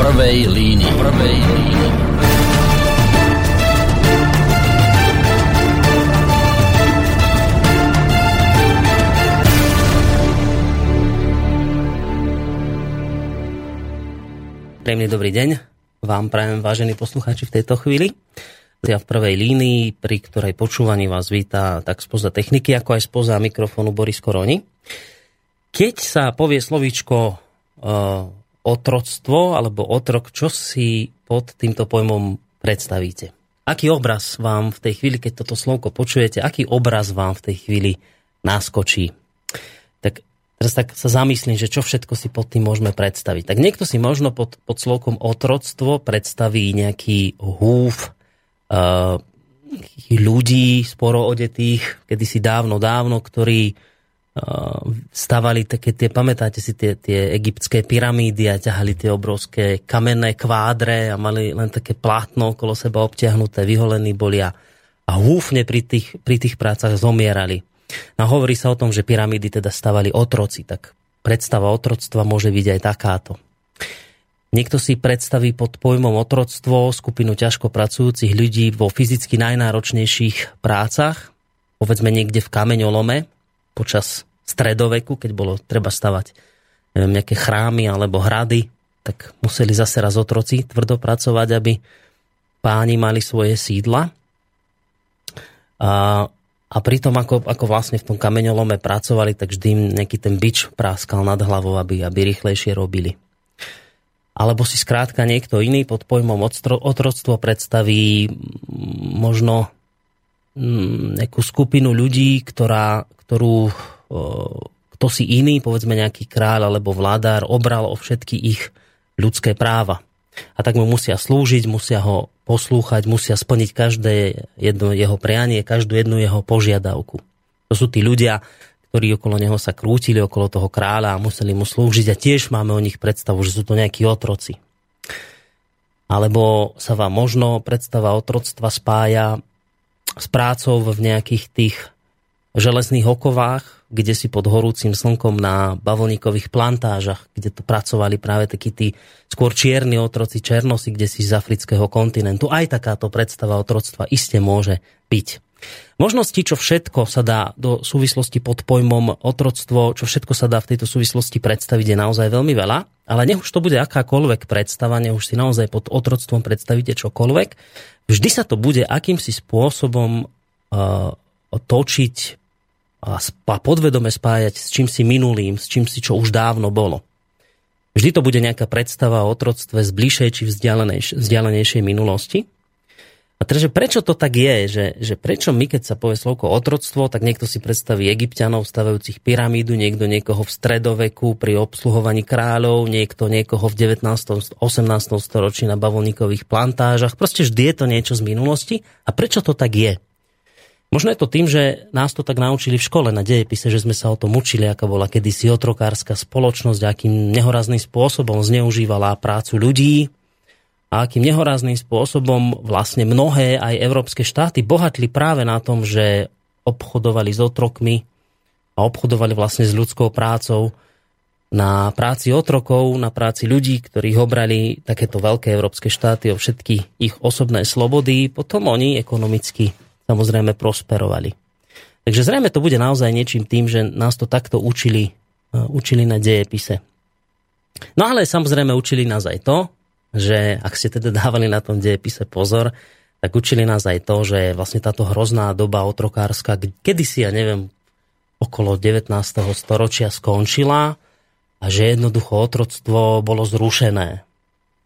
prvej línii. Prvej línii. Príjemný dobrý deň vám prajem, vážení poslucháči, v tejto chvíli. Ja v prvej línii, pri ktorej počúvaní vás víta tak spoza techniky, ako aj spoza mikrofónu Boris Koroni. Keď sa povie slovíčko uh, otroctvo alebo otrok, čo si pod týmto pojmom predstavíte? Aký obraz vám v tej chvíli, keď toto slovko počujete, aký obraz vám v tej chvíli naskočí? Tak teraz tak sa zamyslím, že čo všetko si pod tým môžeme predstaviť. Tak niekto si možno pod, pod slovkom otroctvo predstaví nejaký húf, uh, ľudí sporo odetých, kedysi dávno, dávno, ktorí stavali také tie, pamätáte si tie, tie egyptské pyramídy a ťahali tie obrovské kamenné kvádre a mali len také plátno okolo seba obtiahnuté, vyholení boli a, a húfne pri tých, pri tých prácach zomierali. No hovorí sa o tom, že pyramídy teda stavali otroci, tak predstava otroctva môže byť aj takáto. Niekto si predstaví pod pojmom otroctvo skupinu ťažko pracujúcich ľudí vo fyzicky najnáročnejších prácach, povedzme niekde v kameňolome, počas stredoveku, keď bolo treba stavať neviem, nejaké chrámy alebo hrady, tak museli zase raz otroci tvrdo pracovať, aby páni mali svoje sídla. A, a pritom, ako, ako vlastne v tom kameňolome pracovali, tak vždy im nejaký ten bič práskal nad hlavou, aby, aby rýchlejšie robili alebo si skrátka niekto iný pod pojmom otroctvo predstaví možno nejakú skupinu ľudí, ktorá, ktorú kto si iný, povedzme nejaký kráľ alebo vládár, obral o všetky ich ľudské práva. A tak mu musia slúžiť, musia ho poslúchať, musia splniť každé jedno jeho prianie, každú jednu jeho požiadavku. To sú tí ľudia, ktorí okolo neho sa krútili, okolo toho kráľa a museli mu slúžiť a tiež máme o nich predstavu, že sú to nejakí otroci. Alebo sa vám možno predstava otroctva spája s prácou v nejakých tých železných okovách, kde si pod horúcim slnkom na bavlníkových plantážach, kde to pracovali práve takí tí skôr čierni otroci, černosy, kde si z afrického kontinentu. Aj takáto predstava otroctva iste môže byť. Možnosti, čo všetko sa dá do súvislosti pod pojmom otroctvo, čo všetko sa dá v tejto súvislosti predstaviť, je naozaj veľmi veľa, ale nech už to bude akákoľvek predstava, nech už si naozaj pod otroctvom predstavíte čokoľvek, vždy sa to bude akýmsi spôsobom uh, točiť a, a podvedome spájať s čím si minulým, s čím si čo už dávno bolo. Vždy to bude nejaká predstava o otroctve z bližšej či vzdialenejšej minulosti, a teda, prečo to tak je, že, že prečo my, keď sa povie slovko otroctvo, tak niekto si predstaví egyptianov stavajúcich pyramídu, niekto niekoho v stredoveku pri obsluhovaní kráľov, niekto niekoho v 19. 18. storočí na bavlníkových plantážach. Proste vždy je to niečo z minulosti. A prečo to tak je? Možno je to tým, že nás to tak naučili v škole na dejepise, že sme sa o tom učili, aká bola kedysi otrokárska spoločnosť, akým nehorazným spôsobom zneužívala prácu ľudí, a akým nehorázným spôsobom vlastne mnohé aj európske štáty bohatli práve na tom, že obchodovali s otrokmi a obchodovali vlastne s ľudskou prácou na práci otrokov, na práci ľudí, ktorých obrali takéto veľké európske štáty o všetky ich osobné slobody, potom oni ekonomicky samozrejme prosperovali. Takže zrejme to bude naozaj niečím tým, že nás to takto učili, uh, učili na dejepise. No ale samozrejme učili nás aj to, že ak ste teda dávali na tom dejepise pozor, tak učili nás aj to, že vlastne táto hrozná doba otrokárska, kedysi, ja neviem, okolo 19. storočia skončila a že jednoducho otroctvo bolo zrušené.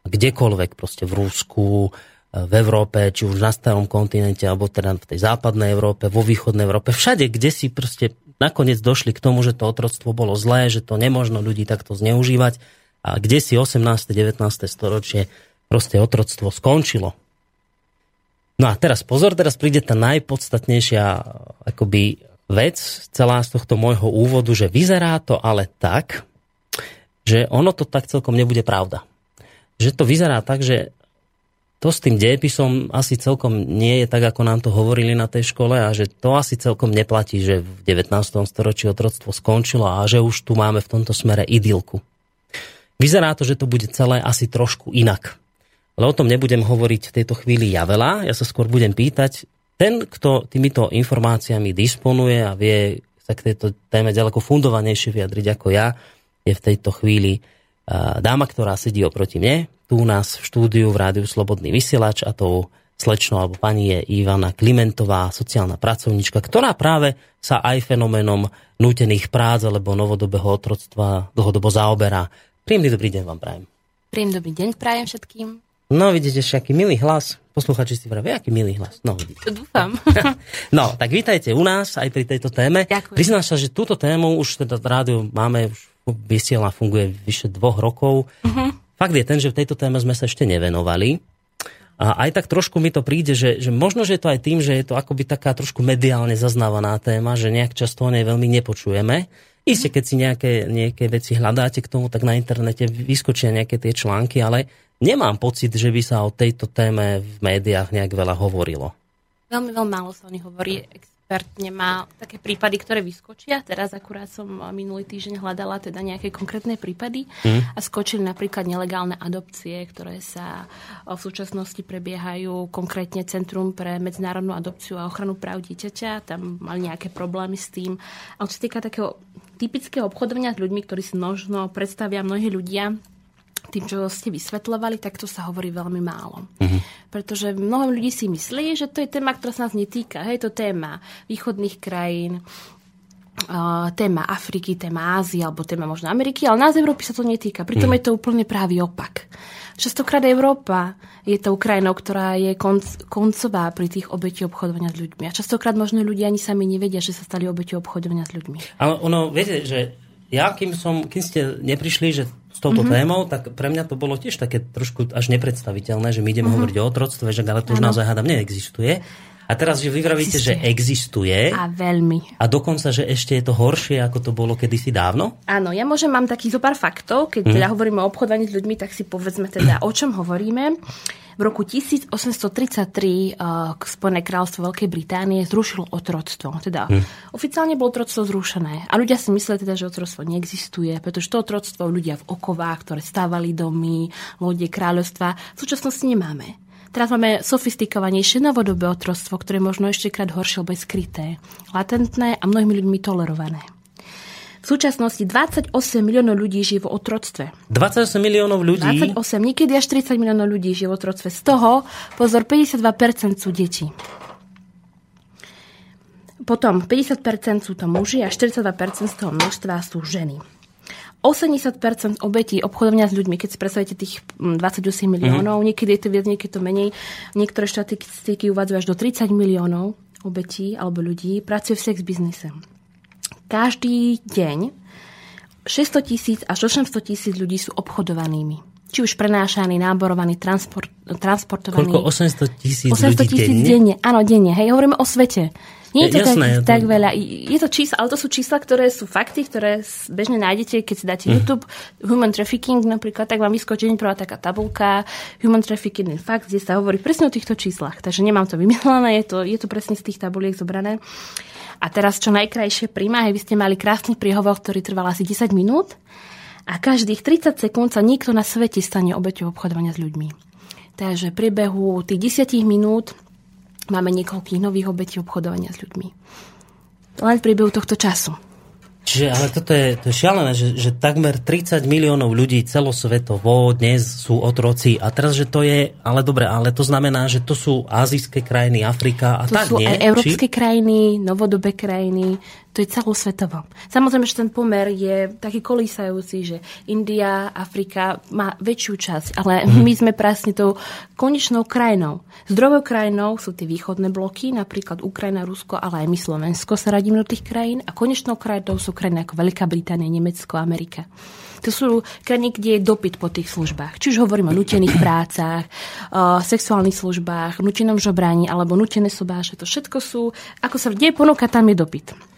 Kdekoľvek, proste v Rúsku, v Európe, či už na starom kontinente, alebo teda v tej západnej Európe, vo východnej Európe, všade, kde si proste nakoniec došli k tomu, že to otroctvo bolo zlé, že to nemožno ľudí takto zneužívať, a kde si 18. 19. storočie proste otroctvo skončilo. No a teraz pozor, teraz príde tá najpodstatnejšia akoby vec celá z tohto môjho úvodu, že vyzerá to ale tak, že ono to tak celkom nebude pravda. Že to vyzerá tak, že to s tým dejepisom asi celkom nie je tak, ako nám to hovorili na tej škole a že to asi celkom neplatí, že v 19. storočí otroctvo skončilo a že už tu máme v tomto smere idylku. Vyzerá to, že to bude celé asi trošku inak. Ale o tom nebudem hovoriť v tejto chvíli ja veľa. Ja sa skôr budem pýtať, ten, kto týmito informáciami disponuje a vie sa k tejto téme ďaleko fundovanejšie vyjadriť ako ja, je v tejto chvíli dáma, ktorá sedí oproti mne, tu u nás v štúdiu v Rádiu Slobodný vysielač a tou slečnou alebo pani je Ivana Klimentová, sociálna pracovníčka, ktorá práve sa aj fenoménom nútených prác alebo novodobého otroctva dlhodobo zaoberá. Príjemný dobrý deň vám prajem. Príjemný dobrý deň prajem všetkým. No vidíte, aký milý hlas. Posluchači si vravia, aký milý hlas. No vidíte. Dúfam. no, tak vítajte u nás aj pri tejto téme. Ďakujem. Priznám sa, že túto tému už teda rádiu máme, už vysiela, funguje vyše dvoch rokov. Uh-huh. Fakt je ten, že v tejto téme sme sa ešte nevenovali. A aj tak trošku mi to príde, že, že možno, že je to aj tým, že je to akoby taká trošku mediálne zaznávaná téma, že nejak často o nej veľmi nepočujeme. Isté, keď si nejaké, nejaké veci hľadáte k tomu, tak na internete vyskočia nejaké tie články, ale nemám pocit, že by sa o tejto téme v médiách nejak veľa hovorilo. Veľmi, veľmi málo sa o nich hovorí expertne má také prípady, ktoré vyskočia. Teraz akurát som minulý týždeň hľadala teda nejaké konkrétne prípady mm. a skočili napríklad nelegálne adopcie, ktoré sa v súčasnosti prebiehajú konkrétne Centrum pre medzinárodnú adopciu a ochranu práv dieťaťa. Tam mali nejaké problémy s tým. A čo sa týka takého typického obchodovania s ľuďmi, ktorí si možno predstavia mnohí ľudia tým, čo ste vysvetľovali, tak to sa hovorí veľmi málo. Uh-huh. Pretože mnoho ľudí si myslí, že to je téma, ktorá sa nás netýka. Hej, to téma východných krajín, téma Afriky, téma Ázie alebo téma možno Ameriky, ale nás Európy sa to netýka. Pritom uh-huh. je to úplne právý opak. Častokrát Európa je tou krajinou, ktorá je konc, koncová pri tých obeti obchodovania s ľuďmi. A častokrát možno ľudia ani sami nevedia, že sa stali obeti obchodovania s ľuďmi. Ale ono, viete, že ja, kým, som, kým ste neprišli, že s touto mm-hmm. témou, tak pre mňa to bolo tiež také trošku až nepredstaviteľné, že my ideme mm-hmm. hovoriť o otroctve, že ale to už naozaj hádam neexistuje. A teraz, že vy vravíte, že existuje. A veľmi. A dokonca, že ešte je to horšie, ako to bolo kedysi dávno? Áno, ja môžem, mám takých zo pár faktov. Keď mm. teda hovoríme o obchodovaní s ľuďmi, tak si povedzme teda, o čom hovoríme. V roku 1833 uh, Spojené kráľstvo Veľkej Británie zrušilo otroctvo. Teda mm. oficiálne bolo otroctvo zrušené. A ľudia si mysleli teda, že otroctvo neexistuje, pretože to otroctvo ľudia v okovách, ktoré stávali domy, lode kráľovstva, v súčasnosti nemáme. Teraz máme sofistikovanejšie novodobé otroctvo, ktoré je možno ešte krát horšie, lebo je skryté, latentné a mnohými ľuďmi tolerované. V súčasnosti 28 miliónov ľudí žije v otroctve. 28 miliónov ľudí? 28, niekedy až 30 miliónov ľudí žije v otroctve. Z toho, pozor, 52% sú deti. Potom 50% sú to muži a 42% z toho množstva sú ženy. 80% obetí obchodovania s ľuďmi, keď si predstavíte tých 28 mm, miliónov, mm-hmm. niekedy je to viac, niekedy to menej. Niektoré štatistiky uvádzajú až do 30 miliónov obetí alebo ľudí pracuje v sex biznise. Každý deň 600 tisíc až 800 tisíc ľudí sú obchodovanými. Či už prenášaní, náborovaní, transport, transportovaní. Koľko? 800 tisíc 800 tisíc denne? denne? Áno, denne. Hej, hovoríme o svete. Nie je to Jasné, tak, to... tak veľa. Je to čísla, ale to sú čísla, ktoré sú fakty, ktoré bežne nájdete, keď si dáte mm. YouTube. Human trafficking napríklad, tak vám vyskočí prvá taká tabulka Human trafficking in fact, kde sa hovorí presne o týchto číslach. Takže nemám to vymyslené, je to, je to presne z tých tabuliek zobrané. A teraz čo najkrajšie príjma, vy ste mali krásny príhovor, ktorý trval asi 10 minút a každých 30 sekúnd sa nikto na svete stane obeťou obchodovania s ľuďmi. Takže priebehu tých 10 minút máme niekoľkých nových obetí obchodovania s ľuďmi. Len v priebehu tohto času. Čiže, ale toto je, to je šialené, že, že takmer 30 miliónov ľudí celosvetovo dnes sú otroci. A teraz, že to je, ale dobre, ale to znamená, že to sú azijské krajiny, Afrika a to tak, sú nie? aj európske Či? krajiny, novodobé krajiny, to je celosvetovo. Samozrejme, že ten pomer je taký kolísajúci, že India, Afrika má väčšiu časť, ale mm. my sme presne tou konečnou krajinou. Zdrovou krajinou sú tie východné bloky, napríklad Ukrajina, Rusko, ale aj my Slovensko sa radíme do tých krajín a konečnou krajinou sú krajiny ako Veľká Británia, Nemecko, Amerika. To sú krajiny, kde je dopyt po tých službách. Či už hovorím o nutených prácach, o sexuálnych službách, nutenom žobraní alebo nutené sobáše. To všetko sú, ako sa kde ponúka, tam je dopyt.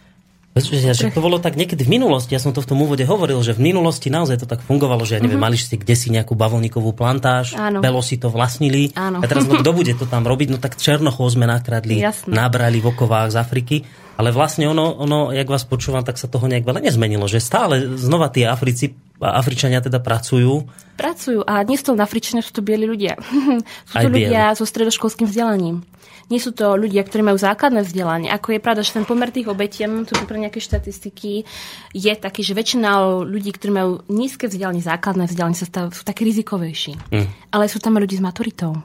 Že to bolo tak niekedy v minulosti, ja som to v tom úvode hovoril, že v minulosti naozaj to tak fungovalo, že ja neviem, mm-hmm. mali ste kde si nejakú bavlníkovú plantáž, Áno. Belo si to vlastnili Áno. a teraz no, kto bude to tam robiť, no tak Černochov sme nakradli, Jasne. nabrali v okovách z Afriky. Ale vlastne ono, ono, jak vás počúvam, tak sa toho nejak veľa nezmenilo, že stále znova tie Africi, Afričania teda pracujú. Pracujú a sú to Afričania, sú to bieli ľudia. sú to Aj ľudia bieli. so stredoškolským vzdelaním. Nie sú to ľudia, ktorí majú základné vzdelanie. Ako je pravda, že ten pomer tých mám tu pre nejaké štatistiky, je taký, že väčšina ľudí, ktorí majú nízke vzdelanie, základné vzdelanie, sa stav, sú takí rizikovejší. Mm. Ale sú tam ľudí s maturitou.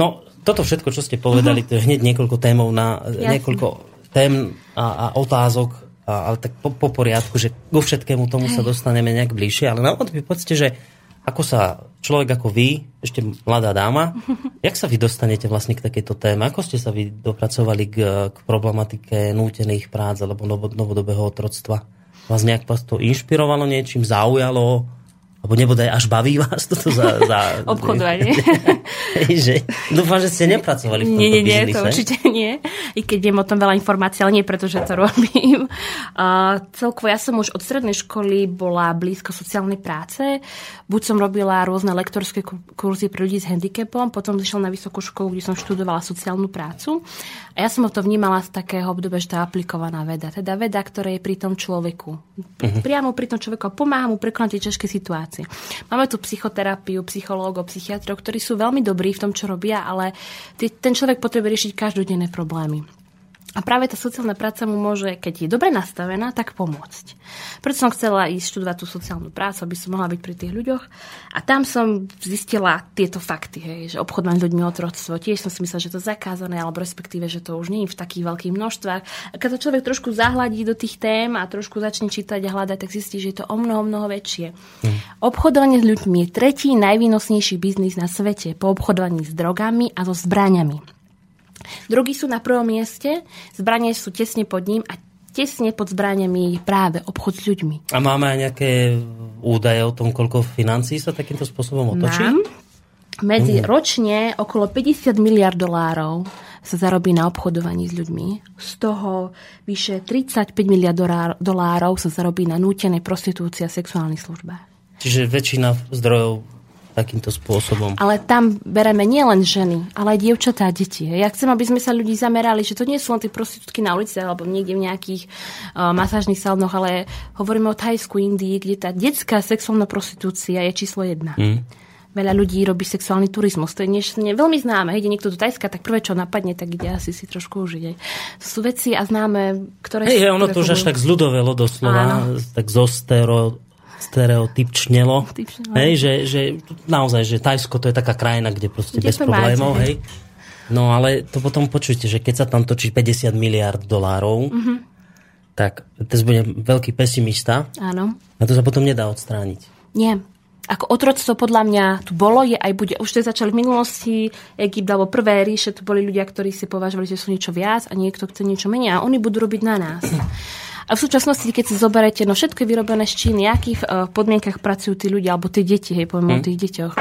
No, toto všetko, čo ste povedali, uh-huh. to je hneď niekoľko témov na Jasne. niekoľko tém a, a otázok, a, ale tak po, po poriadku, že ku všetkému tomu sa dostaneme nejak bližšie, ale na mi povedzte, že ako sa človek ako vy, ešte mladá dáma, jak sa vy dostanete vlastne k takejto téme? Ako ste sa vy dopracovali k, k problematike nútených prác alebo novodobého otroctva? Vás nejak vás to inšpirovalo niečím, zaujalo? Alebo nebude až baví vás toto za... za Obchodovanie. že, dúfam, že ste nepracovali v tomto Nie, nie, nie, biznise. to určite nie. I keď viem o tom veľa informácií, ale nie preto, že to robím. Uh, celkovo ja som už od strednej školy bola blízko sociálnej práce. Buď som robila rôzne lektorské kurzy pre ľudí s handicapom, potom zišla na vysokú školu, kde som študovala sociálnu prácu. A ja som to vnímala z takého obdobia, že je aplikovaná veda. Teda veda, ktorá je pri tom človeku. Uh-huh. Priamo pri tom človeku pomáha mu prekonať tie ťažké situácie práci. Máme tu psychoterapiu, psychológov, psychiatrov, ktorí sú veľmi dobrí v tom, čo robia, ale ten človek potrebuje riešiť každodenné problémy. A práve tá sociálna práca mu môže, keď je dobre nastavená, tak pomôcť. Preto som chcela ísť študovať tú sociálnu prácu, aby som mohla byť pri tých ľuďoch. A tam som zistila tieto fakty, hej, že obchodovanie s ľuďmi otroctvo. Tiež som si myslela, že to je zakázané, alebo respektíve, že to už nie je v takých veľkých množstvách. A keď to človek trošku zahladí do tých tém a trošku začne čítať a hľadať, tak zistí, že je to o mnoho, mnoho väčšie. Hmm. Obchodovanie s ľuďmi je tretí najvýnosnejší biznis na svete po obchodovaní s drogami a so zbraniami. Drogy sú na prvom mieste, zbranie sú tesne pod ním a tesne pod zbraniami práve obchod s ľuďmi. A máme aj nejaké údaje o tom, koľko financí sa takýmto spôsobom otočí? Mám. Medzi uh. ročne okolo 50 miliard dolárov sa zarobí na obchodovaní s ľuďmi. Z toho vyše 35 miliard dolárov sa zarobí na nútenej prostitúcii a sexuálnych službách. Čiže väčšina zdrojov takýmto spôsobom. Ale tam bereme nielen ženy, ale aj dievčatá a deti. Ja chcem, aby sme sa ľudí zamerali, že to nie sú len tie prostitútky na ulici alebo niekde v nejakých uh, masážnych salónoch, ale hovoríme o Thajsku, Indii, kde tá detská sexuálna prostitúcia je číslo jedna. Mm. Veľa ľudí robí sexuálny turizmus. To je než, ne, veľmi známe. Ide niekto do Tajska, tak prvé, čo napadne, tak ide asi si trošku užiť. Sú veci a známe, ktoré... Hej, ono to už až tak zľudovelo doslova, Áno. tak stereotypčnelo. Hej, že, že naozaj, že Tajsko to je taká krajina, kde proste kde bez problémov, máte, hej. No ale to potom počujete, že keď sa tam točí 50 miliard dolárov, mm-hmm. tak to bude veľký pesimista. Áno. A to sa potom nedá odstrániť. Nie. Ako otroctvo podľa mňa tu bolo, je aj bude. Už to začali v minulosti, Egypt alebo prvé ríše, tu boli ľudia, ktorí si považovali, že sú niečo viac a niekto chce niečo menej a oni budú robiť na nás. A v súčasnosti, keď si zoberete, no všetko je vyrobené z Číny, akých uh, podmienkach pracujú tí ľudia, alebo tie deti, hej, poviem hmm. o tých deťoch.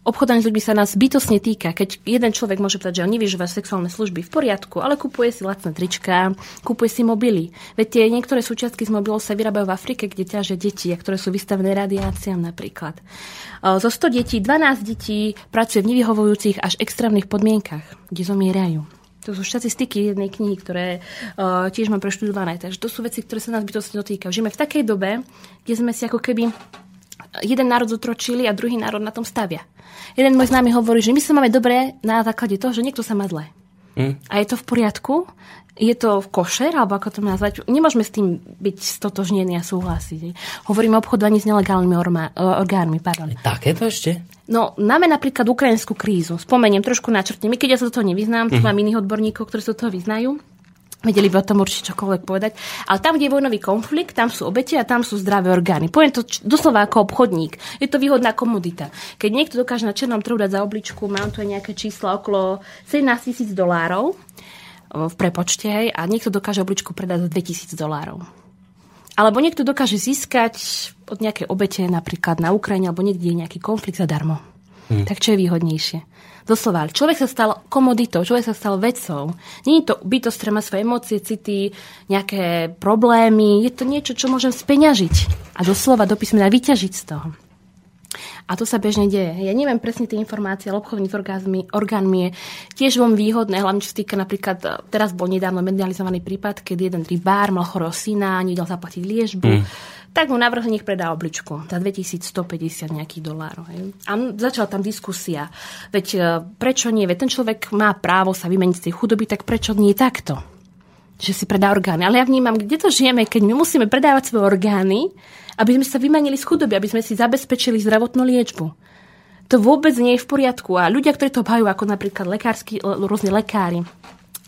Obchodanie s ľuďmi sa nás bytosne týka. Keď jeden človek môže povedať, že on nevyžíva sexuálne služby v poriadku, ale kupuje si lacné trička, kupuje si mobily. Veď tie niektoré súčiastky z mobilov sa vyrábajú v Afrike, kde ťažia deti, ktoré sú vystavené radiáciám napríklad. Zo 100 detí, 12 detí pracuje v nevyhovujúcich až extrémnych podmienkach, kde zomierajú. To sú štatistiky jednej knihy, ktoré uh, tiež mám preštudované. Takže to sú veci, ktoré sa nás bytostne dotýkajú. Žijeme v takej dobe, kde sme si ako keby jeden národ zotročili a druhý národ na tom stavia. Jeden môj známy hovorí, že my sa máme dobre na základe toho, že niekto sa má zle. Mm. A je to v poriadku, je to v košer, alebo ako to nazvať, nemôžeme s tým byť stotožnení a súhlasiť. Hovoríme o obchodovaní s nelegálnymi orgánmi. Pardon. Také to ešte? No, máme napríklad ukrajinskú krízu. Spomeniem, trošku načrtnem. Keď ja sa do toho nevyznám, tu mám iných odborníkov, ktorí sa do toho vyznajú. Vedeli by o tom určite čokoľvek povedať. Ale tam, kde je vojnový konflikt, tam sú obete a tam sú zdravé orgány. Poviem to doslova ako obchodník. Je to výhodná komodita. Keď niekto dokáže na černom trhu dať za obličku, mám tu aj nejaké čísla okolo 17 tisíc dolárov, v prepočte, hej, a niekto dokáže obličku predať za 2000 dolárov. Alebo niekto dokáže získať od nejakej obete, napríklad na Ukrajine, alebo niekde je nejaký konflikt zadarmo. Hmm. Tak čo je výhodnejšie? Doslova, človek sa stal komoditou, človek sa stal vecou. Je to bytosť, ktorá má svoje emócie, city, nejaké problémy. Je to niečo, čo môžem speňažiť. A doslova do písmena vyťažiť z toho. A to sa bežne deje. Ja neviem presne tie informácie, ale obchodní s orgánmi, orgánmi je tiež veľmi výhodné, hlavne čo sa týka napríklad, e, teraz bol nedávno medializovaný prípad, keď jeden rybár mal chorého syna, nedal zaplatiť liežbu. Mm tak mu navrhli, nech predá obličku za 2150 nejakých dolárov. Hej. A začala tam diskusia. Veď e, prečo nie? Veď ten človek má právo sa vymeniť z tej chudoby, tak prečo nie takto? Že si predá orgány. Ale ja vnímam, kde to žijeme, keď my musíme predávať svoje orgány, aby sme sa vymenili z chudoby, aby sme si zabezpečili zdravotnú liečbu. To vôbec nie je v poriadku. A ľudia, ktorí to obhajú, ako napríklad lekársky, rôzni lekári,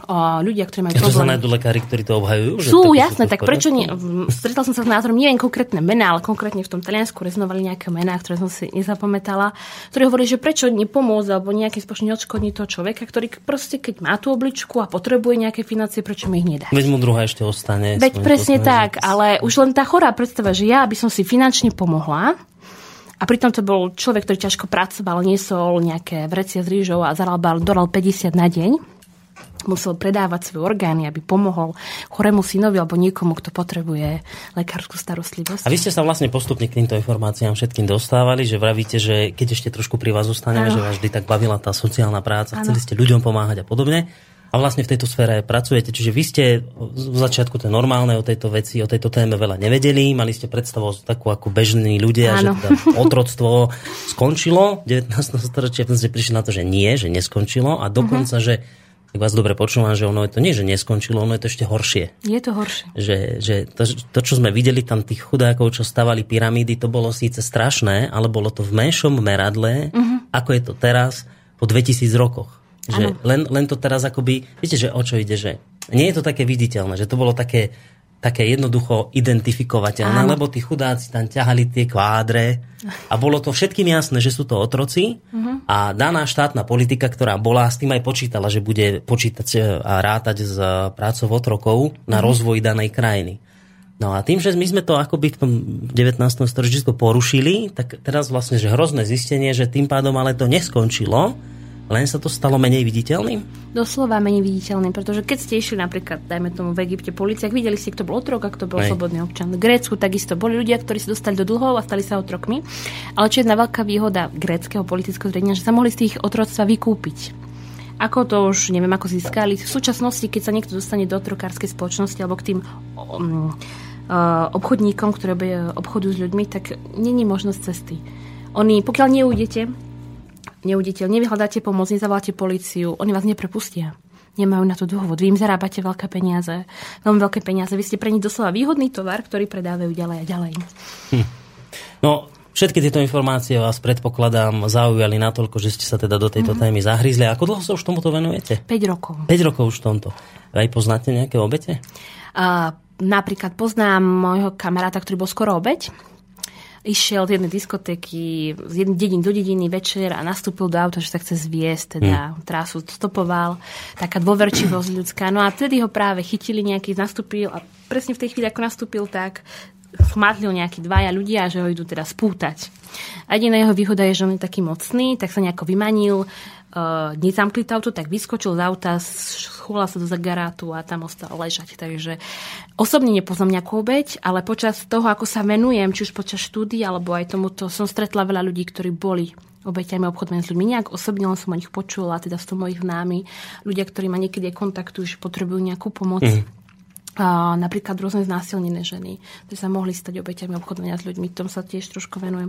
a ľudia, ktorí majú problém. sa nájdú lekári, ktorí to obhajujú? Sú, jasné, tak prečo nie? Stretol som sa s názorom, neviem konkrétne mená, ale konkrétne v tom Taliansku rezonovali nejaké mená, ktoré som si nezapamätala, ktorí hovorí, že prečo nepomôcť alebo nejakým spôsobom neodškodní toho človeka, ktorý proste, keď má tú obličku a potrebuje nejaké financie, prečo mi ich nedá. Veď mu druhá ešte ostane. Veď presne tak, ale už len tá chorá predstava, že ja by som si finančne pomohla, a pritom to bol človek, ktorý ťažko pracoval, niesol nejaké vrecie s rýžou a zarábal, doral 50 na deň musel predávať svoje orgány, aby pomohol chorému synovi alebo niekomu, kto potrebuje lekárskú starostlivosť. A vy ste sa vlastne postupne k týmto informáciám všetkým dostávali, že vravíte, že keď ešte trošku pri vás zostaneme, že vás vždy tak bavila tá sociálna práca, ano. chceli ste ľuďom pomáhať a podobne. A vlastne v tejto sfére pracujete. Čiže vy ste v začiatku to normálne o tejto veci, o tejto téme veľa nevedeli. Mali ste predstavu takú ako bežní ľudia, ano. že teda otroctvo skončilo v 19. storočí. A ste prišli na to, že nie, že neskončilo. A dokonca, uh-huh. že tak vás dobre počúvam, že ono je to nie, že neskončilo, ono je to ešte horšie. Je to horšie. Že, že to, to, čo sme videli tam tých chudákov, čo stavali pyramídy, to bolo síce strašné, ale bolo to v menšom meradle, uh-huh. ako je to teraz po 2000 rokoch. Že len, len to teraz akoby, viete, že o čo ide, že nie je to také viditeľné, že to bolo také také jednoducho identifikovateľné, Áno. lebo tí chudáci tam ťahali tie kvádre a bolo to všetkým jasné, že sú to otroci uh-huh. a daná štátna politika, ktorá bola, s tým aj počítala, že bude počítať e, a rátať s e, prácou otrokov na uh-huh. rozvoj danej krajiny. No a tým, že my sme to akoby v tom 19. storočí porušili, tak teraz vlastne, že hrozné zistenie, že tým pádom ale to neskončilo, len sa to stalo menej viditeľným? Doslova menej viditeľným, pretože keď ste išli napríklad, dajme tomu v Egypte po uliciach, videli ste, kto bol otrok a kto bol Hej. slobodný občan. V Grécku takisto boli ľudia, ktorí sa dostali do dlhov a stali sa otrokmi. Ale čo je jedna veľká výhoda gréckého politického zriadenia, že sa mohli z tých otroctva vykúpiť. Ako to už neviem, ako získali. V súčasnosti, keď sa niekto dostane do otrokárskej spoločnosti alebo k tým um, uh, obchodníkom, ktoré obchodujú s ľuďmi, tak není možnosť cesty. Oni, pokiaľ neújdete, neudíte, nevyhľadáte pomoc, nezavoláte policiu, oni vás neprepustia. Nemajú na to dôvod. Vy im zarábate veľké peniaze, veľmi veľké peniaze. Vy ste pre nich doslova výhodný tovar, ktorý predávajú ďalej a ďalej. Hm. No, všetky tieto informácie vás predpokladám zaujali natoľko, že ste sa teda do tejto mm-hmm. témy zahryzli. Ako dlho sa už tomuto venujete? 5 rokov. 5 rokov už tomto. Aj poznáte nejaké obete? Uh, napríklad poznám môjho kamaráta, ktorý bol skoro obeť išiel z jednej diskotéky z jednej dediny do dediny večer a nastúpil do auta, že sa chce zviesť, teda hmm. trasu stopoval, taká dôverčivosť ľudská. No a vtedy ho práve chytili nejaký, nastúpil a presne v tej chvíli, ako nastúpil, tak chmátli nejakí dvaja ľudia, že ho idú teda spútať. A jediná jeho výhoda je, že on je taký mocný, tak sa nejako vymanil, nezamkli to auto, tak vyskočil z auta, schúla sa do zagarátu a tam ostal ležať. Takže osobne nepoznám nejakú obeď, ale počas toho, ako sa venujem, či už počas štúdy, alebo aj tomuto, som stretla veľa ľudí, ktorí boli obeťami obchodovania s ľuďmi. Nejak osobne len som o nich počula, teda sú to mojich známi, ľudia, ktorí ma niekedy kontaktujú, že potrebujú nejakú pomoc. Mm a napríklad rôzne znásilnené ženy, ktoré sa mohli stať obeťami obchodovania s ľuďmi, tom sa tiež trošku venujem.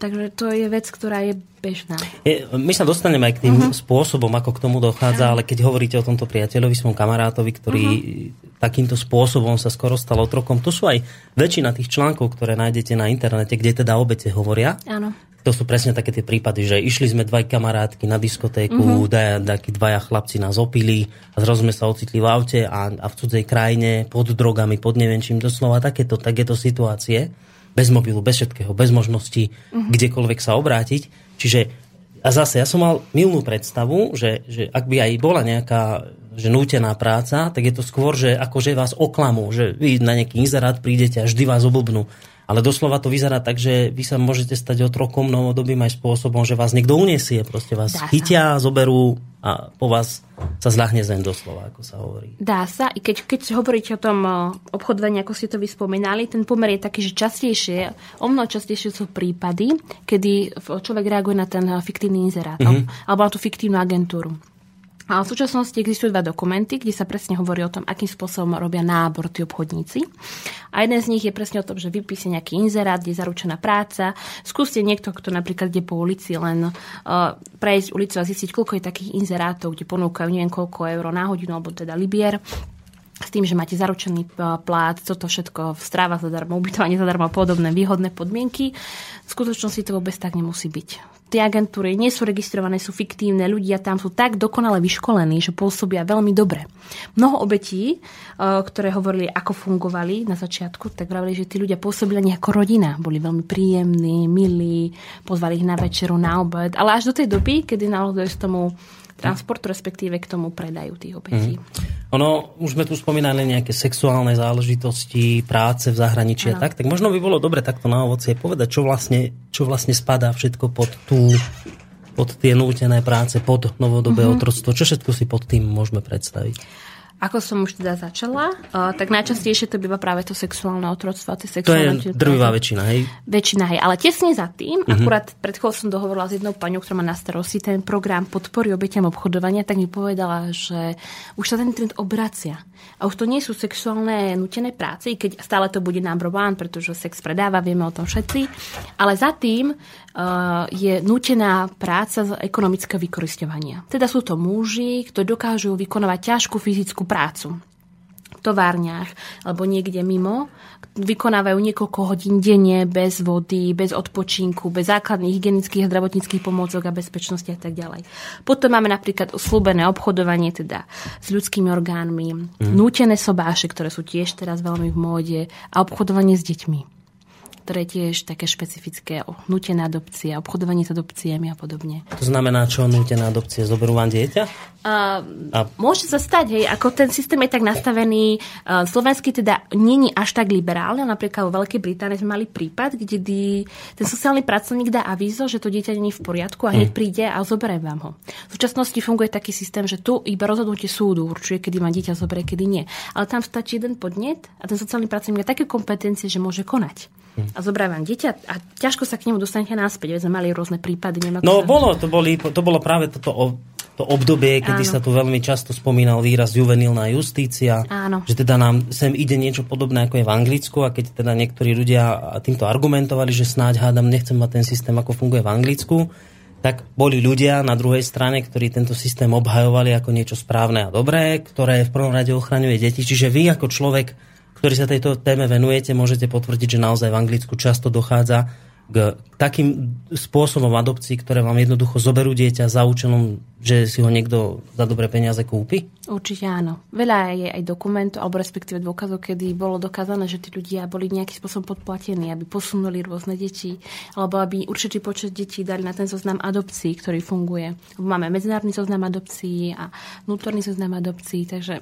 Takže to je vec, ktorá je bežná. Je, my sa dostaneme aj k tým uh-huh. spôsobom, ako k tomu dochádza, uh-huh. ale keď hovoríte o tomto priateľovi, svojom kamarátovi, ktorý uh-huh. takýmto spôsobom sa skoro stal otrokom, to sú aj väčšina tých článkov, ktoré nájdete na internete, kde teda obete hovoria. Áno to sú presne také tie prípady, že išli sme dvaj kamarátky na diskotéku, mm-hmm. takí dvaja chlapci nás opili a zrazu sme sa ocitli v aute a, a v cudzej krajine pod drogami, pod neviem čím, doslova takéto, takéto situácie, bez mobilu, bez všetkého, bez možnosti mm-hmm. kdekoľvek sa obrátiť. Čiže a zase ja som mal milnú predstavu, že, že ak by aj bola nejaká že nútená práca, tak je to skôr, že akože vás oklamú, že vy na nejaký inzerát prídete a vždy vás oblbnú. Ale doslova to vyzerá tak, že vy sa môžete stať otrokom novodobým aj spôsobom, že vás niekto uniesie, proste vás Dá chytia, zoberú a po vás sa zľahne zem doslova, ako sa hovorí. Dá sa, i keď, keď hovoríte o tom obchodovaní, ako ste to vyspomínali, ten pomer je taký, že častejšie, o mnoho častejšie sú prípady, kedy človek reaguje na ten fiktívny inzerát, mm-hmm. alebo na tú fiktívnu agentúru. A v súčasnosti existujú dva dokumenty, kde sa presne hovorí o tom, akým spôsobom robia nábor tí obchodníci. A jeden z nich je presne o tom, že vypíše nejaký inzerát, kde je zaručená práca. Skúste niekto, kto napríklad ide po ulici, len uh, prejsť ulicu a zistiť, koľko je takých inzerátov, kde ponúkajú neviem koľko eur na hodinu, alebo teda libier s tým, že máte zaručený e, plát, toto všetko, stráva zadarmo, ubytovanie zadarmo a podobné výhodné podmienky. V skutočnosti to vôbec tak nemusí byť. Tie agentúry nie sú registrované, sú fiktívne, ľudia tam sú tak dokonale vyškolení, že pôsobia veľmi dobre. Mnoho obetí, e, ktoré hovorili, ako fungovali na začiatku, tak vravili, že tí ľudia pôsobili ako rodina. Boli veľmi príjemní, milí, pozvali ich na večeru, na obed, ale až do tej doby, kedy naozaj tomu transportu, respektíve k tomu predajú tých obetí. Mm. Ono, už sme tu spomínali nejaké sexuálne záležitosti, práce v zahraničí a tak, tak možno by bolo dobre takto na ovocie povedať, čo vlastne, čo vlastne spadá všetko pod tú pod tie nútené práce, pod novodobé mm-hmm. otroctvo. Čo všetko si pod tým môžeme predstaviť? Ako som už teda začala, uh, tak najčastejšie to býva práve to sexuálne otroctvo. To je drvivá väčšina, hej? Väčšina, hej. Ale tesne za tým, uh-huh. akurát pred chvíľou som dohovorila s jednou paňou, ktorá má na starosti ten program podpory obeťam obchodovania, tak mi povedala, že už sa ten trend obracia. A už to nie sú sexuálne nutené práce, keď stále to bude number one, pretože sex predáva, vieme o tom všetci. Ale za tým je nutená práca z ekonomického vykoristovania. Teda sú to muži, ktorí dokážu vykonávať ťažkú fyzickú prácu v továrniach alebo niekde mimo, vykonávajú niekoľko hodín denne bez vody, bez odpočinku, bez základných hygienických a zdravotníckých pomôcok a bezpečnosti a tak ďalej. Potom máme napríklad slúbené obchodovanie teda s ľudskými orgánmi, mm. nútené sobáše, ktoré sú tiež teraz veľmi v móde a obchodovanie s deťmi ktoré je tiež také špecifické, o nutená adopcia, obchodovanie s adopciami a podobne. To znamená, čo nutená adopcia? Zoberú vám dieťa? Uh, a... Môže sa stať, hej, ako ten systém je tak nastavený, uh, slovenský teda není až tak liberálny, napríklad vo Veľkej Británii sme mali prípad, kde ten sociálny pracovník dá avízo, že to dieťa není v poriadku a hneď mm. príde a zoberie vám ho. V súčasnosti funguje taký systém, že tu iba rozhodnutie súdu určuje, kedy má dieťa zoberie, kedy nie. Ale tam stačí jeden podnet a ten sociálny pracovník má také kompetencie, že môže konať a zobrávam dieťa a ťažko sa k nemu dostanete naspäť. Veď sme mali rôzne prípady. Neviem, no bolo, to, boli, to bolo práve toto to obdobie, kedy Áno. sa tu veľmi často spomínal výraz juvenilná justícia, Áno. že teda nám sem ide niečo podobné ako je v Anglicku a keď teda niektorí ľudia týmto argumentovali, že snáď hádam, nechcem mať ten systém, ako funguje v Anglicku, tak boli ľudia na druhej strane, ktorí tento systém obhajovali ako niečo správne a dobré, ktoré v prvom rade ochraňuje deti. Čiže vy ako človek ktorí sa tejto téme venujete, môžete potvrdiť, že naozaj v Anglicku často dochádza k takým spôsobom adopcií, ktoré vám jednoducho zoberú dieťa za účelom, že si ho niekto za dobré peniaze kúpi? Určite áno. Veľa je aj dokumentov, alebo respektíve dôkazov, kedy bolo dokázané, že tí ľudia boli nejakým spôsobom podplatení, aby posunuli rôzne deti, alebo aby určitý počet detí dali na ten zoznam adopcií, ktorý funguje. Máme medzinárodný zoznam adopcií a vnútorný zoznam adopcií, takže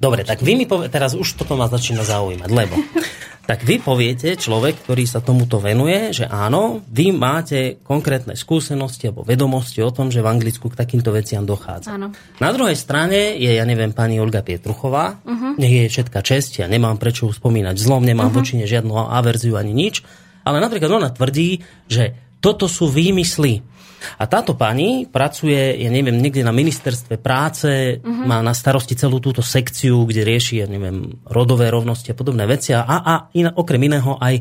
Dobre, tak vy mi poviete, teraz už toto ma začína zaujímať, lebo tak vy poviete, človek, ktorý sa tomuto venuje, že áno, vy máte konkrétne skúsenosti alebo vedomosti o tom, že v Anglicku k takýmto veciam dochádza. Áno. Na druhej strane je, ja neviem, pani Olga Pietruchová, uh-huh. nech je všetká česť, ja nemám prečo spomínať zlom, nemám uh-huh. voči žiadnu averziu ani nič, ale napríklad ona tvrdí, že toto sú výmysly a táto pani pracuje, ja neviem, niekde na ministerstve práce, uh-huh. má na starosti celú túto sekciu, kde rieši, ja neviem, rodové rovnosti a podobné veci a, a iná, okrem iného aj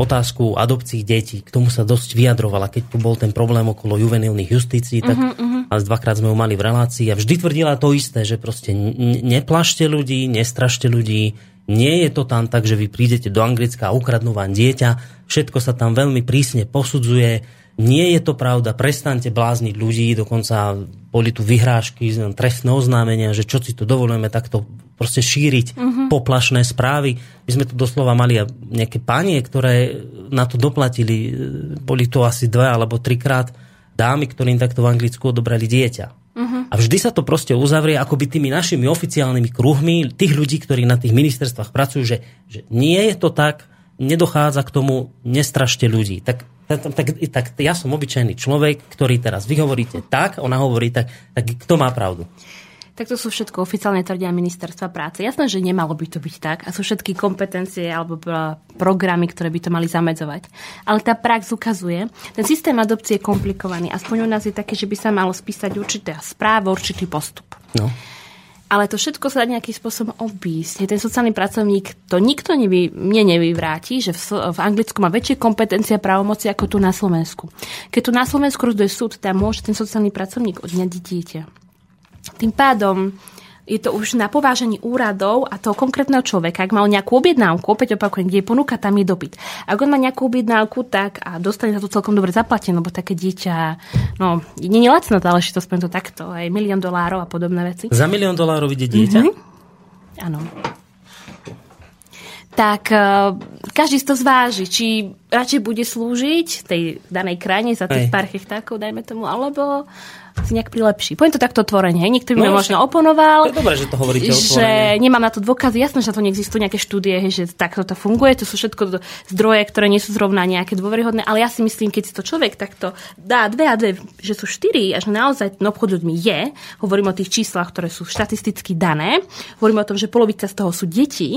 otázku adopcií detí. K tomu sa dosť vyjadrovala, keď tu bol ten problém okolo juvenilných justícií, tak uh-huh, uh-huh. dvakrát sme ju mali v relácii a vždy tvrdila to isté, že proste neplašte ľudí, nestrašte ľudí, nie je to tam tak, že vy prídete do Anglicka a ukradnú vám dieťa, všetko sa tam veľmi prísne posudzuje, nie je to pravda, prestante blázniť ľudí, dokonca boli tu vyhrážky, trestné oznámenia, že čo si to dovolujeme takto proste šíriť uh-huh. poplašné správy. My sme tu doslova mali nejaké panie, ktoré na to doplatili, boli to asi dva alebo trikrát dámy, ktorým takto v Anglicku odobrali dieťa. Uh-huh. A vždy sa to proste uzavrie akoby tými našimi oficiálnymi kruhmi, tých ľudí, ktorí na tých ministerstvách pracujú, že, že nie je to tak, nedochádza k tomu, nestrašte ľudí. Tak tak, tak, tak ja som obyčajný človek, ktorý teraz vy hovoríte tak, ona hovorí tak, tak kto má pravdu? Tak to sú všetko oficiálne tvrdia ministerstva práce. Jasné, že nemalo by to byť tak a sú všetky kompetencie alebo programy, ktoré by to mali zamedzovať. Ale tá prax ukazuje, ten systém adopcie je komplikovaný. Aspoň u nás je také, že by sa malo spísať určitá správa, určitý postup. No. Ale to všetko sa dá nejakým spôsobom obísť. Ten sociálny pracovník to nikto nevy, mne nevyvráti, že v, v Anglicku má väčšie kompetencie a právomoci ako tu na Slovensku. Keď tu na Slovensku rozhoduje súd, tam môže ten sociálny pracovník odňať dieťa. Tým pádom je to už na povážení úradov a toho konkrétneho človeka. Ak mal nejakú objednávku, opäť opakujem, kde je ponuka, tam je dopyt. Ak on má nejakú objednávku, tak a dostane za to celkom dobre zaplatené, lebo také dieťa, no, nie je lacná záležitosť, poviem to takto, aj milión dolárov a podobné veci. Za milión dolárov ide dieťa? Mm-hmm. Áno tak uh, každý si to zváži, či radšej bude slúžiť tej danej krajine za tých Aj. pár hektákov, dajme tomu, alebo si nejak prilepší. Poviem to takto otvorene. Niekto by no, možno oponoval. To je dobré, že to hovoríte Že nemám na to dôkazy. Jasné, že to neexistujú nejaké štúdie, že takto to funguje. To sú všetko zdroje, ktoré nie sú zrovna nejaké dôveryhodné. Ale ja si myslím, keď si to človek takto dá dve a dve, že sú štyri a že naozaj ten obchod ľuďmi je, hovorím o tých číslach, ktoré sú štatisticky dané, hovorím o tom, že polovica z toho sú deti,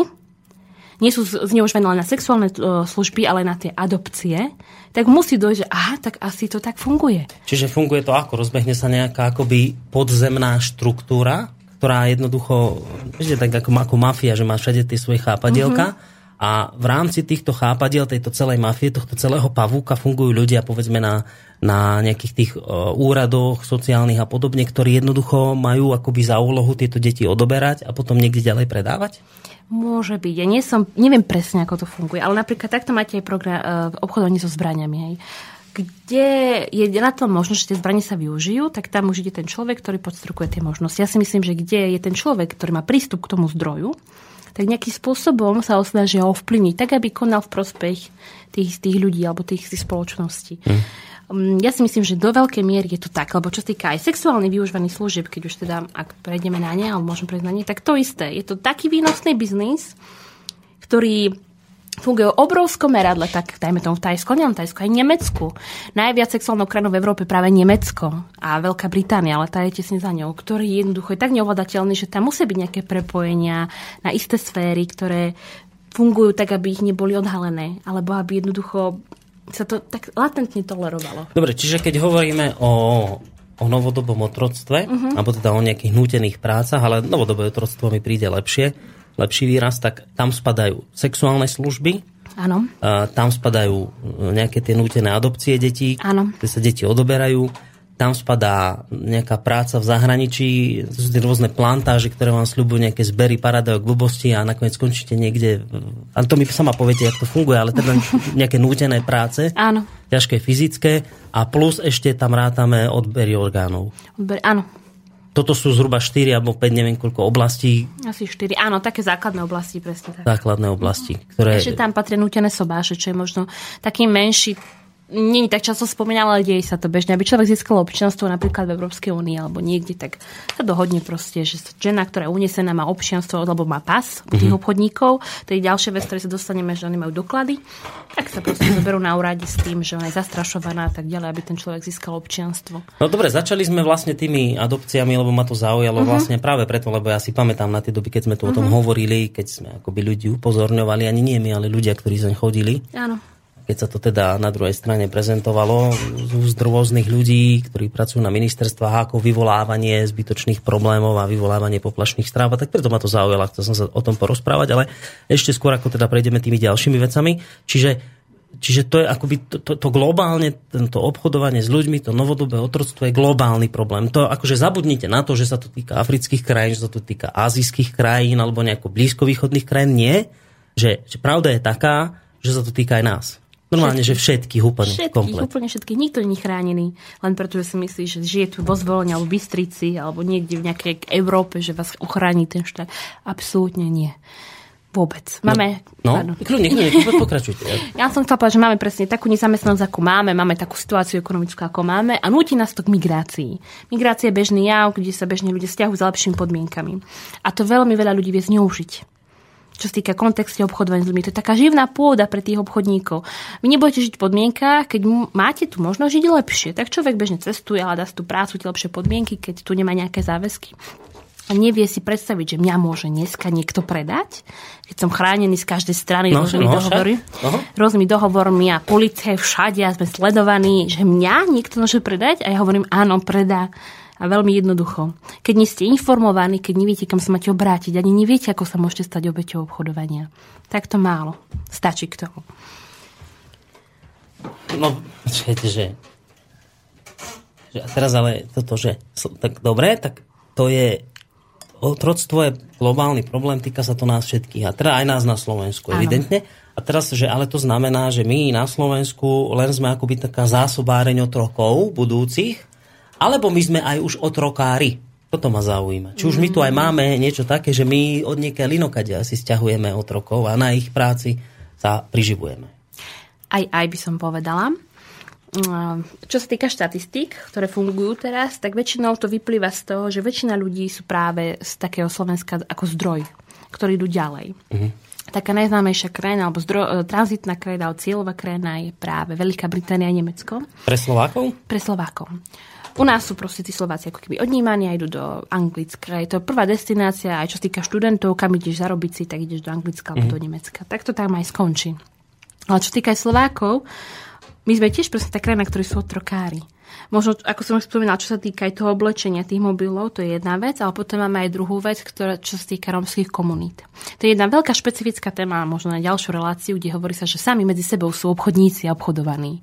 nie sú zneužívané len na sexuálne uh, služby, ale na tie adopcie, tak musí dojsť, že aha, tak asi to tak funguje. Čiže funguje to ako? Rozbehne sa nejaká akoby podzemná štruktúra, ktorá jednoducho, viete, tak ako, ako mafia, že má všade tie svoje chápadielka, mm-hmm. A v rámci týchto chápadiel, tejto celej mafie, tohto celého pavúka fungujú ľudia, povedzme, na, na nejakých tých uh, úradoch sociálnych a podobne, ktorí jednoducho majú akoby za úlohu tieto deti odoberať a potom niekde ďalej predávať? Môže byť. Ja nie som, neviem presne, ako to funguje, ale napríklad takto máte aj program, uh, obchodovanie so zbraniami. Hej kde je na to možnosť, že tie zbranie sa využijú, tak tam už ide ten človek, ktorý podstrukuje tie možnosti. Ja si myslím, že kde je ten človek, ktorý má prístup k tomu zdroju, tak nejakým spôsobom sa ho snažia ovplyvniť, tak aby konal v prospech tých, tých ľudí alebo tých, tých spoločností. Hm. Um, ja si myslím, že do veľkej miery je to tak, lebo čo sa týka aj sexuálne využívaných služieb, keď už teda, ak prejdeme na ne, alebo môžem prejsť na ne, tak to isté. Je to taký výnosný biznis, ktorý funguje v obrovskom meradle, tak dajme tomu v Tajsku, nielen Tajsku, aj Nemecku. Najviac sexuálnou krajinou v Európe práve Nemecko a Veľká Británia, ale tá je tesne za ňou, ktorý jednoducho je tak neovladateľný, že tam musia byť nejaké prepojenia na isté sféry, ktoré fungujú tak, aby ich neboli odhalené, alebo aby jednoducho sa to tak latentne tolerovalo. Dobre, čiže keď hovoríme o o novodobom otroctve, uh-huh. alebo teda o nejakých nútených prácach, ale novodobé otroctvo mi príde lepšie, lepší výraz, tak tam spadajú sexuálne služby, Áno. Tam spadajú e, nejaké tie nútené adopcie detí, Áno. kde sa deti odoberajú. Tam spadá nejaká práca v zahraničí, to sú tie rôzne plantáže, ktoré vám sľubujú nejaké zbery, paradajok, glubosti a nakoniec skončíte niekde... A to mi sama poviete, ako to funguje, ale teda nejaké nútené práce. Áno. Ťažké fyzické. A plus ešte tam rátame odbery orgánov. Odber, áno. Toto sú zhruba 4 alebo 5, neviem koľko oblastí. Asi 4, áno, také základné oblasti, presne tak. Základné oblasti, ktoré... Ešte tam patria nutené sobáše, čo je možno taký menší nie tak často spomínal, ale deje sa to bežne. Aby človek získal občianstvo napríklad v Európskej únii alebo niekde, tak sa dohodne proste, že žena, ktorá je unesená, má občianstvo alebo má pas u tých mm-hmm. obchodníkov. To je ďalšia vec, ktoré sa dostaneme, že oni majú doklady. Tak sa proste zoberú na úrade s tým, že ona je zastrašovaná a tak ďalej, aby ten človek získal občianstvo. No dobre, začali sme vlastne tými adopciami, lebo ma to zaujalo mm-hmm. vlastne práve preto, lebo ja si pamätám na tie doby, keď sme tu mm-hmm. o tom mhm. hovorili, keď sme akoby ľudí upozorňovali, ani nie my, ale ľudia, ktorí sme chodili. Áno keď sa to teda na druhej strane prezentovalo z rôznych ľudí, ktorí pracujú na ministerstvách, ako vyvolávanie zbytočných problémov a vyvolávanie poplašných stráv. Tak preto ma to zaujalo, chcel som sa o tom porozprávať, ale ešte skôr, ako teda prejdeme tými ďalšími vecami. Čiže, čiže to je akoby to, to, to globálne, tento obchodovanie s ľuďmi, to novodobé otroctvo je globálny problém. To akože zabudnite na to, že sa to týka afrických krajín, že sa to týka azijských krajín alebo nejako blízkovýchodných krajín. Nie. Že, že pravda je taká, že sa to týka aj nás. Normálne, všetkých. že všetkých úplne. Všetkých, komplet. úplne všetkých. Nikto nie je chránený. Len preto, že si myslí, že žije tu vo zvolení alebo v Bystrici alebo niekde v nejakej Európe, že vás ochráni ten štát. Absolútne nie. Vôbec. No, máme... No, no kľudne, kľudne, pokračujte. Ja som chcela povedať, že máme presne takú nezamestnanosť, ako máme, máme takú situáciu ekonomickú, ako máme a nutí nás to k migrácii. Migrácia je bežný jav, kde sa bežne ľudia stiahujú za lepšími podmienkami. A to veľmi veľa ľudí vie zneužiť čo sa týka kontexte obchodovania s ľuďmi. To je taká živná pôda pre tých obchodníkov. Vy nebudete žiť v podmienkách, keď máte tu možnosť žiť lepšie. Tak človek bežne cestuje, ale dá si tú prácu, tie lepšie podmienky, keď tu nemá nejaké záväzky a nevie si predstaviť, že mňa môže dneska niekto predať, keď som chránený z každej strany no, rôznymi no, dohovory, uh-huh. rôznymi dohovormi a policie všade a sme sledovaní, že mňa niekto môže predať a ja hovorím, áno, predá. A veľmi jednoducho. Keď nie ste informovaní, keď neviete, kam sa máte obrátiť, ani neviete, ako sa môžete stať obeťou obchodovania. Tak to málo. Stačí k tomu. No, počkajte, že... že a teraz ale toto, že... Tak dobre, tak to je otroctvo je globálny problém, týka sa to nás všetkých. A teda aj nás na Slovensku, ano. evidentne. A teraz, že ale to znamená, že my na Slovensku len sme akoby taká zásobáreň otrokov budúcich, alebo my sme aj už otrokári. Toto ma zaujíma. Či už my tu aj máme niečo také, že my od nieké linokade asi stiahujeme otrokov a na ich práci sa priživujeme. Aj, aj by som povedala. Čo sa týka štatistík, ktoré fungujú teraz, tak väčšinou to vyplýva z toho, že väčšina ľudí sú práve z takého Slovenska ako zdroj, ktorí idú ďalej. Uh-huh. Taká najznámejšia krajina, alebo zdro, e, tranzitná krajina, alebo cieľová krajina je práve Veľká Británia a Nemecko. Pre Slovákov? Pre Slovákov. U nás sú proste tí Slováci ako keby odnímaní a idú do Anglicka. Je to prvá destinácia, aj čo sa týka študentov, kam ideš zarobiť si, tak ideš do Anglicka alebo mm. do Nemecka. Tak to tam aj skončí. Ale čo týka aj Slovákov, my sme tiež presne tá krajina, ktorí sú otrokári. Možno, ako som už spomínala, čo sa týka aj toho oblečenia tých mobilov, to je jedna vec, ale potom máme aj druhú vec, ktorá, čo sa týka rómskych komunít. To je jedna veľká špecifická téma, možno na ďalšiu reláciu, kde hovorí sa, že sami medzi sebou sú obchodníci a obchodovaní.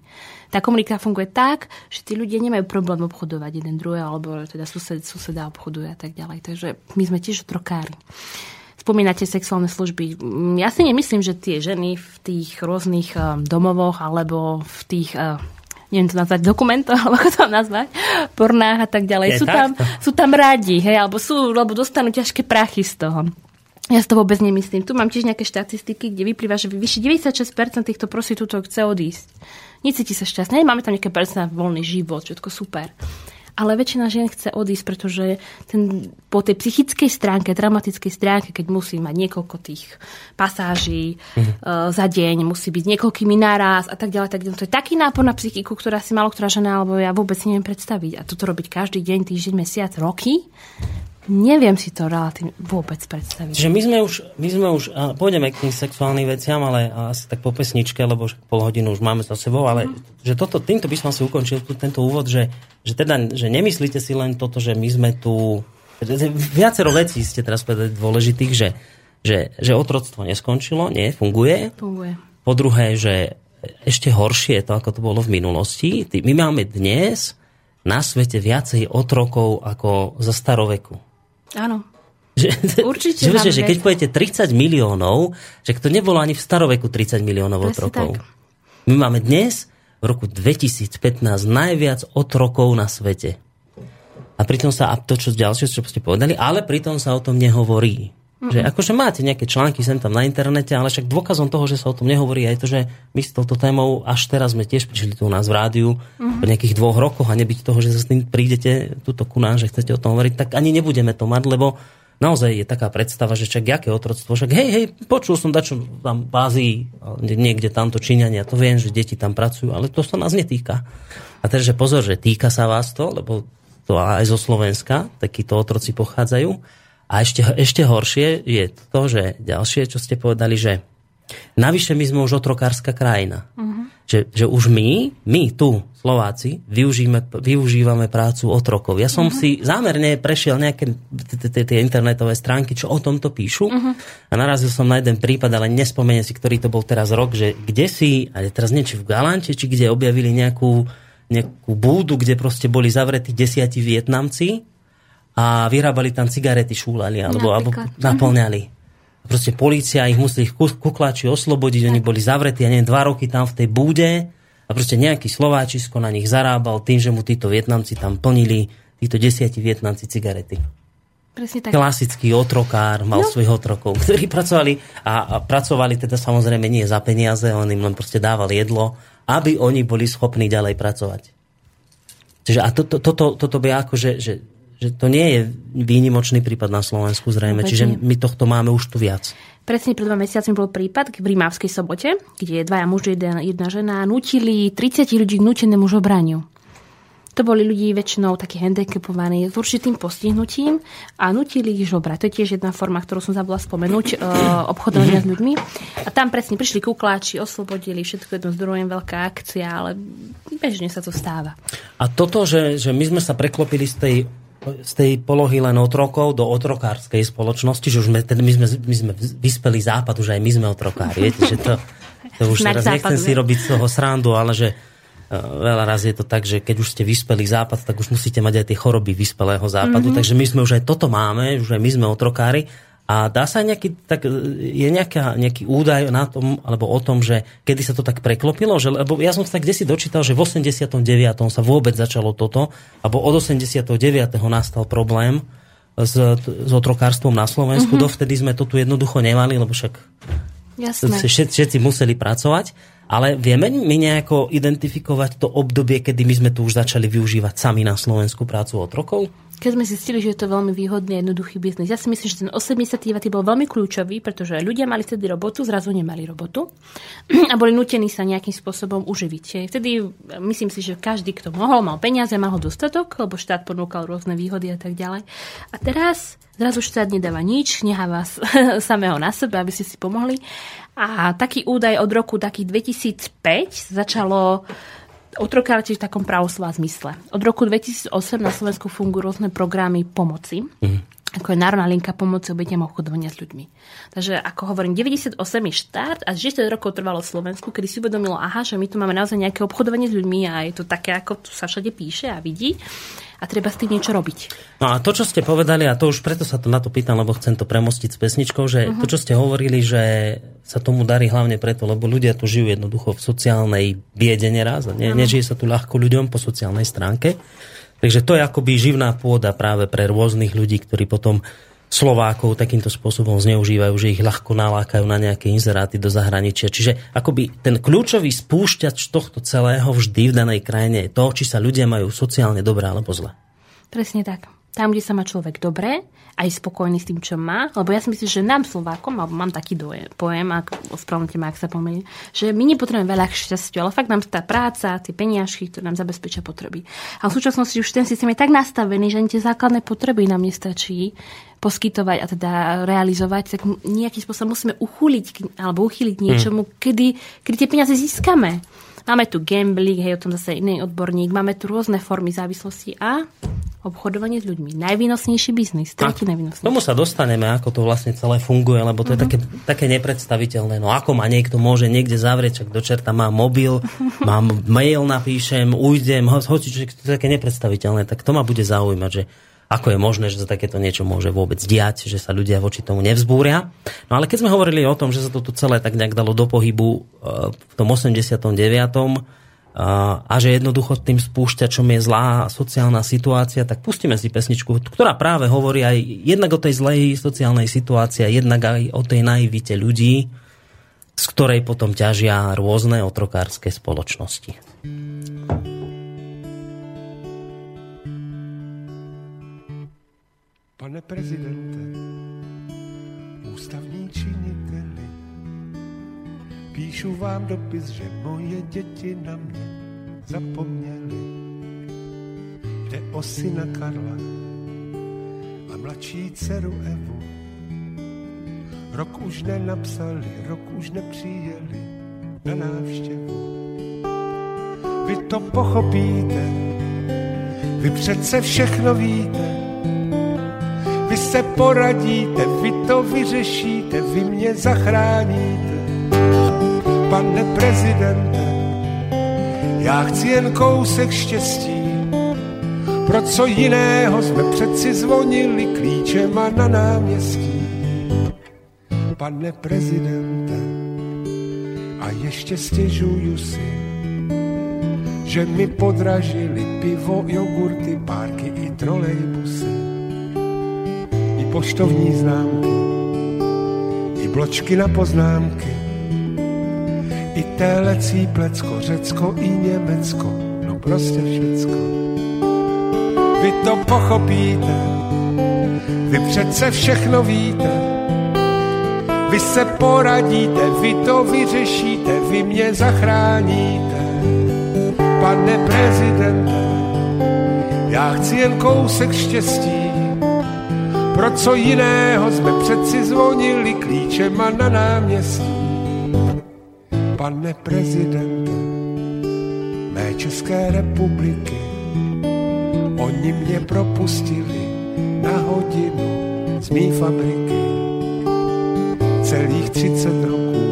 Tá komunita funguje tak, že tí ľudia nemajú problém obchodovať jeden druhého, alebo teda sused, suseda obchoduje a tak ďalej. Takže my sme tiež otrokári spomínate sexuálne služby. Ja si nemyslím, že tie ženy v tých rôznych eh, domovoch alebo v tých eh, neviem to nazvať, dokumentoch, alebo ako to nazvať, pornách a tak ďalej. sú, tam, sú tam radi, hej, alebo sú, lebo dostanú ťažké prachy z toho. Ja si to vôbec nemyslím. Tu mám tiež nejaké štatistiky, kde vyplýva, že vyše 96% týchto prostitútok chce odísť. Necíti sa šťastné, máme tam nejaké percentá voľný život, všetko super ale väčšina žien chce odísť, pretože ten, po tej psychickej stránke, dramatickej stránke, keď musí mať niekoľko tých pasáží mm-hmm. uh, za deň, musí byť niekoľkými naraz a tak ďalej, tak. To je taký nápor na psychiku, ktorá si malo ktorá žena, alebo ja vôbec neviem predstaviť. A toto robiť každý deň, týždeň, mesiac, roky, Neviem si to relatívne vôbec predstaviť. Čiže my sme už, my sme už pôjdeme k tým sexuálnym veciam, ale asi tak po pesničke, lebo pol hodinu už máme za sebou, ale mm. že toto, týmto by som si ukončil tento úvod, že, že teda, že nemyslíte si len toto, že my sme tu viacero vecí ste teraz povedali dôležitých, že, že, že otroctvo neskončilo, nie, funguje. Funguje. Po druhé, že ešte horšie je to, ako to bolo v minulosti. My máme dnes na svete viacej otrokov ako za staroveku. Áno. Že, Určite. Že, že keď poviete 30 miliónov, že to nebolo ani v staroveku 30 miliónov Presne otrokov. Tak. My máme dnes v roku 2015 najviac otrokov na svete. A pritom sa, a to čo ďalšie, čo ste povedali, ale pritom sa o tom nehovorí. Mm-hmm. Že akože máte nejaké články sem tam na internete, ale však dôkazom toho, že sa o tom nehovorí, aj to, že my s touto témou až teraz sme tiež prišli tu u nás v rádiu mm-hmm. po nejakých dvoch rokoch a nebyť toho, že sa s tým prídete túto ku nám, že chcete o tom hovoriť, tak ani nebudeme to mať, lebo naozaj je taká predstava, že čak jaké otroctvo, však hej, hej, počul som dačo tam v Ázii, niekde tamto Číňania, to viem, že deti tam pracujú, ale to sa nás netýka. A teraz, že pozor, že týka sa vás to, lebo to aj zo Slovenska, takíto otroci pochádzajú a ešte, ešte horšie je to, že ďalšie, čo ste povedali, že navyše my sme už otrokárska krajina. Uh-huh. Že, že už my, my tu, Slováci, využívame, využívame prácu otrokov. Ja som uh-huh. si zámerne prešiel nejaké tie internetové stránky, čo o tomto píšu uh-huh. a narazil som na jeden prípad, ale nespomeniem si, ktorý to bol teraz rok, že kde si, ale teraz nie či v Galante, či kde objavili nejakú, nejakú búdu, kde proste boli zavretí desiatí Vietnamci a vyrábali tam cigarety, šúlali alebo, alebo naplňali. Proste policia ich museli kukláči oslobodiť, tak. oni boli zavretí, ja neviem, dva roky tam v tej búde a proste nejaký Slováčisko na nich zarábal tým, že mu títo Vietnamci tam plnili, títo desiatí Vietnamci cigarety. Presne tak. Klasický otrokár mal no. svojich otrokov, ktorí pracovali a, a pracovali teda samozrejme nie za peniaze, on im len proste dával jedlo, aby oni boli schopní ďalej pracovať. Čiže a toto to, to, to, to by akože, že že to nie je výnimočný prípad na Slovensku zrejme, čiže my tohto máme už tu viac. Presne pred dva mesiacmi bol prípad v Rímavskej sobote, kde dvaja muži, jedna, jedna žena nutili 30 ľudí k nutenému žobraniu. To boli ľudí väčšinou takí handicapovaní s určitým postihnutím a nutili ich žobrať. To je tiež jedna forma, ktorú som zabudla spomenúť, uh, obchodovania s ľuďmi. A tam presne prišli kukláči, oslobodili všetko jedno z druhým, veľká akcia, ale bežne sa to stáva. A toto, že, že my sme sa preklopili z tej z tej polohy len otrokov do otrokárskej spoločnosti, že už teda my, sme, my sme vyspeli západ, už aj my sme otrokári. Viete, že to, to už teraz nechcem si robiť z toho srandu, ale že Eh, veľa raz je to tak, že keď už ste vyspelý západ, tak už musíte mať aj tie choroby vyspelého západu. Mm-hmm. Takže my sme už aj toto máme, už aj my sme otrokári. A dá sa nejaký, tak, eh, je nejaká, nejaký údaj na tom, alebo o tom, že kedy sa to tak preklopilo, že, lebo ja som sa kde si dočítal, že v 89. sa vôbec začalo toto, alebo od 89. nastal problém s, s otrokárstvom na Slovensku. Mm-hmm. Dovtedy sme to tu jednoducho nemali, lebo však Jasné. Všetci museli pracovať. Ale vieme my nejako identifikovať to obdobie, kedy my sme tu už začali využívať sami na Slovensku prácu otrokov? Keď sme zistili, že je to veľmi výhodný a jednoduchý biznis. Ja si myslím, že ten 89. bol veľmi kľúčový, pretože ľudia mali vtedy robotu, zrazu nemali robotu a boli nutení sa nejakým spôsobom uživiť. Vtedy myslím si, že každý, kto mohol, mal peniaze, mal dostatok, lebo štát ponúkal rôzne výhody a tak ďalej. A teraz zrazu štát nedáva nič, nechá vás samého na sebe, aby ste si pomohli a taký údaj od roku takých 2005 začalo otrokárate v takom pravoslova zmysle. Od roku 2008 na Slovensku fungujú rôzne programy pomoci. Mm ako je Národná linka pomoci obetiam obchodovania s ľuďmi. Takže ako hovorím, 98 je štart a 60 rokov trvalo Slovensku, kedy si uvedomilo, aha, že my tu máme naozaj nejaké obchodovanie s ľuďmi a je to také, ako tu sa všade píše a vidí a treba s tým niečo robiť. No a to, čo ste povedali, a to už preto sa to na to pýtam, lebo chcem to premostiť s pesničkou, že uh-huh. to, čo ste hovorili, že sa tomu darí hlavne preto, lebo ľudia tu žijú jednoducho v sociálnej biede neraz. Ne, uh-huh. Nežije sa tu ľahko ľuďom po sociálnej stránke. Takže to je akoby živná pôda práve pre rôznych ľudí, ktorí potom Slovákov takýmto spôsobom zneužívajú, že ich ľahko nalákajú na nejaké inzeráty do zahraničia. Čiže akoby ten kľúčový spúšťač tohto celého vždy v danej krajine je to, či sa ľudia majú sociálne dobré alebo zle. Presne tak. Tam, kde sa má človek dobre, aj spokojný s tým, čo má. Lebo ja si myslím, že nám Slovákom, alebo mám taký dojem, pojem, ak ospravedlňte ma, ak sa pomenie, že my nepotrebujeme veľa šťastia, ale fakt nám tá práca, tie peniažky, ktoré nám zabezpečia potreby. A v súčasnosti už ten systém je tak nastavený, že ani tie základné potreby nám nestačí poskytovať a teda realizovať, tak nejakým spôsobom musíme uchúliť alebo uchyliť niečomu, hmm. kedy, kedy tie peniaze získame. Máme tu gambling, hej, o tom zase iný odborník, máme tu rôzne formy závislosti a obchodovanie s ľuďmi. Najvýnosnejší biznis, tretí najvýnosnejší. Tomu sa dostaneme, ako to vlastne celé funguje, lebo to uh-huh. je mhm. také, také nepredstaviteľné. No ako ma niekto môže niekde zavrieť, čak do čerta mám mobil, mám mail napíšem, ujdem, hoci čo to je také nepredstaviteľné, tak to ma bude zaujímať, že ako je možné, že sa takéto niečo môže vôbec diať, že sa ľudia voči tomu nevzbúria. No ale keď sme hovorili o tom, že sa to tu celé tak nejak dalo do pohybu e, v tom 89 a že jednoducho tým spúšťačom je zlá sociálna situácia, tak pustíme si pesničku, ktorá práve hovorí aj jednak o tej zlej sociálnej situácii, jednak aj o tej naivite ľudí, z ktorej potom ťažia rôzne otrokárske spoločnosti. Pane prezidente, ústavní činiteli, Píšu vám dopis, že moje děti na mě zapomněli. Jde o syna Karla a mladší dceru Evu. Rok už nenapsali, rok už nepřijeli na návštěvu. Vy to pochopíte, vy přece všechno víte. Vy se poradíte, vy to vyřešíte, vy mě zachráníte pane prezidente, já chci jen kousek štěstí. Pro co jiného jsme přeci zvonili klíčema na náměstí. Pane prezidente, a ještě stěžuju si, že mi podražili pivo, jogurty, párky i trolejbusy. Poštovní známky, i bločky na poznámky i telecí plecko, Řecko i Německo, no prostě všecko. vy to pochopíte, vy přece všechno víte, vy se poradíte, vy to vyřešíte, vy mě zachráníte, pane prezidente, já chci jen kousek štěstí, pro co jiného jsme přeci zvonili klíčema na náměstí. Pane prezidente, mé České republiky, oni mě propustili na hodinu z mý fabriky. Celých 30 roků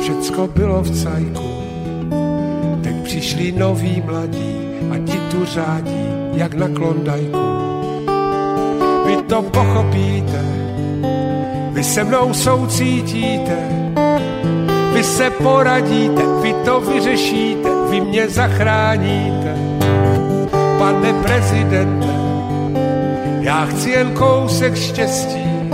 všecko bylo v cajku. Teď přišli noví mladí a ti tu řádí jak na klondajku. To pochopíte, vy se mnou soucítíte, vy se poradíte, vy to vyřešíte, vy mě zachráníte. Pane prezidente, já chci jen kousek štěstí,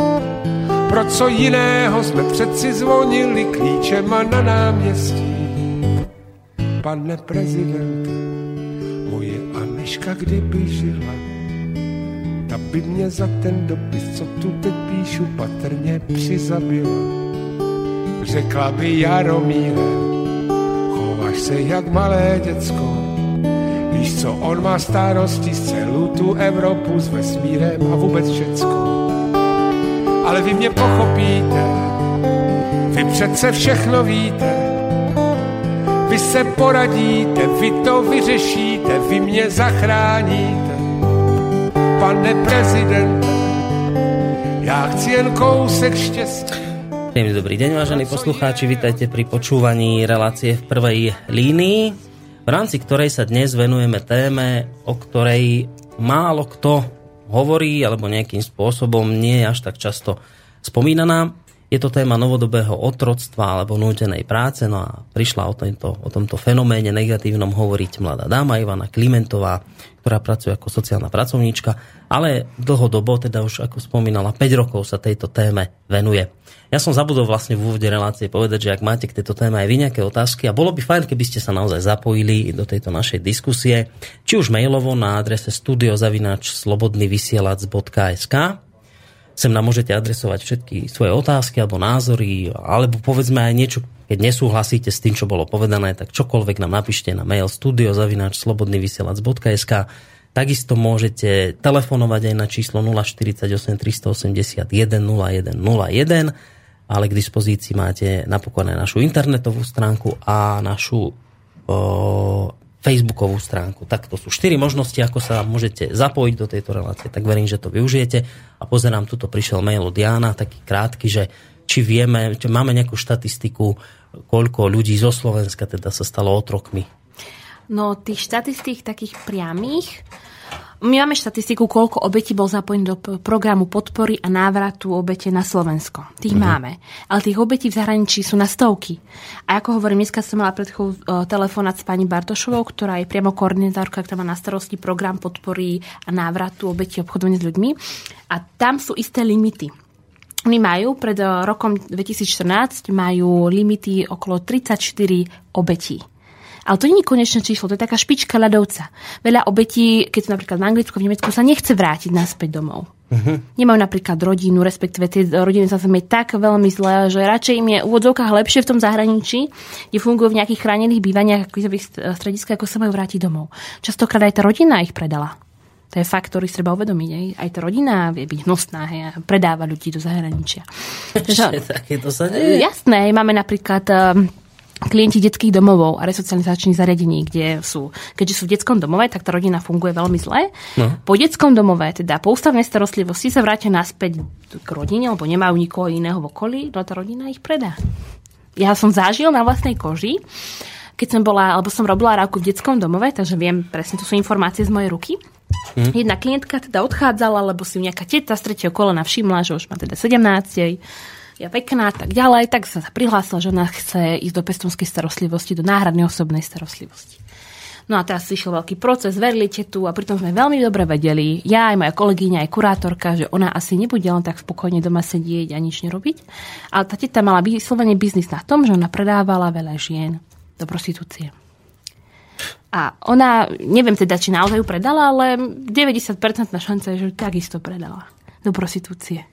pro co jiného jsme přeci zvonili klíčema na náměstí. Pane prezidente, moje Aneška kdyby žila, by mě za ten dopis, co tu teď píšu, patrně přizabila. Řekla by Jaromíre, chováš se jak malé děcko, Víš co, on má starosti z celou tu Evropu s vesmírem a vůbec všecko. Ale vy mě pochopíte, vy přece všechno víte, vy se poradíte, vy to vyřešíte, vy mě zachráníte. Pane prezidente, já chci jen kousek. Príjemný dobrý deň, vážení poslucháči, vítajte pri počúvaní relácie v prvej línii v rámci ktorej sa dnes venujeme téme, o ktorej málo kto hovorí alebo nejakým spôsobom nie je až tak často spomínaná. Je to téma novodobého otroctva alebo nútenej práce, no a prišla o, tento, o tomto fenoméne negatívnom hovoriť mladá dáma Ivana Klimentová, ktorá pracuje ako sociálna pracovníčka, ale dlhodobo, teda už ako spomínala, 5 rokov sa tejto téme venuje. Ja som zabudol vlastne v úvode relácie povedať, že ak máte k tejto téme aj vy nejaké otázky, a bolo by fajn, keby ste sa naozaj zapojili do tejto našej diskusie, či už mailovo na adrese studiozavinač.slobodnyvysielac.sk Sem nám môžete adresovať všetky svoje otázky alebo názory, alebo povedzme aj niečo, keď nesúhlasíte s tým, čo bolo povedané, tak čokoľvek nám napíšte na mail studiozavinač.slobodnyvysielac.sk Takisto môžete telefonovať aj na číslo 048 381 0101 ale k dispozícii máte napokon aj našu internetovú stránku a našu o, facebookovú stránku. Tak to sú štyri možnosti, ako sa môžete zapojiť do tejto relácie, tak verím, že to využijete. A pozerám, tuto prišiel mail od Jana, taký krátky, že či vieme, či máme nejakú štatistiku, koľko ľudí zo Slovenska teda sa stalo otrokmi. No, tých štatistík takých priamých my máme štatistiku, koľko obetí bol zapojený do programu podpory a návratu obete na Slovensko. Tých mm-hmm. máme. Ale tých obetí v zahraničí sú na stovky. A ako hovorím, dneska som mala pred chvíľu telefonát s pani Bartošovou, ktorá je priamo koordinátorka, ktorá má na starosti program podpory a návratu obetí obchodovania s ľuďmi. A tam sú isté limity. Oni majú pred rokom 2014 majú limity okolo 34 obetí. Ale to nie je konečné číslo, to je taká špička ľadovca. Veľa obetí, keď sú napríklad v Anglicku, v Nemecku, sa nechce vrátiť naspäť domov. Uh-huh. Nemajú napríklad rodinu, respektíve tie rodiny sa je tak veľmi zlé, že radšej im je v úvodzovkách lepšie v tom zahraničí, kde fungujú v nejakých chránených bývaniach, krizových strediskách, ako sa majú vrátiť domov. Častokrát aj tá rodina ich predala. To je fakt, ktorý si treba uvedomiť. Aj, aj tá rodina vie byť hnusná hej, a predáva ľudí do zahraničia. Takže, to sa deje? Jasné, máme napríklad klienti detských domovov a resocializačných zariadení, kde sú, keďže sú v detskom domove, tak tá rodina funguje veľmi zle. No. Po detskom domove, teda po ústavnej starostlivosti sa vrátia naspäť k rodine, lebo nemajú nikoho iného v okolí, no tá rodina ich predá. Ja som zažil na vlastnej koži, keď som bola, alebo som robila rávku v detskom domove, takže viem presne, to sú informácie z mojej ruky. Hm. Jedna klientka teda odchádzala, lebo si nejaká teta z tretieho kolena všimla, že už má teda 17 ja pekná, tak ďalej, tak sa prihlásila, že ona chce ísť do pestonskej starostlivosti, do náhradnej osobnej starostlivosti. No a teraz išiel veľký proces, verili tu a pritom sme veľmi dobre vedeli, ja aj moja kolegyňa, aj kurátorka, že ona asi nebude len tak spokojne doma sedieť a nič nerobiť. Ale tá teta mala vyslovene biznis na tom, že ona predávala veľa žien do prostitúcie. A ona, neviem teda, či naozaj ju predala, ale 90% na šanca je, že ju takisto predala do prostitúcie.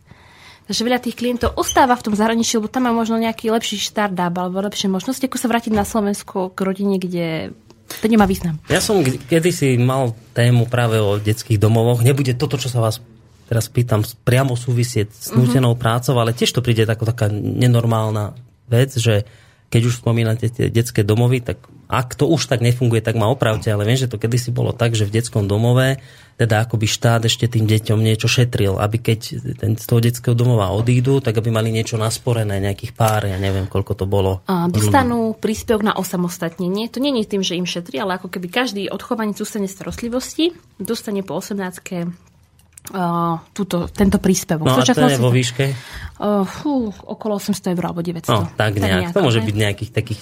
Takže veľa tých klientov ostáva v tom zahraničí, lebo tam má možno nejaký lepší štart alebo lepšie možnosti, ako sa vrátiť na Slovensko k rodine, kde to nemá význam. Ja som kedysi mal tému práve o detských domovoch. Nebude toto, čo sa vás teraz pýtam, priamo súvisieť s nútenou uh-huh. prácou, ale tiež to príde ako taká nenormálna vec, že keď už spomínate tie detské domovy, tak ak to už tak nefunguje, tak ma opravte, ale viem, že to kedysi bolo tak, že v detskom domove teda akoby štát ešte tým deťom niečo šetril, aby keď ten, z toho detského domova odídu, tak aby mali niečo nasporené, nejakých pár, ja neviem, koľko to bolo. A dostanú príspevok na osamostatnenie. To nie je tým, že im šetrí, ale ako keby každý odchovanec dostane starostlivosti, dostane po 18 Uh, túto, tento príspevok. No a to je vo výške? Uh, fú, okolo 800 eur alebo 900. No, tak, tak nejak. nejak. To môže byť nejakých takých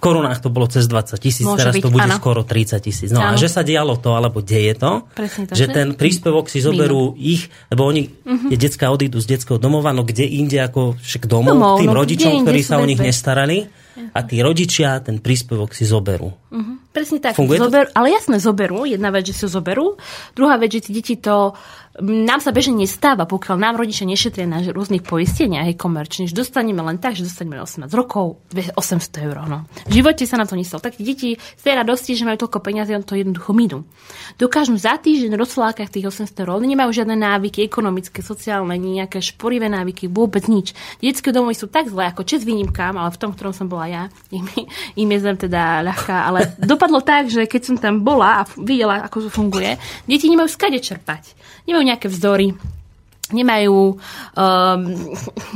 v korunách to bolo cez 20 tisíc, teraz byť, to bude áno. skoro 30 tisíc. No áno. a že sa dialo to, alebo deje to, to že ten príspevok si zoberú Mimo. ich, lebo oni, uh-huh. je detská odídu z detského domova, no kde inde ako však domov, domov tým no, rodičom, ktorí sa o nich nestarali a tí rodičia ten príspevok si zoberú. Uh-huh. Presne tak. Funguje zober, to? Ale jasne zoberú. Jedna vec, že si zoberú. Druhá vec, že tí deti to... Nám sa bežne nestáva, pokiaľ nám rodičia nešetria na rôznych poisteniach aj komerčne, že dostaneme len tak, že dostaneme 18 rokov, 800 eur. No. V živote sa na to nestalo. Tak deti z tej radosti, že majú toľko peniazy, on to jednoducho minú. Dokážu za týždeň rozflákať tých 800 eur. Nemajú žiadne návyky ekonomické, sociálne, nejaké šporivé návyky, vôbec nič. Detské domovy sú tak zlé, ako čes výnimkám, ale v tom, ktorom som bola ja, im, im je zem teda ľahká, ale dopadlo tak, že keď som tam bola a videla, ako to funguje, deti nemajú skade čerpať. Nemajú nejaké vzory, nemajú um,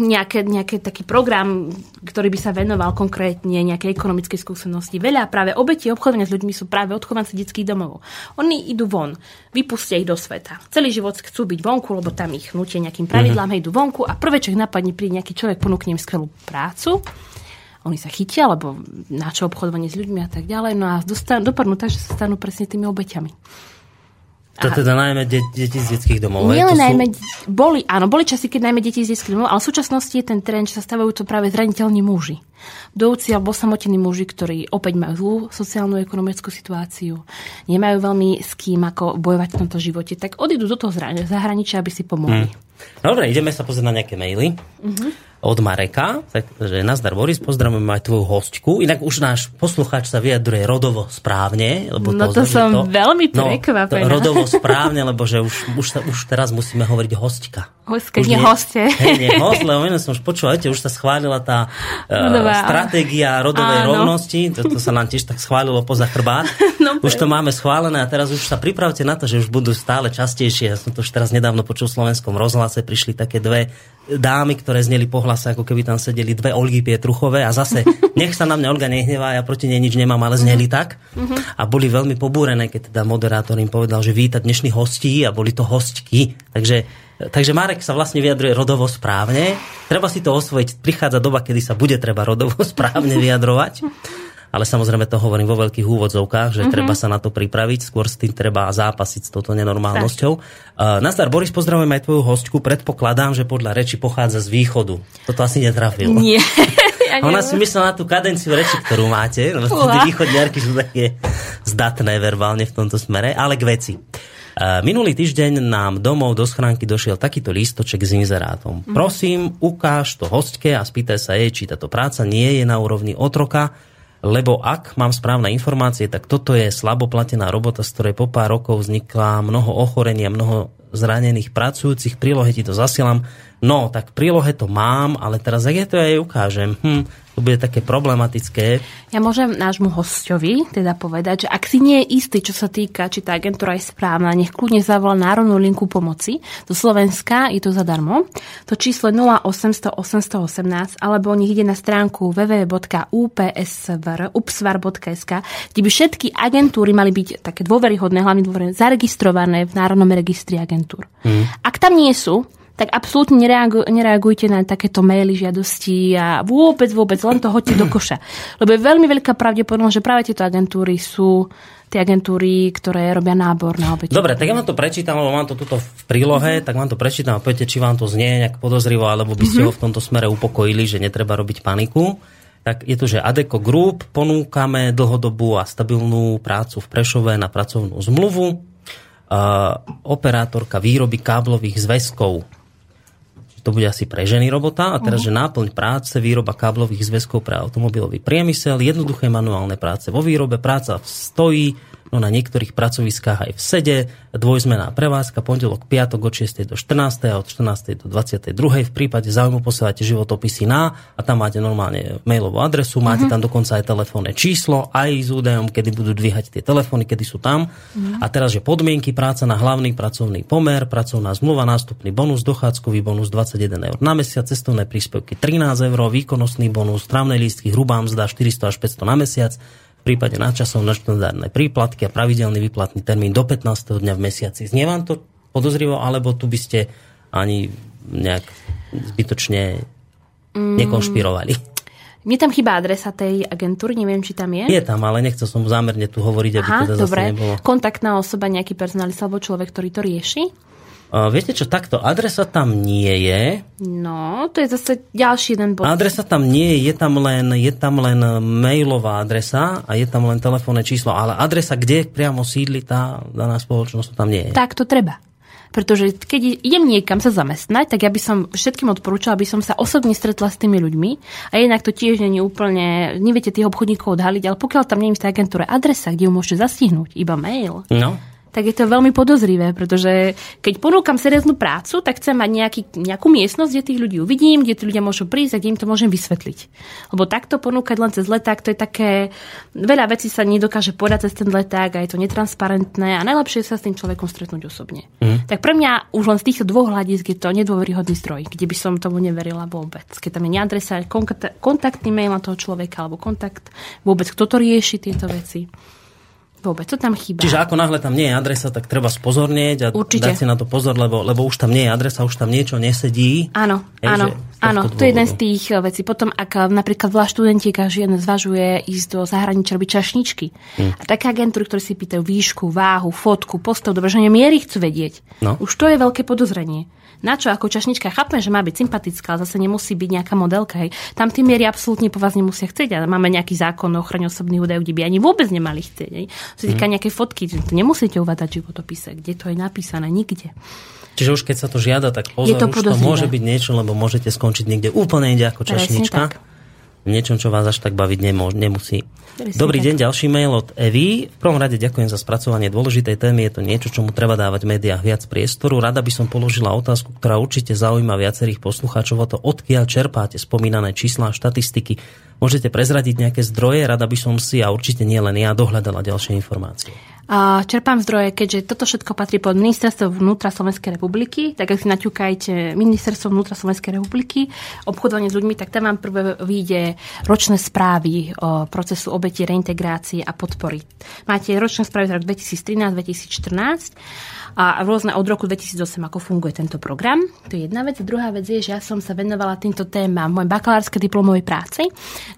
nejaké, nejaký taký program, ktorý by sa venoval konkrétne nejakej ekonomickej skúsenosti. Veľa práve obeti obchodovania s ľuďmi sú práve odchovanci detských domov. Oni idú von, vypustia ich do sveta. Celý život chcú byť vonku, lebo tam ich nutia nejakým pravidlám, mm-hmm. idú vonku a prvé, čo ich napadne, príde nejaký človek, ponúkne im skvelú prácu oni sa chytia, alebo na čo obchodovanie s ľuďmi a tak ďalej, no a dostanú, dopadnú tak, že sa stanú presne tými obeťami. To teda najmä de- deti z detských domov. Nie len najmä, sú... boli, áno, boli časy, keď najmä deti z detských domov, ale v súčasnosti je ten trend, že sa stavajú to práve zraniteľní muži. Dovci alebo samotení muži, ktorí opäť majú zlú sociálnu ekonomickú situáciu, nemajú veľmi s kým ako bojovať v tomto živote, tak odídu do toho zahraničia, aby si pomohli. Hmm. Dobre, ideme sa pozrieť na nejaké maily. Uh-huh od Mareka, takže nazdar Boris, pozdravujeme aj tvoju hostku. Inak už náš poslucháč sa vyjadruje rodovo správne. Lebo no to, to som to, veľmi prekvapená. No, rodovo správne, lebo že už, už, už teraz musíme hovoriť hostka. Hostka, nie, nie hoste. Hej, nie host, lebo som už počul, už sa schválila tá uh, stratégia rodovej Áno. rovnosti, to, to sa nám tiež tak schválilo poza chrbát. No, už to máme schválené a teraz už sa pripravte na to, že už budú stále častejšie. Ja som to už teraz nedávno počul v slovenskom rozhlase, prišli také dve dámy, ktoré zneli po hlase, ako keby tam sedeli dve Olgy Pietruchové a zase nech sa na mňa Olga nehnevá, ja proti nej nič nemám, ale zneli tak. Uh-huh. A boli veľmi pobúrené, keď teda moderátor im povedal, že víta dnešných hostí a boli to hostky. Takže, takže Marek sa vlastne vyjadruje rodovo správne. Treba si to osvojiť. Prichádza doba, kedy sa bude treba rodovo správne vyjadrovať ale samozrejme to hovorím vo veľkých úvodzovkách, že mm-hmm. treba sa na to pripraviť, skôr s tým treba zápasiť s touto nenormálnosťou. Uh, Nazdar Boris, pozdravujem aj tvoju hostku, predpokladám, že podľa reči pochádza z východu. Toto asi netrafil. Nie. Ja Ona si myslela na tú kadenciu reči, ktorú máte, lebo tí východniarky sú také zdatné verbálne v tomto smere, ale k veci. Uh, minulý týždeň nám domov do schránky došiel takýto lístoček s inzerátom. Mm. Prosím, ukáž to hostke a spýtaj sa jej, či táto práca nie je na úrovni otroka, lebo ak mám správne informácie, tak toto je slaboplatená robota, z ktorej po pár rokov vznikla mnoho ochorenia, mnoho zranených pracujúcich. Prílohe ti to zasielam. No, tak prílohe to mám, ale teraz ak ja to aj ukážem, hm, to bude také problematické. Ja môžem nášmu hostovi teda povedať, že ak si nie je istý, čo sa týka, či tá agentúra je správna, nech kľudne zavolá Národnú linku pomoci do Slovenska, je to zadarmo. To číslo 0800 818 alebo nech ide na stránku www.upsvar.sk, kde by všetky agentúry mali byť také dôveryhodné, hlavne dôveryhodné, zaregistrované v Národnom registri agentúr. Hmm. Ak tam nie sú, tak absolútne nereagu, nereagujte na takéto maily, žiadosti a vôbec, vôbec, len to hoďte do koša. Lebo je veľmi veľká pravdepodobnosť, že práve tieto agentúry sú tie agentúry, ktoré robia nábor na obete. Dobre, tak ja vám to prečítam, lebo mám to tuto v prílohe, mm-hmm. tak vám to prečítam a poviete, či vám to znie nejak podozrivo, alebo by ste mm-hmm. ho v tomto smere upokojili, že netreba robiť paniku. tak je to, že Adeco Group ponúkame dlhodobú a stabilnú prácu v Prešove na pracovnú zmluvu. Uh, operátorka výroby káblových zväzkov to bude asi pre ženy robota. A teraz, uh-huh. že náplň práce, výroba káblových zväzkov pre automobilový priemysel, jednoduché manuálne práce vo výrobe, práca stojí, no na niektorých pracoviskách aj v sede, dvojzmená prevádzka, pondelok, piatok od 6. do 14. a od 14. do 22. V prípade záujmu posielate životopisy na a tam máte normálne mailovú adresu, máte uh-huh. tam dokonca aj telefónne číslo, aj s údajom, kedy budú dvíhať tie telefóny, kedy sú tam. Uh-huh. A teraz, že podmienky, práca na hlavný pracovný pomer, pracovná zmluva, nástupný bonus, dochádzkový bonus 21 eur na mesiac, cestovné príspevky 13 eur, výkonnostný bonus, strávne lístky, hrubá mzda 400 až 500 na mesiac, prípade nadčasov na štandardné príplatky a pravidelný výplatný termín do 15. dňa v mesiaci. Znie vám to podozrivo, alebo tu by ste ani nejak zbytočne mm. nekonšpirovali? Mne tam chýba adresa tej agentúry, neviem, či tam je. Je tam, ale nechcel som zámerne tu hovoriť, aby Aha, teda dobre. zase nebolo... Kontaktná osoba, nejaký personalista alebo človek, ktorý to rieši? Viete čo, takto, adresa tam nie je. No, to je zase ďalší jeden bod. Adresa tam nie je, je tam len, je tam len mailová adresa a je tam len telefónne číslo, ale adresa, kde priamo sídli tá daná spoločnosť, to tam nie je. Tak to treba. Pretože keď idem niekam sa zamestnať, tak ja by som všetkým odporúčala, aby som sa osobne stretla s tými ľuďmi. A jednak to tiež nie je úplne, neviete tých obchodníkov odhaliť, ale pokiaľ tam nie je v tej agentúre adresa, kde ju môžete zastihnúť, iba mail, no tak je to veľmi podozrivé, pretože keď ponúkam serióznu prácu, tak chcem mať nejaký, nejakú miestnosť, kde tých ľudí uvidím, kde tí ľudia môžu prísť a kde im to môžem vysvetliť. Lebo takto ponúkať len cez leták, to je také, veľa vecí sa nedokáže podať cez ten leták a je to netransparentné a najlepšie je sa s tým človekom stretnúť osobne. Mm. Tak pre mňa už len z týchto dvoch hľadisk je to nedôveryhodný stroj, kde by som tomu neverila vôbec. Keď tam je neadresa, kontaktný mail na toho človeka alebo kontakt, vôbec kto to rieši tieto veci. Vôbec, to tam chýba. Čiže ako náhle tam nie je adresa, tak treba spozornieť a Určite. dať si na to pozor, lebo, lebo už tam nie je adresa, už tam niečo nesedí. Áno, Hej, áno, áno, to je jeden z tých eh, vecí. Potom, ak eh, napríklad vlá študentieka žien zvažuje ísť do zahraničia robiť čašničky hm. a také agentúry, ktoré si pýtajú výšku, váhu, fotku, postav, dobre, že miery chcú vedieť. No. Už to je veľké podozrenie na čo ako čašnička chápem, že má byť sympatická, ale zase nemusí byť nejaká modelka. Hej. Tam tí miery absolútne po vás nemusia chcieť. A máme nejaký zákon o ochrane osobných údajov, kde by ani vôbec nemali chcieť. Hej. Čo sa týka mm. nejaké fotky, to nemusíte uvádať v životopise, kde to je napísané, nikde. Čiže už keď sa to žiada, tak pozor, je to už to môže byť niečo, lebo môžete skončiť niekde úplne inde ako čašnička. Tak niečom, čo vás až tak baviť nemô, nemusí. Dobrý deň, ďalší mail od Evy. V prvom rade ďakujem za spracovanie dôležitej témy. Je to niečo, čomu treba dávať v médiách viac priestoru. Rada by som položila otázku, ktorá určite zaujíma viacerých poslucháčov. O to, odkiaľ čerpáte spomínané čísla a štatistiky. Môžete prezradiť nejaké zdroje? Rada by som si, a určite nie len ja, dohľadala ďalšie informácie. Čerpám zdroje, keďže toto všetko patrí pod ministerstvo vnútra Slovenskej republiky, tak ak si naťukajte ministerstvo vnútra Slovenskej republiky, obchodovanie s ľuďmi, tak tam vám prvé vyjde ročné správy o procesu obeti, reintegrácie a podpory. Máte ročné správy za rok 2013-2014 a rôzne od roku 2008, ako funguje tento program. To je jedna vec. Druhá vec je, že ja som sa venovala týmto témam v mojej bakalárskej diplomovej práci,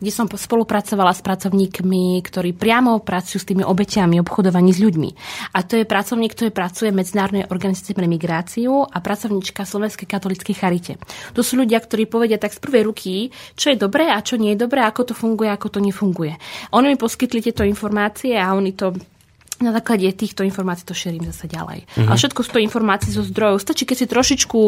kde som spolupracovala s pracovníkmi, ktorí priamo pracujú s tými obeťami obchodovaní s ľuďmi. A to je pracovník, ktorý pracuje v Medzinárodnej organizácii pre migráciu a pracovníčka Slovenskej katolíckej charite. To sú ľudia, ktorí povedia tak z prvej ruky, čo je dobré a čo nie je dobré, ako to funguje, ako to nefunguje. Oni mi poskytli tieto informácie a oni to na základe týchto informácií to šerím zase ďalej. Mm-hmm. A všetko sú to informácie zo zdrojov. Stačí, keď si trošičku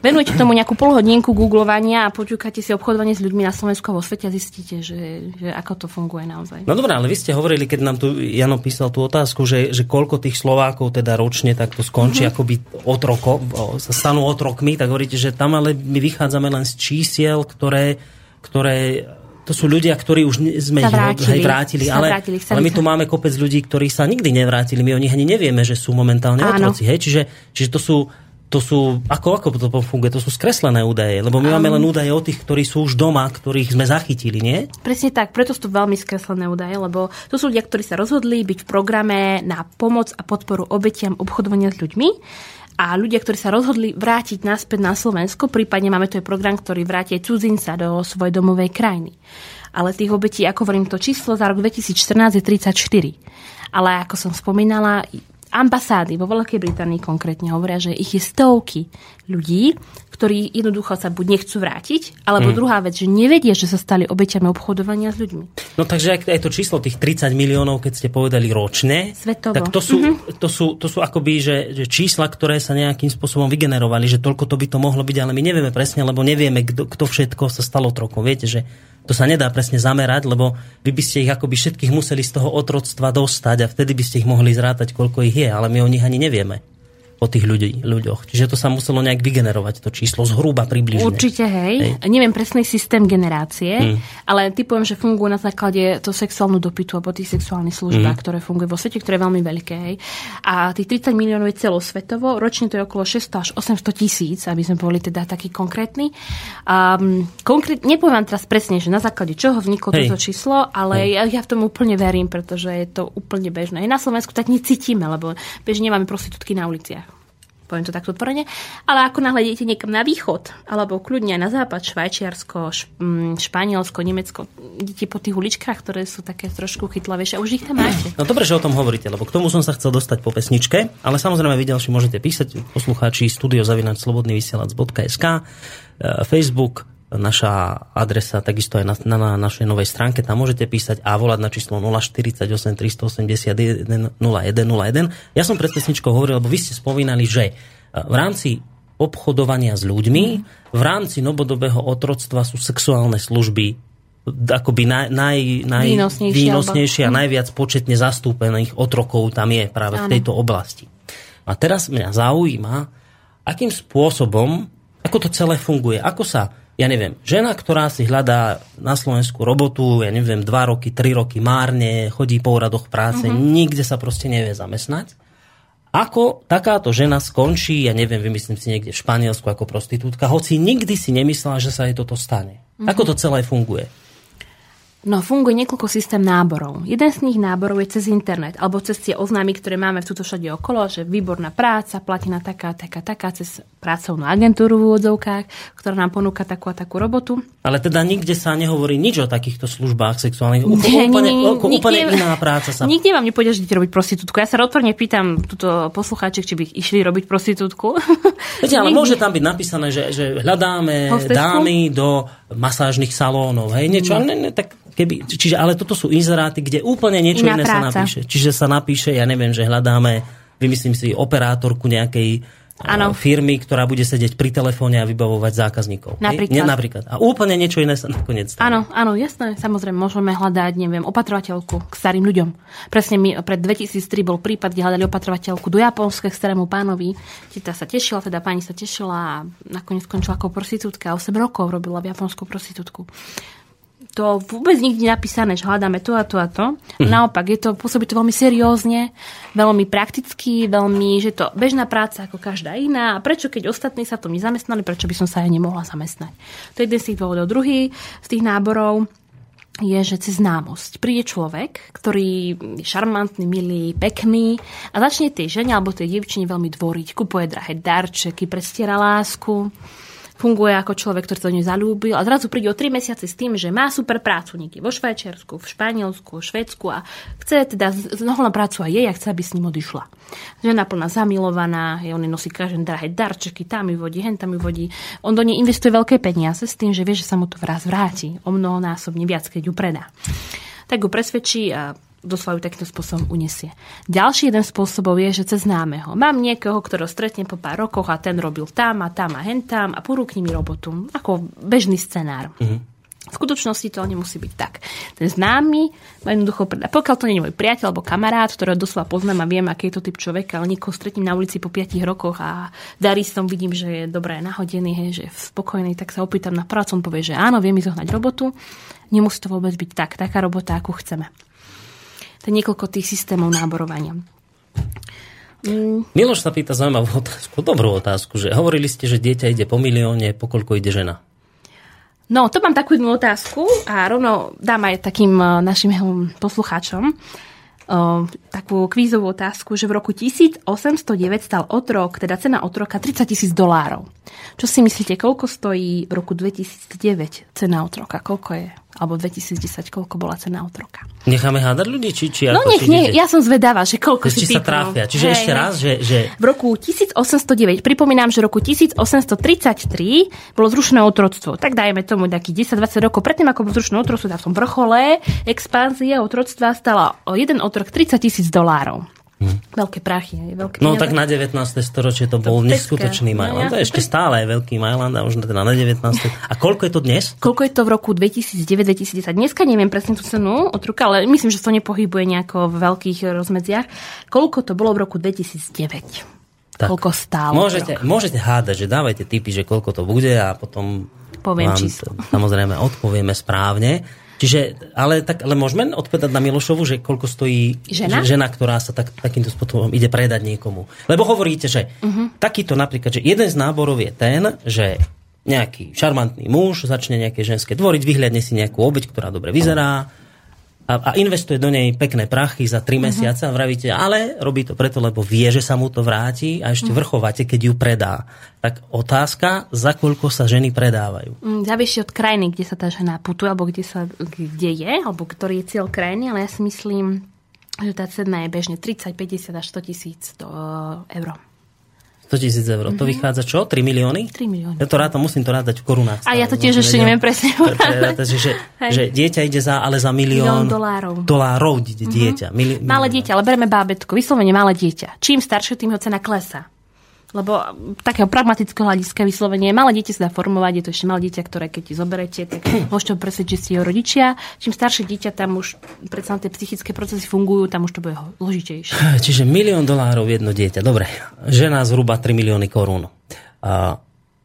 venujete tomu nejakú polhodinku googlovania a počúkate si obchodovanie s ľuďmi na Slovensku a vo svete a zistíte, že, že ako to funguje naozaj. No dobré, ale vy ste hovorili, keď nám tu Jano písal tú otázku, že, že koľko tých Slovákov teda ročne takto skončí, mm-hmm. akoby otroko, sa stanú otrokmi, tak hovoríte, že tam ale my vychádzame len z čísiel, ktoré ktoré to sú ľudia, ktorí už sme sa vrátili, hej, vrátili, ale, vrátili ale my tu máme kopec ľudí, ktorí sa nikdy nevrátili. My o nich ani nevieme, že sú momentálne Áno. otroci. Hej? Čiže, čiže to sú to sú, ako, ako to funguje, to sú skreslené údaje, lebo my um, máme len údaje o tých, ktorí sú už doma, ktorých sme zachytili, nie? Presne tak, preto sú to veľmi skreslené údaje, lebo to sú ľudia, ktorí sa rozhodli byť v programe na pomoc a podporu obetiam obchodovania s ľuďmi a ľudia, ktorí sa rozhodli vrátiť naspäť na Slovensko, prípadne máme tu aj program, ktorý vráti cudzinca do svojej domovej krajiny. Ale tých obetí, ako hovorím, to číslo za rok 2014 je 34. Ale ako som spomínala, ambasády vo Veľkej Británii konkrétne hovoria, že ich je stovky ľudí, ktorí jednoducho sa buď nechcú vrátiť, alebo mm. druhá vec, že nevedia, že sa stali obeťami obchodovania s ľuďmi. No takže aj, to číslo tých 30 miliónov, keď ste povedali ročne, Svetovo. tak to sú, mm-hmm. to sú, to sú akoby že, že čísla, ktoré sa nejakým spôsobom vygenerovali, že toľko to by to mohlo byť, ale my nevieme presne, lebo nevieme, kto, kto všetko sa stalo trokom. Viete, že to sa nedá presne zamerať, lebo vy by ste ich akoby všetkých museli z toho otroctva dostať a vtedy by ste ich mohli zrátať, koľko ich je, ale my o nich ani nevieme o tých ľudí, ľuďoch. Čiže to sa muselo nejak vygenerovať, to číslo zhruba približne. Určite, hej. hej. Neviem presný systém generácie, hmm. ale typujem, že fungujú na základe to sexuálnu dopytu alebo tých sexuálnych službách, hmm. ktoré fungujú vo svete, ktoré je veľmi veľké. Hej. A tých 30 miliónov je celosvetovo, ročne to je okolo 600 až 800 tisíc, aby sme boli teda taký konkrétny. Um, konkrét, nepoviem vám teraz presne, že na základe čoho vzniklo hej. toto číslo, ale ja, ja v tom úplne verím, pretože je to úplne bežné. Na Slovensku tak necítime, lebo bežne máme prostitútky na uliciach poviem to takto otvorene, ale ako náhle idete niekam na východ, alebo kľudne na západ, Švajčiarsko, mm, Španielsko, Nemecko, idete po tých uličkách, ktoré sú také trošku chytlavejšie už ich tam máte. No dobre, že o tom hovoríte, lebo k tomu som sa chcel dostať po pesničke, ale samozrejme vy ďalší môžete písať poslucháči studiozavinačslobodnyvysielac.sk e, Facebook, naša adresa takisto aj na, na, na našej novej stránke, tam môžete písať a volať na číslo 048 381 0101. Ja som pred pesničkou hovoril, lebo vy ste spomínali, že e, v rámci obchodovania s ľuďmi, v rámci nobodobého otroctva sú sexuálne služby akoby naj, naj, naj, výnosnejšie, výnosnejšie a najviac početne zastúpených otrokov tam je práve Áno. v tejto oblasti. A teraz mňa zaujíma, akým spôsobom, ako to celé funguje, ako sa ja neviem, žena, ktorá si hľadá na Slovensku robotu, ja neviem, dva roky, tri roky márne, chodí po úradoch práce, uh-huh. nikde sa proste nevie zamestnať. Ako takáto žena skončí, ja neviem, vymyslím si niekde v Španielsku ako prostitútka, hoci nikdy si nemyslela, že sa jej toto stane. Uh-huh. Ako to celé funguje? No, funguje niekoľko systém náborov. Jeden z nich náborov je cez internet, alebo cez tie oznámy, ktoré máme v tuto všade okolo, že výborná práca, platená taká, taká, taká, cez pracovnú agentúru v úvodzovkách, ktorá nám ponúka takú a takú robotu. Ale teda nikde sa nehovorí nič o takýchto službách sexuálnych. Nie, úplne, nie, úplne nikde, iná práca sa... Nikde vám nepôjde robiť prostitútku. Ja sa otvorene pýtam túto poslucháček, či by išli robiť prostitútku. Viete, ale môže tam byť napísané, že, že hľadáme Hostesku? dámy do masážnych salónov. Hej, niečo, no. ale ne, ne, tak Keby, čiže, ale toto sú inzeráty, kde úplne niečo Iná iné práca. sa napíše. Čiže sa napíše, ja neviem, že hľadáme, vymyslím si, operátorku nejakej ano. firmy, ktorá bude sedieť pri telefóne a vybavovať zákazníkov. Napríklad. Nie, napríklad. A úplne niečo iné sa nakoniec stane. Áno, áno, jasné. Samozrejme, môžeme hľadať, neviem, opatrovateľku k starým ľuďom. Presne mi pred 2003 bol prípad, kde hľadali opatrovateľku do Japonska k starému pánovi. Tita sa tešila, teda pani sa tešila a nakoniec skončila ako prostitútka. 8 rokov robila v Japonsku prostitútku to vôbec nikdy napísané, že hľadáme to a to a to. Mm. Naopak, je to, pôsobí to veľmi seriózne, veľmi prakticky, veľmi, že to bežná práca ako každá iná. A prečo, keď ostatní sa to tom nezamestnali, prečo by som sa aj nemohla zamestnať? To je jeden z tých dôvodov. Druhý z tých náborov je, že cez známosť príde človek, ktorý je šarmantný, milý, pekný a začne tej žene alebo tej dievčine veľmi dvoriť. Kupuje drahé darčeky, prestiera lásku funguje ako človek, ktorý sa do nej zalúbil a zrazu príde o 3 mesiace s tým, že má super prácu niekde vo Švajčiarsku, v Španielsku, v Švedsku a chce teda na prácu aj jej a chce, aby s ním odišla. Žena plná zamilovaná, je, on nosí každý drahé darčeky, tam ju vodí, hen tam ju vodí. On do nej investuje veľké peniaze s tým, že vie, že sa mu to vraz vráti o mnohonásobne viac, keď ju predá. Tak ju presvedčí a doslova takýmto spôsobom unesie. Ďalší jeden spôsobov je, že cez známeho. Mám niekoho, ktorého stretnem po pár rokoch a ten robil tam a tam a hen tam a porúkni mi robotu. Ako bežný scenár. Mm-hmm. V skutočnosti to nemusí byť tak. Ten známy ma jednoducho predá. Pokiaľ to nie je môj priateľ alebo kamarát, ktorého doslova poznám a viem, aký je to typ človeka, ale niekoho stretím na ulici po 5 rokoch a darí tom vidím, že je dobré nahodený, hej, že je spokojný, tak sa opýtam na prácu, on povie, že áno, vie mi zohnať robotu. Nemusí to vôbec byť tak, taká robota, akú chceme. To je niekoľko tých systémov náborovania. Mm. Miloš sa pýta zaujímavú otázku, dobrú otázku, že hovorili ste, že dieťa ide po milióne, po koľko ide žena? No, to mám takú jednu otázku a rovno dám aj takým eh, našim poslucháčom uh, takú kvízovú otázku, že v roku 1809 stal otrok, teda cena otroka 30 tisíc dolárov. Čo si myslíte, koľko stojí v roku 2009 cena otroka? Koľko je? Alebo 2010, koľko bola cena otroka. Necháme hádať ľudí? Či, či no nech, nie, ja som zvedavá, že koľko si Či sa tráfia. Čiže hej, ešte hej. raz, že, že... V roku 1809, pripomínam, že v roku 1833 bolo zrušené otroctvo. Tak dajme tomu takých 10-20 rokov. Predtým, ako bolo zrušené otroctvo, v tom vrchole expanzia otroctva stala o jeden otrok 30 tisíc dolárov. Hmm. Veľké prachy. Veľké no tak na 19. storočie to, to bol neskutočný Mailand. No, to je ešte stále veľký Mailand a už teda na 19. A koľko je to dnes? Koľko je to v roku 2009-2010? Dneska neviem presne tú cenu otruka, ale myslím, že to nepohybuje nejako v veľkých rozmedziach. Koľko to bolo v roku 2009? Tak. Koľko stálo? Môžete, môžete hádať, že dávajte tipy, že koľko to bude a potom Poviem vám číslo. samozrejme odpovieme správne. Čiže, ale, tak, ale môžeme odpovedať na Milošovu, že koľko stojí žena, žena ktorá sa tak, takýmto spôsobom ide predať niekomu. Lebo hovoríte, že uh-huh. takýto napríklad, že jeden z náborov je ten, že nejaký šarmantný muž začne nejaké ženské tvoriť, vyhľadne si nejakú obeď, ktorá dobre vyzerá, a, a investuje do nej pekné prachy za 3 uh-huh. mesiace a vravíte, ale robí to preto, lebo vie, že sa mu to vráti a ešte uh-huh. vrchovate, keď ju predá. Tak otázka, za koľko sa ženy predávajú? Mm, závisí od krajiny, kde sa tá žena putuje, alebo kde, sa, kde je, alebo ktorý je cieľ krajiny, ale ja si myslím, že tá cena je bežne 30, 50 až 100 tisíc eur. 100 tisíc eur. Mm-hmm. To mhm. vychádza čo? 3 milióny? 3 milióny. Ja to rád, musím to rádať v korunách. A ja to tiež ešte neviem presne že, že, že dieťa ide za, ale za milión, milión dolárov. Dolárov dieťa. Mm-hmm. Mili, malé dieťa, ale bereme bábetko. Vyslovene malé dieťa. Čím staršie, tým ho cena klesa. Lebo takého pragmatického hľadiska vyslovenie malé dieťa sa dá formovať, je to ešte malé dieťa, ktoré keď ti zoberete, tak môžete presvedčiť si jeho rodičia. Čím staršie dieťa, tam už predsa tie psychické procesy fungujú, tam už to bude zložitejšie. Čiže milión dolárov jedno dieťa. Dobre, žena zhruba 3 milióny korún. Uh,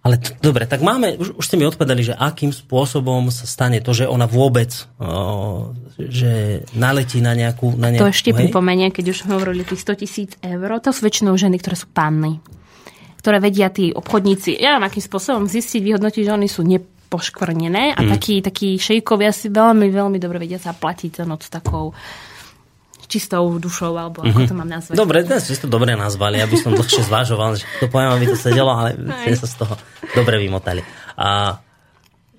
ale t- dobre, tak máme, už, už ste mi odpovedali, že akým spôsobom sa stane to, že ona vôbec, o, že naletí na nejakú... Na nejakú to ešte pripomeniem, keď už hovorili tých 100 tisíc eur, to sú väčšinou ženy, ktoré sú panny ktoré vedia tí obchodníci, ja neviem, akým spôsobom zistiť, vyhodnotiť, že oni sú nepoškvrnené a mm. takí, takí šejkovia si veľmi, veľmi dobre vedia zaplatiť za noc takou čistou dušou, alebo mm-hmm. ako mhm. to mám nazvať. Dobre, dnes ste to dobre nazvali, aby som dlhšie zvážoval, že to poviem, aby to sedelo, ale ste sa z toho dobre vymotali. A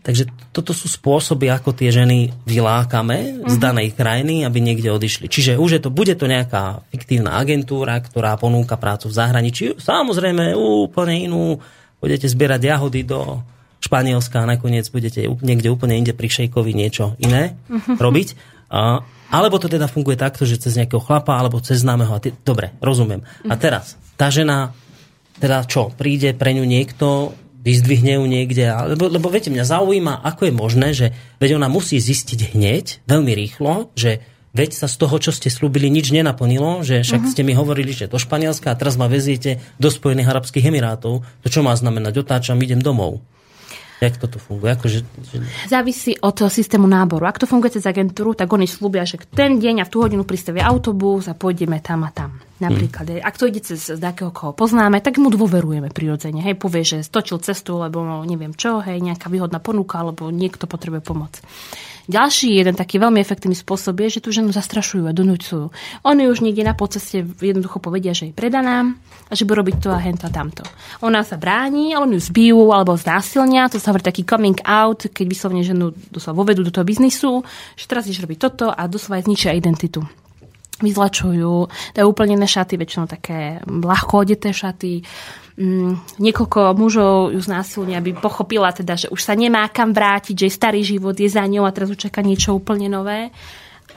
Takže toto sú spôsoby, ako tie ženy vylákame z mhm. danej krajiny, aby niekde odišli. Čiže už je to, bude to nejaká fiktívna agentúra, ktorá ponúka prácu v zahraničí. Samozrejme úplne inú. Budete zbierať jahody do Španielska a nakoniec budete niekde úplne inde pri šejkovi niečo iné mhm. robiť. A, alebo to teda funguje takto, že cez nejakého chlapa alebo cez známeho. Dobre, rozumiem. A mhm. teraz, tá žena, teda čo, príde pre ňu niekto, vyzdvihne ju niekde. Lebo, lebo viete, mňa zaujíma, ako je možné, že veď ona musí zistiť hneď, veľmi rýchlo, že veď sa z toho, čo ste slúbili, nič nenaplnilo, že však uh-huh. ste mi hovorili, že do Španielska a teraz ma veziete do Spojených Arabských Emirátov. To čo má znamenať? Otáčam, idem domov. Jak toto funguje? Ako, že, že... Závisí od systému náboru. Ak to funguje cez agentúru, tak oni slúbia, že ten deň a v tú hodinu pristavia autobus a pôjdeme tam a tam. Napríklad, mm. ak to ide cez takého, koho poznáme, tak mu dôverujeme prirodzene. Hej, povie, že stočil cestu, lebo neviem čo, hej, nejaká výhodná ponuka, alebo niekto potrebuje pomoc. Ďalší jeden taký veľmi efektívny spôsob je, že tú ženu zastrašujú a donúcujú. Oni už niekde na poceste jednoducho povedia, že je predaná a že bude robiť to a hento a tamto. Ona sa bráni, oni ju zbijú alebo znásilnia, to sa hovorí taký coming out, keď vyslovne ženu doslova vovedú do toho biznisu, že teraz ideš robiť toto a doslova zničia identitu vyzlačujú, dajú úplne šaty, väčšinou také ľahko odeté šaty, mm, niekoľko mužov ju znásilní, aby pochopila teda, že už sa nemá kam vrátiť, že starý život je za ňou a teraz už čaká niečo úplne nové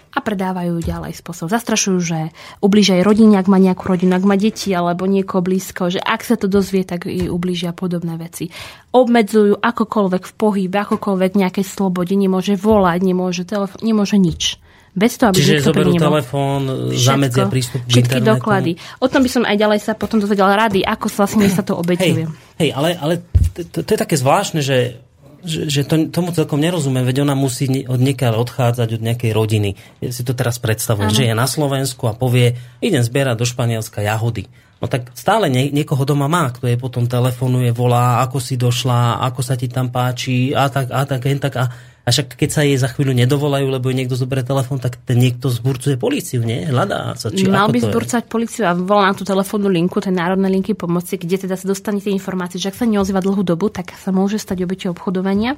a predávajú ďalej spôsob. Zastrašujú, že ubližia aj rodine, ak má nejakú rodinu, ak má deti alebo niekoho blízko, že ak sa to dozvie, tak jej ubližia podobné veci. Obmedzujú akokoľvek v pohybe, akokoľvek nejakej slobode, nemôže volať, nemôže, telefo- nemôže nič. Bez toho, aby Čiže zoberú telefón, zamedzia prístup k Všetky internetu. doklady. O tom by som aj ďalej sa potom dozvedela rady, ako vlastne sa to obeťuje. Hej, hej ale, ale to, to je také zvláštne, že že, že to, tomu celkom nerozumiem, veď ona musí od niekiaľ odchádzať od nejakej rodiny. Ja si to teraz predstavujem, že je na Slovensku a povie, idem zbierať do Španielska jahody. No tak stále nie, niekoho doma má, kto je potom telefonuje, volá, ako si došla, ako sa ti tam páči a tak a tak, a tak a a však keď sa jej za chvíľu nedovolajú, lebo jej niekto zoberie telefón, tak ten niekto zburcuje policiu, nie? Hľadá sa. Či Mal by zburcať policiu a volá na tú telefónnu linku, tej národnej linky pomoci, kde teda sa dostane tie informácie, že ak sa neozýva dlhú dobu, tak sa môže stať obeťou obchodovania.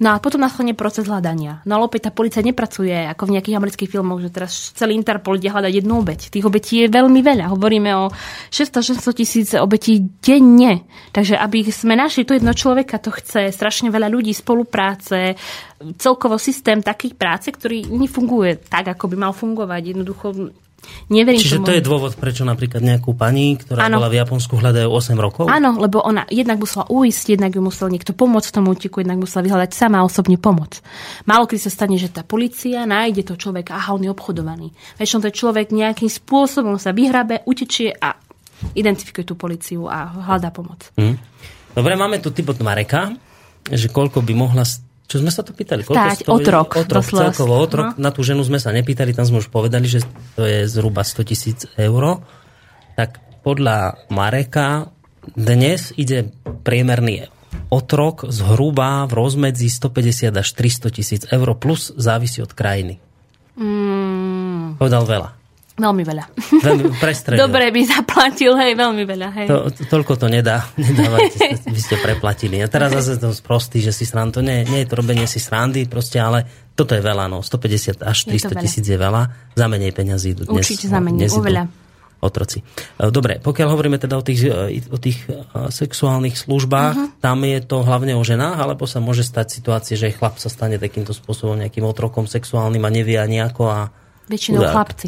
No a potom nastane proces hľadania. No ale opäť tá policia nepracuje ako v nejakých amerických filmoch, že teraz celý Interpol ide hľadať jednu obeť. Tých obetí je veľmi veľa. Hovoríme o 600-600 tisíc obetí denne. Takže aby sme našli tu jedno človeka, to chce strašne veľa ľudí, spolupráce, celkovo systém takých práce, ktorý nefunguje tak, ako by mal fungovať. Jednoducho neverím Čiže tomu. to je dôvod, prečo napríklad nejakú pani, ktorá Áno. bola v Japonsku, hľadajú 8 rokov? Áno, lebo ona jednak musela uísť, jednak ju musel niekto pomôcť v tom úteku, jednak musela vyhľadať sama osobne pomoc. Málo kedy sa stane, že tá policia nájde to človeka, aha, on je obchodovaný. Väčšinou ten človek nejakým spôsobom sa vyhrabe, utečie a identifikuje tú policiu a hľadá pomoc. Hm. Dobre, máme tu typ od Mareka, že koľko by mohla... Čo sme sa to pýtali? Koľko Stáť, stojí- otrok, otrok doslova. celkovo otrok. No. Na tú ženu sme sa nepýtali, tam sme už povedali, že to je zhruba 100 tisíc eur. Tak podľa Mareka dnes ide priemerný otrok zhruba v rozmedzi 150 až 300 tisíc eur plus závisí od krajiny. Mm, Povedal veľa. Veľmi veľa. Veľmi. Dobre by zaplatil, hej, veľmi veľa, hej. To, to, toľko to nedá. Nedávajte, vy ste preplatili. A teraz zase to sprostý, že si srandu. To nie, nie je to robenie si srandy, proste, ale toto je veľa. No. 150 až Je to 300 veľa. tisíc je veľa. Za menej peňazí idú dnes. Určite za menej, dnes idú oveľa. Otroci. E, Dobre, pokiaľ hovoríme teda o tých, e, o tých e, sexuálnych službách, uh-huh. tam je to hlavne o ženách, alebo sa môže stať situácie, že chlap sa stane takýmto spôsobom nejakým otrokom sexuálnym a nevie ani ako a Väčšinou Chudák. chlapci.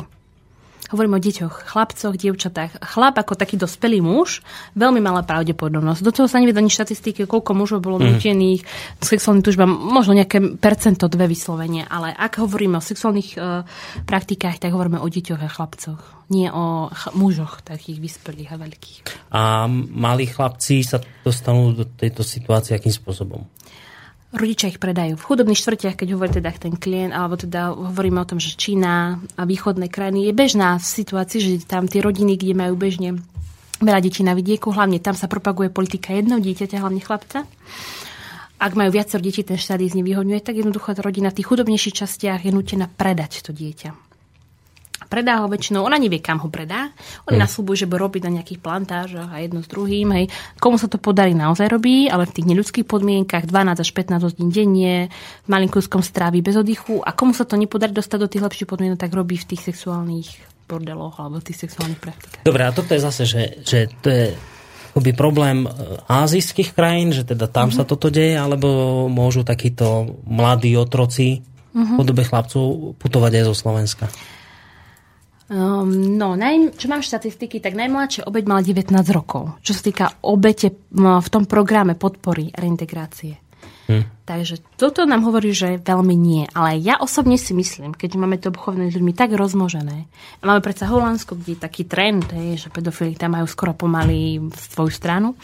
Hovorím o deťoch, chlapcoch, dievčatách. Chlap ako taký dospelý muž, veľmi malá pravdepodobnosť. Do toho sa nevedá ani štatistiky, koľko mužov bolo mm. nutených k sexuálnym tužbám, možno nejaké percento, dve vyslovene. Ale ak hovoríme o sexuálnych e, praktikách, tak hovoríme o deťoch a chlapcoch. Nie o ch- mužoch takých vyspelých a veľkých. A malí chlapci sa dostanú do tejto situácie akým spôsobom? Rodičia ich predajú. V chudobných štvrtiach, keď hovorí teda ten klient, alebo teda hovoríme o tom, že Čína a východné krajiny je bežná situácia, že tam tie rodiny, kde majú bežne veľa detí na vidieku, hlavne tam sa propaguje politika jedného dieťaťa, hlavne chlapca. Ak majú viacero detí, ten štát ich znevýhodňuje, tak jednoducho tá rodina v tých chudobnejších častiach je nutená predať to dieťa predá ho väčšinou, ona nevie, kam ho predá. Oni mm. nasľubujú, že bude robiť na nejakých plantážach a jedno s druhým. Hej. Komu sa to podarí, naozaj robí, ale v tých neľudských podmienkach 12 až 15 hodín denne, v malinkuskom strávi bez oddychu. A komu sa to nepodarí dostať do tých lepších podmienok, tak robí v tých sexuálnych bordeloch alebo v tých sexuálnych praktikách. Dobre, a toto je zase, že, že to je akoby problém e, azijských krajín, že teda tam mm-hmm. sa toto deje, alebo môžu takíto mladí otroci mm-hmm. v podobe chlapcov putovať aj zo Slovenska. Um, no, naj, čo mám štatistiky, tak najmladšia obeď mala 19 rokov. Čo sa týka obete v tom programe podpory reintegrácie. Hm. Takže toto nám hovorí, že veľmi nie. Ale ja osobne si myslím, keď máme to obchodné s ľuďmi tak rozmožené, a máme predsa Holandsko, kde je taký trend, hej, že pedofili tam majú skoro pomaly svoju stranu,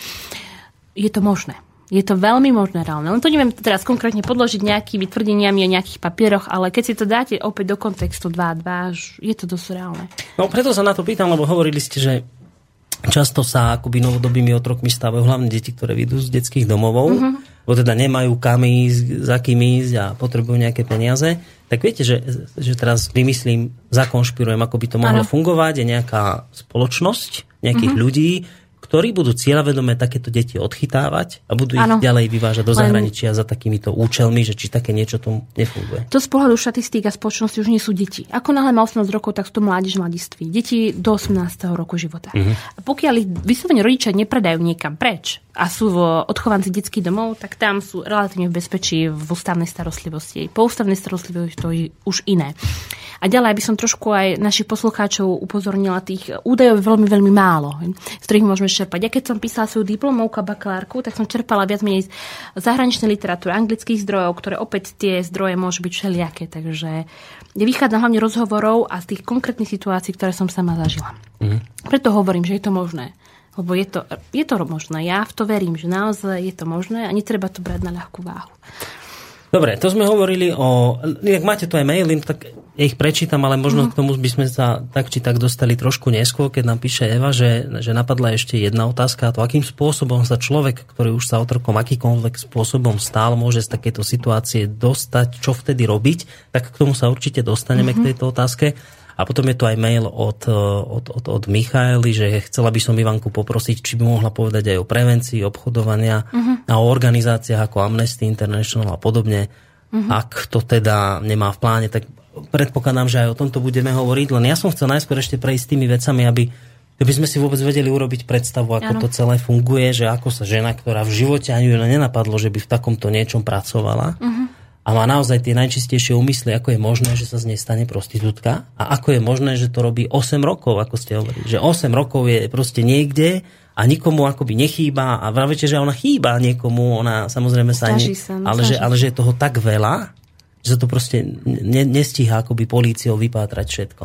je to možné. Je to veľmi možné reálne. Len to neviem teraz konkrétne podložiť nejakými tvrdeniami o nejakých papieroch, ale keď si to dáte opäť do kontextu 2 a 2, je to dosť reálne. No preto sa na to pýtam, lebo hovorili ste, že často sa akoby novodobými otrokmi stávajú hlavne deti, ktoré vidú z detských domovov, mm-hmm. bo teda nemajú kam ísť, za kým ísť a potrebujú nejaké peniaze. Tak viete, že, že teraz vymyslím, zakonšpirujem, ako by to mohlo Áno. fungovať. Je nejaká spoločnosť, nejakých mm-hmm. ľudí, ktorí budú cieľavedome takéto deti odchytávať a budú ich Áno. ďalej vyvážať do zahraničia za takýmito účelmi, že či také niečo tu nefunguje. To z pohľadu štatistík a spoločnosti už nie sú deti. Ako náhle má 18 rokov, tak sú to mládež mladiství. Deti do 18. roku života. Mhm. A pokiaľ ich vyslovene rodičia nepredajú niekam preč a sú v odchovanci detských domov, tak tam sú relatívne v bezpečí v ústavnej starostlivosti. Po ústavnej starostlivosti to je už iné. A ďalej by som trošku aj našich poslucháčov upozornila tých údajov je veľmi, veľmi málo, z ktorých môžeme čerpať. Ja keď som písala svoju diplomovku a bakalárku, tak som čerpala viac menej z zahraničnej literatúry, anglických zdrojov, ktoré opäť tie zdroje môžu byť všelijaké. Takže ja vychádzam hlavne rozhovorov a z tých konkrétnych situácií, ktoré som sama zažila. Mm. Preto hovorím, že je to možné. Lebo je to, je to možné. Ja v to verím, že naozaj je to možné a netreba to brať na ľahkú váhu. Dobre, to sme hovorili o... Inak máte tu aj mail, len tak ja ich prečítam, ale možno uh-huh. k tomu by sme sa tak či tak dostali trošku neskôr, keď nám píše Eva, že, že napadla ešte jedna otázka, a to akým spôsobom sa človek, ktorý už sa otrokom akýkoľvek spôsobom stál, môže z takéto situácie dostať, čo vtedy robiť, tak k tomu sa určite dostaneme uh-huh. k tejto otázke. A potom je tu aj mail od, od, od, od Michaely, že chcela by som Ivanku poprosiť, či by mohla povedať aj o prevencii obchodovania uh-huh. a o organizáciách ako Amnesty International a podobne. Uh-huh. Ak to teda nemá v pláne, tak predpokladám, že aj o tomto budeme hovoriť, len ja som chcel najskôr ešte prejsť tými vecami, aby, aby sme si vôbec vedeli urobiť predstavu, ako ano. to celé funguje, že ako sa žena, ktorá v živote ani ju nenapadlo, že by v takomto niečom pracovala uh-huh. A má naozaj tie najčistejšie úmysly, ako je možné, že sa z nej stane prostitútka a ako je možné, že to robí 8 rokov, ako ste hovorili. Že 8 rokov je proste niekde a nikomu akoby nechýba a vravete, že ona chýba niekomu, ona samozrejme sa ani, sa, ale, že, ale že je toho tak veľa, že sa to proste ne, nestíha akoby políciou vypátrať všetko.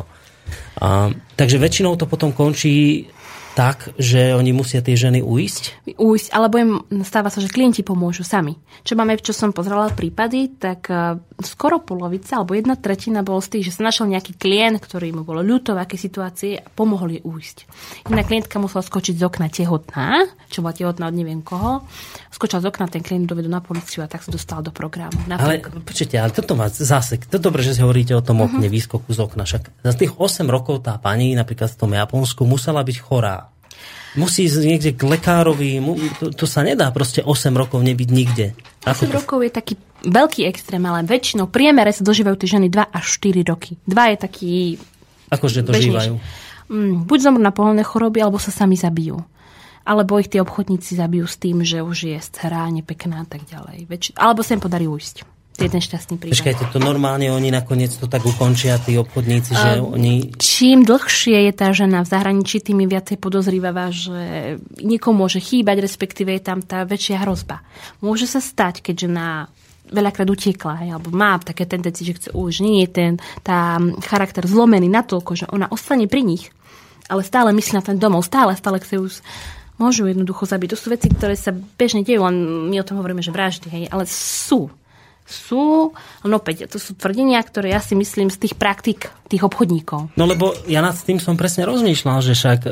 A, takže väčšinou to potom končí tak, že oni musia tie ženy uísť? Uísť, alebo im stáva sa, že klienti pomôžu sami. Čo máme, čo som pozrela prípady, tak uh, skoro polovica, alebo jedna tretina bolo z tých, že sa našiel nejaký klient, ktorý mu bolo ľúto v akej situácii a pomohol jej uísť. Jedna klientka musela skočiť z okna tehotná, čo bola tehotná od neviem koho. Skočila z okna, ten klient dovedol na policiu a tak sa dostal do programu. Ale počujte, ale toto má zase, to dobre, že si hovoríte o tom okne, uh-huh. výskoku z okna. Však za tých 8 rokov tá pani napríklad v tom Japonsku musela byť chorá musí ísť niekde k lekárovi, to, to sa nedá proste 8 rokov nebyť nikde. 8 to... rokov je taký veľký extrém, ale väčšinou priemere sa dožívajú tie ženy 2 až 4 roky. 2 je taký... Akože dožívajú? Mm, buď zomrú na pohľadné choroby, alebo sa sami zabijú. Alebo ich tí obchodníci zabijú s tým, že už je stará, nepekná a tak ďalej. Väč... Alebo sa im podarí ujsť jeden šťastný prípad. Počkajte, to normálne oni nakoniec to tak ukončia, tí obchodníci, že uh, oni... Čím dlhšie je tá žena v zahraničí, tým je viacej podozrivavá, že niekomu môže chýbať, respektíve je tam tá väčšia hrozba. Môže sa stať, keď žena veľakrát utiekla, hej, alebo má také tendencie, že chce už nie je ten tá charakter zlomený natoľko, že ona ostane pri nich, ale stále myslí na ten domov, stále, stále chce už môžu jednoducho zabiť. To sú veci, ktoré sa bežne dejú, len my o tom hovoríme, že vraždy, hej, ale sú sú, no opäť, to sú tvrdenia, ktoré ja si myslím z tých praktik tých obchodníkov. No lebo ja nad tým som presne rozmýšľal, že však e,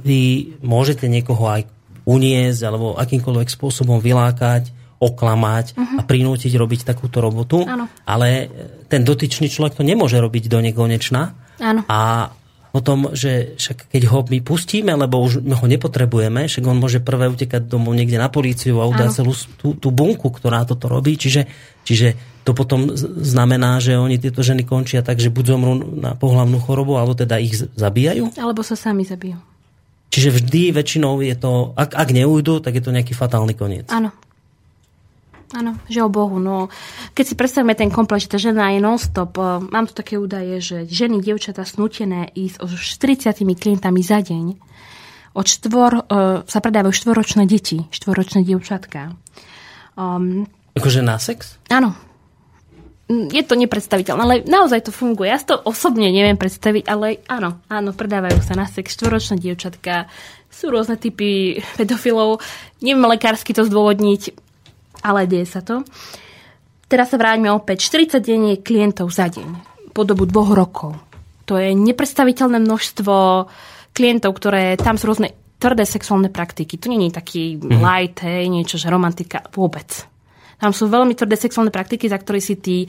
vy môžete niekoho aj uniesť alebo akýmkoľvek spôsobom vylákať, oklamať uh-huh. a prinútiť robiť takúto robotu, ano. ale ten dotyčný človek to nemôže robiť do nekonečna. Áno. A o tom, že však keď ho my pustíme, lebo už ho nepotrebujeme, však on môže prvé utekať domov niekde na políciu a udá celú tú, tú bunku, ktorá toto robí. Čiže, čiže to potom znamená, že oni tieto ženy končia tak, že buď zomrú na pohlavnú chorobu, alebo teda ich zabíjajú. Alebo sa sami zabijú. Čiže vždy väčšinou je to, ak, ak neujdu, tak je to nejaký fatálny koniec. Áno. Áno, že o Bohu. No, keď si predstavíme ten komplex, že tá žena je non-stop, uh, mám tu také údaje, že ženy, dievčatá snútené ísť už 40 klientami za deň. Od štvor, uh, sa predávajú štvoročné deti, štvoročné dievčatka. Um, akože na sex? Áno. Mm, je to nepredstaviteľné, ale naozaj to funguje. Ja si to osobne neviem predstaviť, ale áno, áno, predávajú sa na sex štvoročné dievčatka. Sú rôzne typy pedofilov. Neviem lekársky to zdôvodniť ale deje sa to. Teraz sa vráťme opäť. 40 denne klientov za deň po dobu dvoch rokov. To je nepredstaviteľné množstvo klientov, ktoré tam sú rôzne tvrdé sexuálne praktiky. To nie je taký mm-hmm. light, hej, niečo, že romantika. Vôbec. Tam sú veľmi tvrdé sexuálne praktiky, za ktoré si tí,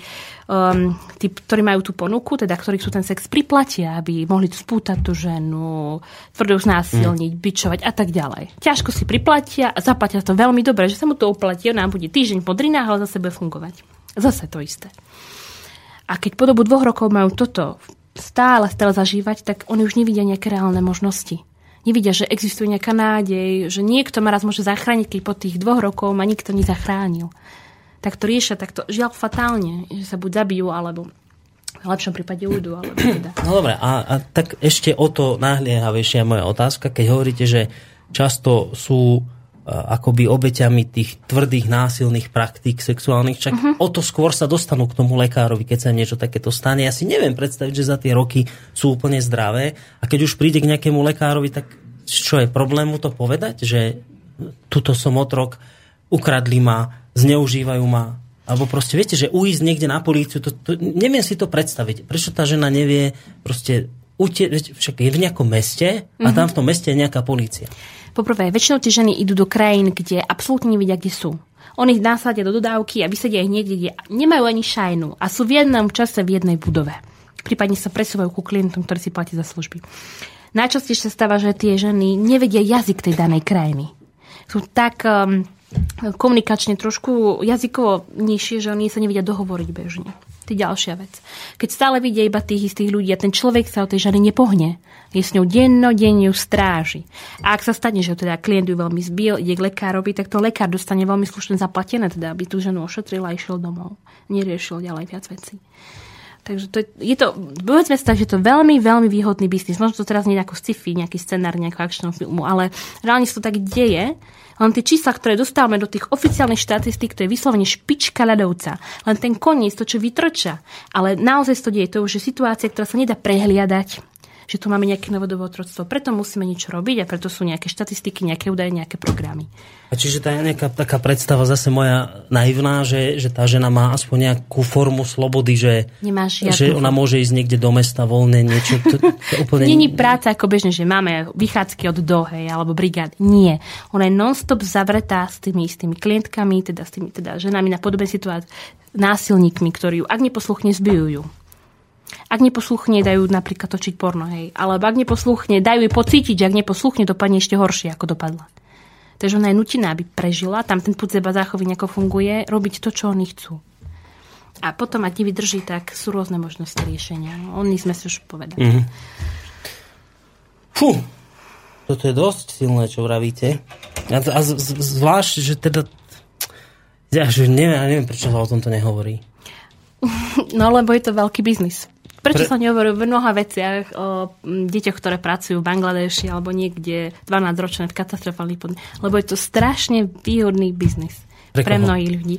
um, tí, ktorí majú tú ponuku, teda ktorí sú ten sex priplatia, aby mohli spútať tú ženu, tvrdo znásilniť, mm. bičovať a tak ďalej. Ťažko si priplatia a zaplatia to veľmi dobre, že sa mu to uplatí, ona bude týždeň po drinách, ale zase bude fungovať. Zase to isté. A keď po dobu dvoch rokov majú toto stále, stále zažívať, tak oni už nevidia nejaké reálne možnosti nevidia, že existuje nejaká nádej, že niekto ma raz môže zachrániť, keď po tých dvoch rokov ma nikto nezachránil tak to riešia takto žiaľ fatálne, že sa buď zabijú, alebo v lepšom prípade ujdu. Alebo teda. No dobre, a, a tak ešte o to náhliehavejšia moja otázka, keď hovoríte, že často sú akoby obeťami tých tvrdých násilných praktík sexuálnych, čak uh-huh. o to skôr sa dostanú k tomu lekárovi, keď sa niečo takéto stane. Ja si neviem predstaviť, že za tie roky sú úplne zdravé a keď už príde k nejakému lekárovi, tak čo je problém mu to povedať, že tuto som otrok, ukradli ma, zneužívajú ma Alebo proste, viete, že uísť niekde na políciu, to, to, neviem si to predstaviť. Prečo tá žena nevie proste utie, však je v nejakom meste a mm-hmm. tam v tom meste je nejaká polícia. Poprvé, väčšinou tie ženy idú do krajín, kde absolútne nevedia, kde sú. Oni nasadia do dodávky a vysedia ich niekde, kde nemajú ani šajnu a sú v jednom čase v jednej budove. Prípadne sa presúvajú ku klientom, ktorí si platí za služby. Najčastejšie sa stáva, že tie ženy nevedia jazyk tej danej krajiny. Sú tak um, komunikačne trošku jazykovo nižšie, že oni sa nevedia dohovoriť bežne. To je ďalšia vec. Keď stále vidia iba tých istých ľudí a ten človek sa o tej ženy nepohne, je s ňou denno, denne ju stráži. A ak sa stane, že teda klient ju veľmi zbil, ide k lekárovi, tak to lekár dostane veľmi slušne zaplatené, teda aby tú ženu ošetril a išiel domov. Neriešil ďalej viac vecí. Takže to je to, povedzme si tak, že to je veľmi, veľmi výhodný biznis. Možno to teraz nie je ako sci-fi, nejaký scenár nejakého akčného filmu, ale reálne sa to tak deje len tie čísla, ktoré dostávame do tých oficiálnych štatistík, to je vyslovene špička ľadovca. Len ten koniec, to, čo vytrča. Ale naozaj to deje, to už je situácia, ktorá sa nedá prehliadať že tu máme nejaké novodobé otroctvo. Preto musíme niečo robiť a preto sú nejaké štatistiky, nejaké údaje, nejaké programy. A čiže tá je nejaká taká predstava zase moja naivná, že, že tá žena má aspoň nejakú formu slobody, že, že ona môže ísť niekde do mesta voľne, niečo. To, to úplne... Není práca ako bežne, že máme vychádzky od dohej alebo brigád. Nie. Ona je non-stop zavretá s tými istými klientkami, teda s tými teda ženami na podobné situácii, násilníkmi, ktorí ju, ak neposluchne, zbijú ju. Ak neposluchne, dajú napríklad točiť porno, hej. Alebo ak neposluchne, dajú jej pocítiť, ak neposluchne, dopadne ešte horšie, ako dopadla. Takže ona je nutená, aby prežila, tam ten púd zeba záchovy nejako funguje, robiť to, čo oni chcú. A potom, ak nevydrží, tak sú rôzne možnosti riešenia. No, oni sme si už povedali. Mm-hmm. Fú, toto je dosť silné, čo vravíte. A, a z, z, zvlášť, že teda... Ja že neviem, neviem, prečo sa o tomto nehovorí. No, lebo je to veľký biznis. Prečo Pre... sa nehovorí v mnoha veciach o deťoch, ktoré pracujú v Bangladeši alebo niekde 12-ročné v katastrofálnych podmienkach? Lebo je to strašne výhodný biznis pre, pre mnohých ľudí.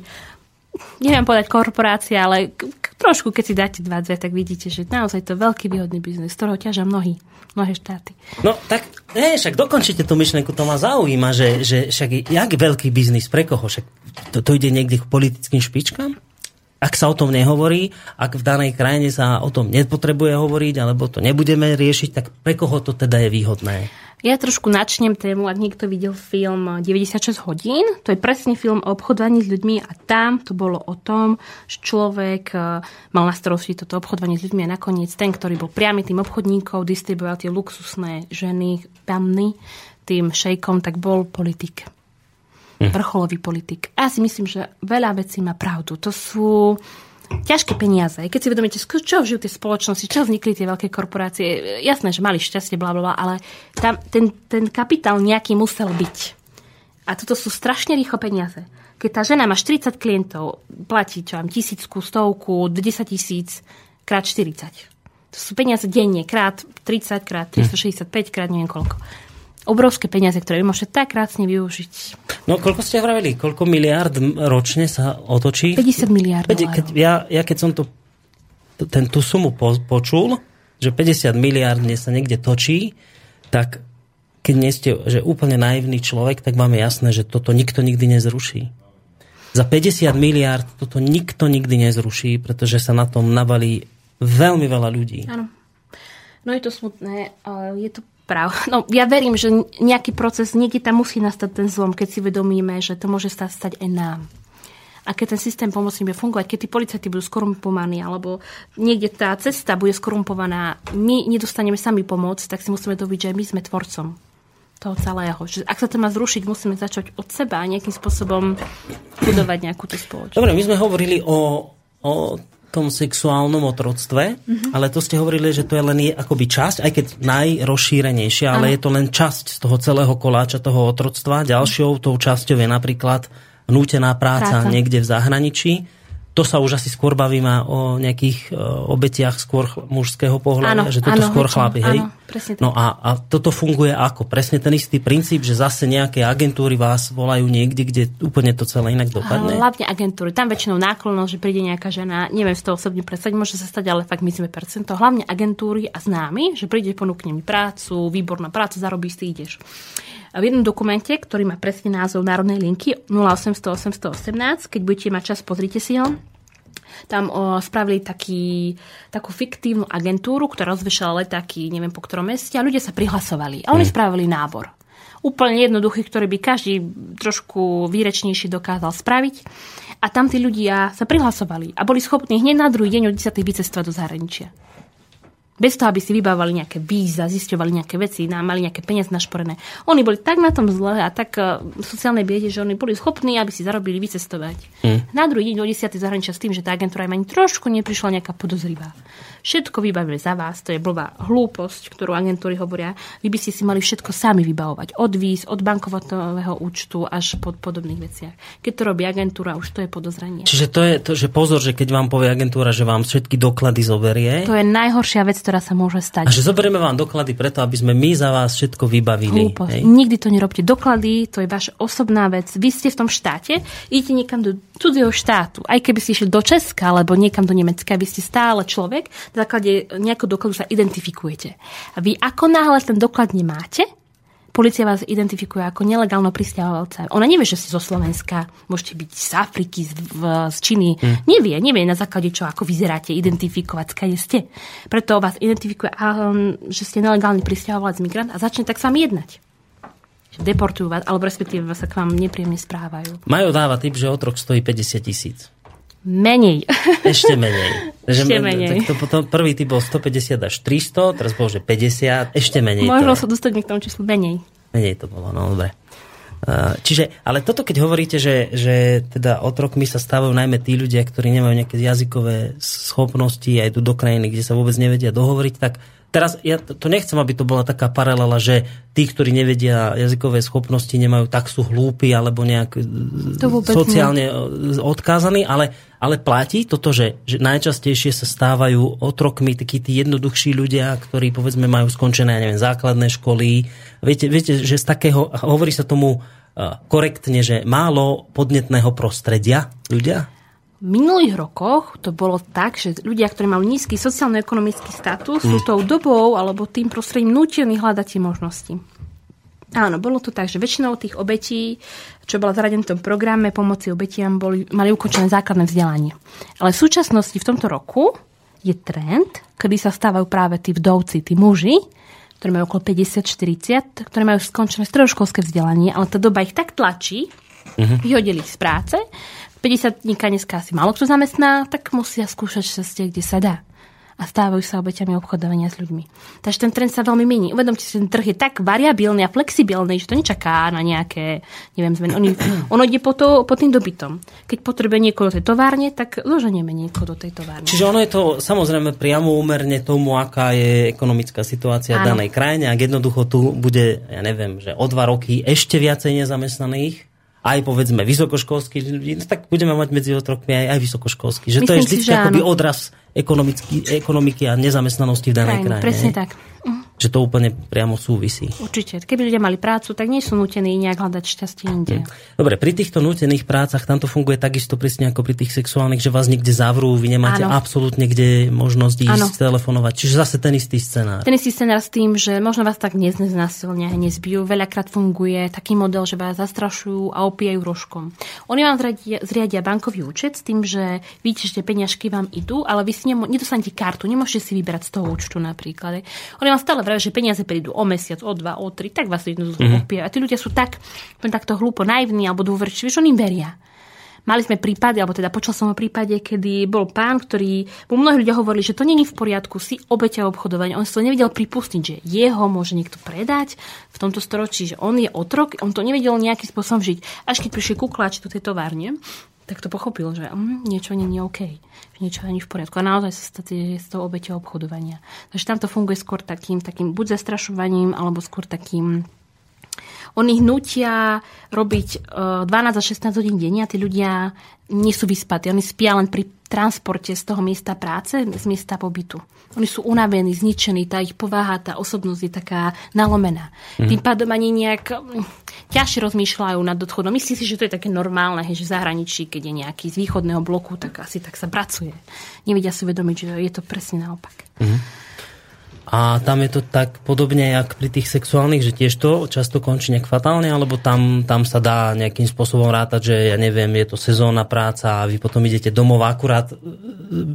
Neviem povedať korporácia, ale trošku, keď si dáte dva dve, tak vidíte, že naozaj to je veľký výhodný biznis, z ktorého ťažia mnohí, mnohé štáty. No tak, ne, však dokončite tú myšlenku, to ma zaujíma, že, že však jak veľký biznis, pre koho? Však to, to ide niekde k politickým špičkám? Ak sa o tom nehovorí, ak v danej krajine sa o tom nepotrebuje hovoriť, alebo to nebudeme riešiť, tak pre koho to teda je výhodné? Ja trošku načnem tému, ak niekto videl film 96 hodín, to je presne film o obchodovaní s ľuďmi a tam to bolo o tom, že človek eh, mal na starosti toto obchodovanie s ľuďmi a nakoniec ten, ktorý bol priamy tým obchodníkov, distribuoval tie luxusné ženy, pamny, tým šejkom, tak bol politik vrcholový politik. A ja si myslím, že veľa vecí má pravdu. To sú ťažké peniaze. Keď si vedomíte, čo žijú tie spoločnosti, čo vznikli tie veľké korporácie, jasné, že mali šťastie, bla, bla, ale tam, ten, ten kapitál nejaký musel byť. A toto sú strašne rýchlo peniaze. Keď tá žena má 40 klientov, platí čo vám, tisícku, stovku, 10 tisíc, krát 40. To sú peniaze denne, krát 30, krát 365, krát neviem koľko obrovské peniaze, ktoré vy môžete tak krásne využiť. No koľko ste hovorili? Koľko miliard ročne sa otočí? 50 miliard keď, ja, ja keď som to, ten, tú sumu po, počul, že 50 miliard sa niekde točí, tak keď nie ste že úplne naivný človek, tak vám je jasné, že toto nikto nikdy nezruší. Za 50 miliard toto nikto nikdy nezruší, pretože sa na tom navalí veľmi veľa ľudí. Áno. No je to smutné, ale je to práv. No, ja verím, že nejaký proces, niekde tam musí nastať ten zlom, keď si vedomíme, že to môže stať, stať aj nám. A keď ten systém pomocný bude fungovať, keď tí policajti budú skorumpovaní, alebo niekde tá cesta bude skorumpovaná, my nedostaneme sami pomoc, tak si musíme dobiť, že my sme tvorcom toho celého. Že ak sa to má zrušiť, musíme začať od seba a nejakým spôsobom budovať nejakú tú spoločnosť. Dobre, my sme hovorili o, o tom sexuálnom otroctve, mm-hmm. ale to ste hovorili, že to je len je akoby časť, aj keď najrozšírenejšia, ale je to len časť z toho celého koláča toho otroctva. Ďalšou tou časťou je napríklad nútená práca, práca. niekde v zahraničí. To sa už asi skôr bavíme o nejakých uh, obetiach skôr mužského pohľadu, že toto áno, skôr chlapi, hej? Áno, presne tak. No a, a toto funguje ako? Presne ten istý princíp, že zase nejaké agentúry vás volajú niekde, kde úplne to celé inak dopadne? Hlavne agentúry. Tam väčšinou náklonosť, že príde nejaká žena, neviem z toho osobne predstaviť, môže sa stať, ale fakt myslíme percento. Hlavne agentúry a známy, že príde, ponúkne mi prácu, výborná práca, zarobíš si, ideš. A v jednom dokumente, ktorý má presne názov Národnej linky 0800 818, keď budete mať čas, pozrite si ho, tam o, spravili taký, takú fiktívnu agentúru, ktorá rozvešala letáky, neviem po ktorom meste a ľudia sa prihlasovali. A oni hmm. spravili nábor. Úplne jednoduchý, ktorý by každý trošku výrečnejší dokázal spraviť. A tam tí ľudia sa prihlasovali a boli schopní hneď na druhý deň od 10. vycestovať do zahraničia. Bez toho, aby si vybávali nejaké víza, zisťovali nejaké veci, mali nejaké peniaze našporené. Oni boli tak na tom zle a tak uh, v sociálnej biede, že oni boli schopní, aby si zarobili vycestovať. Mm. Na druhý deň do 10. zahraničia s tým, že tá agentúra im ani trošku neprišla nejaká podozrivá. Všetko vybavili za vás, to je blbá hlúposť, ktorú agentúry hovoria. Vy by ste si mali všetko sami vybavovať. Od víz, od bankovatového účtu až po podobných veciach. Keď to robí agentúra, už to je podozranie. Čiže to je to, že pozor, že keď vám povie agentúra, že vám všetky doklady zoberie. To je najhoršia vec, ktorá sa môže stať. A že zoberieme vám doklady preto, aby sme my za vás všetko vybavili. Hej? Nikdy to nerobte. Doklady, to je vaša osobná vec. Vy ste v tom štáte, idete niekam do cudzieho štátu. Aj keby ste išli do Česka alebo niekam do Nemecka, vy ste stále človek, na základe nejakého dokladu sa identifikujete. A vy ako náhle ten doklad nemáte, policia vás identifikuje ako nelegálno pristahovalca. Ona nevie, že ste zo Slovenska, môžete byť z Afriky, z, v, z Číny. Hmm. Nevie, nevie na základe čo, ako vyzeráte, identifikovať, skade ste. Preto vás identifikuje, že ste nelegálny pristahovalec, migrant a začne tak sám jednať deportujú vás, alebo respektíve sa k vám nepríjemne správajú. Majú dáva typ, že otrok stojí 50 tisíc. Menej. Ešte menej. Ešte menej. Tak to potom prvý typ bol 150 až 300, teraz bol, že 50, ešte menej. Možno sa dostať k tomu číslu menej. Menej to bolo, no dobre. Čiže, ale toto keď hovoríte, že, že teda otrokmi sa stávajú najmä tí ľudia, ktorí nemajú nejaké jazykové schopnosti a idú do krajiny, kde sa vôbec nevedia dohovoriť, tak teraz ja to nechcem, aby to bola taká paralela, že tí, ktorí nevedia jazykové schopnosti, nemajú tak sú hlúpi alebo nejak sociálne nie. odkázaní, ale, ale platí toto, že, že najčastejšie sa stávajú otrokmi takí tí jednoduchší ľudia, ktorí povedzme majú skončené, neviem, základné školy. Viete, viete, že z takého, hovorí sa tomu korektne, že málo podnetného prostredia ľudia? Minulých rokoch to bolo tak, že ľudia, ktorí mali nízky sociálno-ekonomický status, mm. sú tou dobou alebo tým prostredím nutení hľadať tie možnosti. Áno, bolo to tak, že väčšinou tých obetí, čo bola zaradené v tom programe pomoci obetiam, boli, mali ukončené základné vzdelanie. Ale v súčasnosti v tomto roku je trend, kedy sa stávajú práve tí vdovci, tí muži, ktorí majú okolo 50-40, ktorí majú skončené stredoškolské vzdelanie, ale tá doba ich tak tlačí, uh-huh. vyhodili z práce, 50 dníka dneska asi málo kto zamestná, tak musia skúšať šťastie, kde sa dá a stávajú sa obeťami obchodovania s ľuďmi. Takže ten trend sa veľmi mení. Uvedomte si, ten trh je tak variabilný a flexibilný, že to nečaká na nejaké, neviem, zmeny. Oni, ono ide po, to, po tým dobytom. Keď potrebuje niekoho do tej továrne, tak zoženieme niekoho do tej továrne. Čiže ono je to samozrejme priamo úmerne tomu, aká je ekonomická situácia v danej krajine. Ak jednoducho tu bude, ja neviem, že o dva roky ešte viacej nezamestnaných, aj povedzme vysokoškolských ľudí, no tak budeme mať medzi otrokmi aj, aj vysokoškolských. Že Myslím to je vždy akoby odraz ekonomiky a nezamestnanosti v danej krajine. Presne tak. Uh že to úplne priamo súvisí. Určite. Keby ľudia mali prácu, tak nie sú nutení nejak hľadať šťastie inde. Dobre, pri týchto nutených prácach tam to funguje takisto presne ako pri tých sexuálnych, že vás niekde zavrú, vy nemáte Áno. absolútne kde možnosť ísť Áno. telefonovať. Čiže zase ten istý scenár. Ten istý scenár s tým, že možno vás tak neznásilnia, nezbijú. Veľakrát funguje taký model, že vás zastrašujú a opijajú rožkom. Oni vám zriadia, zriadia bankový účet s tým, že vidíte, že peňažky vám idú, ale vy si nedostanete kartu, nemôžete si vybrať z toho účtu napríklad. Oni vám stále že peniaze prídu o mesiac, o dva, o tri, tak vás jednoducho mm-hmm. A tí ľudia sú tak, takto hlúpo naivní alebo dôverčiví, že oni veria. Mali sme prípady, alebo teda počul som o prípade, kedy bol pán, ktorý, mu mnohí ľudia hovorili, že to není v poriadku, si obeťa obchodovania. On si to nevedel pripustiť, že jeho môže niekto predať v tomto storočí, že on je otrok, on to nevedel nejakým spôsobom žiť. Až keď prišli kukláči do tej továrne, tak to pochopil, že mm, niečo nie je OK, že niečo nie je v poriadku. A naozaj sa stane z toho obete obchodovania. Takže tam to funguje skôr takým, takým buď zastrašovaním, alebo skôr takým Oni nutia robiť 12 a 16 hodín denne a tí ľudia nie sú vyspatí. Oni spia len pri transporte z toho miesta práce, z miesta pobytu. Oni sú unavení, zničení, tá ich povaha, tá osobnosť je taká nalomená. Mm. Tým pádom ani nejak ťažšie rozmýšľajú nad odchodom. Myslím si, že to je také normálne, že v zahraničí, keď je nejaký z východného bloku, tak asi tak sa pracuje. Nevedia si uvedomiť, že je to presne naopak. Mm. A tam je to tak podobne, jak pri tých sexuálnych, že tiež to často končí nejak fatálne, alebo tam, tam sa dá nejakým spôsobom rátať, že ja neviem, je to sezónna práca a vy potom idete domov a akurát e,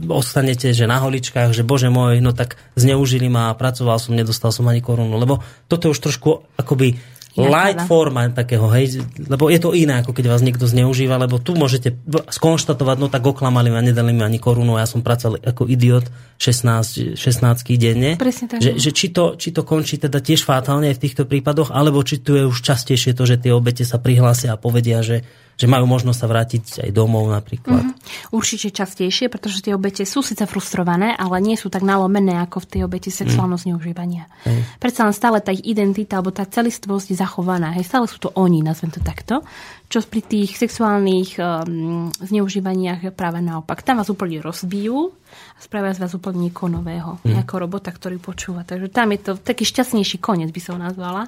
ostanete, že na holičkách, že bože môj, no tak zneužili ma, pracoval som, nedostal som ani korunu, lebo toto už trošku akoby light forma takého, hej, lebo je to iné, ako keď vás niekto zneužíva, lebo tu môžete skonštatovať, no tak oklamali ma, nedali mi ani korunu, ja som pracoval ako idiot 16, 16 denne. Presne tak. Že, že či, to, či to končí teda tiež fatálne aj v týchto prípadoch, alebo či tu je už častejšie to, že tie obete sa prihlásia a povedia, že že majú možnosť sa vrátiť aj domov napríklad. Mm-hmm. Určite častejšie, pretože tie obete sú síce frustrované, ale nie sú tak nalomené ako v tej obete sexuálneho mm. zneužívania. Hej. Predsa len stále tá ich identita alebo tá celistvosť je zachovaná. Hej, stále sú to oni, nazvem to takto. Čo pri tých sexuálnych um, zneužívaniach je práve naopak. Tam vás úplne rozbijú a spravia z vás úplne niekoho nového. Mm. Ako robota, ktorý počúva. Takže tam je to taký šťastnejší koniec, by som nazvala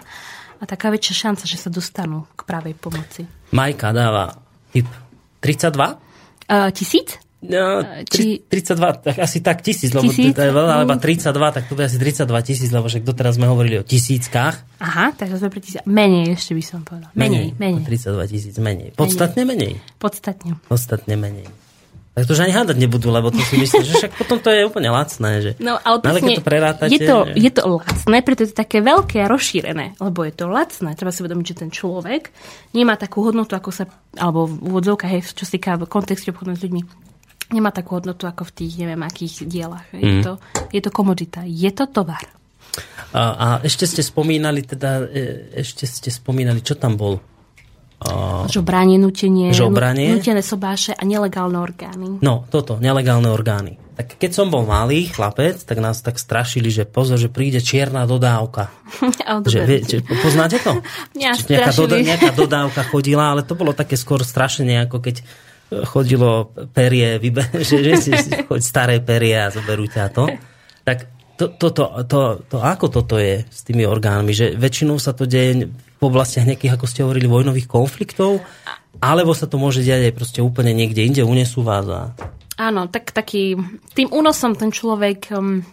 a taká väčšia šanca, že sa dostanú k pravej pomoci. Majka dáva typ 32? Uh, tisíc? No, Či... 32, tak asi tak tisíc, lebo tisíc? to je veľa, alebo 32, tak to bude asi 32 tisíc, lebo však doteraz sme hovorili o tisíckach. Aha, takže sme pri tisíc. Menej ešte by som povedal. Menej, menej. menej. 32 tisíc, menej. Podstatne menej. Podstatne. Podstatne menej. Tak to už ani hádať nebudú, lebo to si myslím, že však potom to je úplne lacné. Že... No, ale, presne, ale to prerátate, je, to, že... je to lacné, preto je to také veľké a rozšírené, lebo je to lacné. Treba si uvedomiť, že ten človek nemá takú hodnotu, ako sa, alebo v úvodzovkách, hej, čo sa týka v kontexte obchodu s ľuďmi, nemá takú hodnotu ako v tých, neviem, akých dielach. Mm. Je, mhm. to, je to komodita, je to tovar. A, a ešte ste spomínali, teda, e, ešte ste spomínali, čo tam bol Žobranie, nutenie, žobranie. nutené sobáše a nelegálne orgány. No, toto, nelegálne orgány. Tak keď som bol malý chlapec, tak nás tak strašili, že pozor, že príde čierna dodávka. že, vie, že, poznáte to? Ja, nejaká, doda, nejaká dodávka chodila, ale to bolo také skôr strašenie, ako keď chodilo perie, vybe, že, že si choď staré perie a zoberú ťa to. Tak to, to, to, to, to, ako toto je s tými orgánmi? Že väčšinou sa to deje v oblastiach nejakých, ako ste hovorili, vojnových konfliktov, alebo sa to môže diať aj proste úplne niekde inde, unesú vás a... Áno, tak taký, tým únosom ten človek um,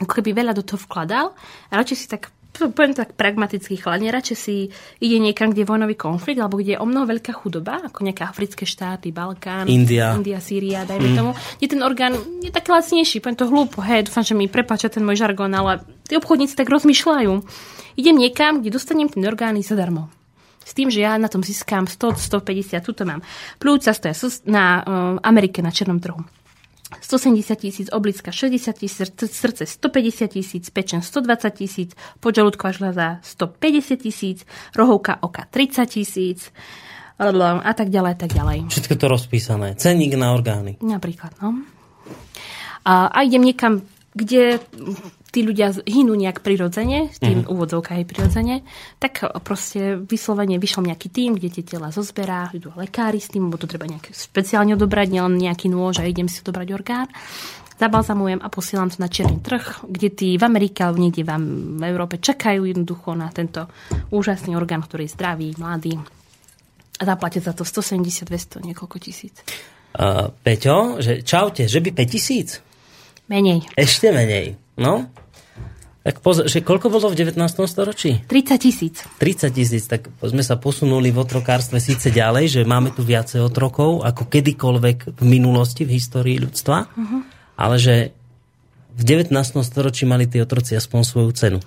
ako keby veľa do toho vkladal. A radšej si tak poviem tak pragmaticky chladne, radšej si ide niekam, kde je vojnový konflikt, alebo kde je o mnoho veľká chudoba, ako nejaké africké štáty, Balkán, India, India Sýria, dajme mm. tomu, kde ten orgán je taký lacnejší, poviem to hlúpo, hej, dúfam, že mi prepáča ten môj žargon, ale tí obchodníci tak rozmýšľajú idem niekam, kde dostanem ten orgány zadarmo. S tým, že ja na tom získam 100, 150, tuto mám. Plúca stoja na uh, Amerike na černom trhu. 170 tisíc, oblicka 60 tisíc, srdce 150 tisíc, pečen 120 tisíc, podžalúdková žľaza 150 tisíc, rohovka oka 30 tisíc a tak ďalej, a tak ďalej. Všetko to rozpísané. Ceník na orgány. Napríklad, no. A, a idem niekam, kde tí ľudia hynú nejak prirodzene, tým mm. úvodzovka aj prirodzene, tak proste vyslovene vyšiel nejaký tým, kde tie tela zozberá, idú lekári s tým, bo to treba nejak špeciálne odobrať, nielen nejaký nôž a idem si odobrať orgán. Zabalzamujem a posielam to na černý trh, kde tí v Amerike alebo niekde vám v Európe čakajú jednoducho na tento úžasný orgán, ktorý je zdravý, mladý. A zaplatia za to 170, 200, niekoľko tisíc. Uh, Peťo, že čaute, že by 5 tisíc? Menej. Ešte menej. No, tak pozor, že koľko bolo v 19. storočí? 30 tisíc. 30 tisíc, tak sme sa posunuli v otrokárstve síce ďalej, že máme tu viacej otrokov ako kedykoľvek v minulosti, v histórii ľudstva, uh-huh. ale že v 19. storočí mali tí otroci aspoň svoju cenu.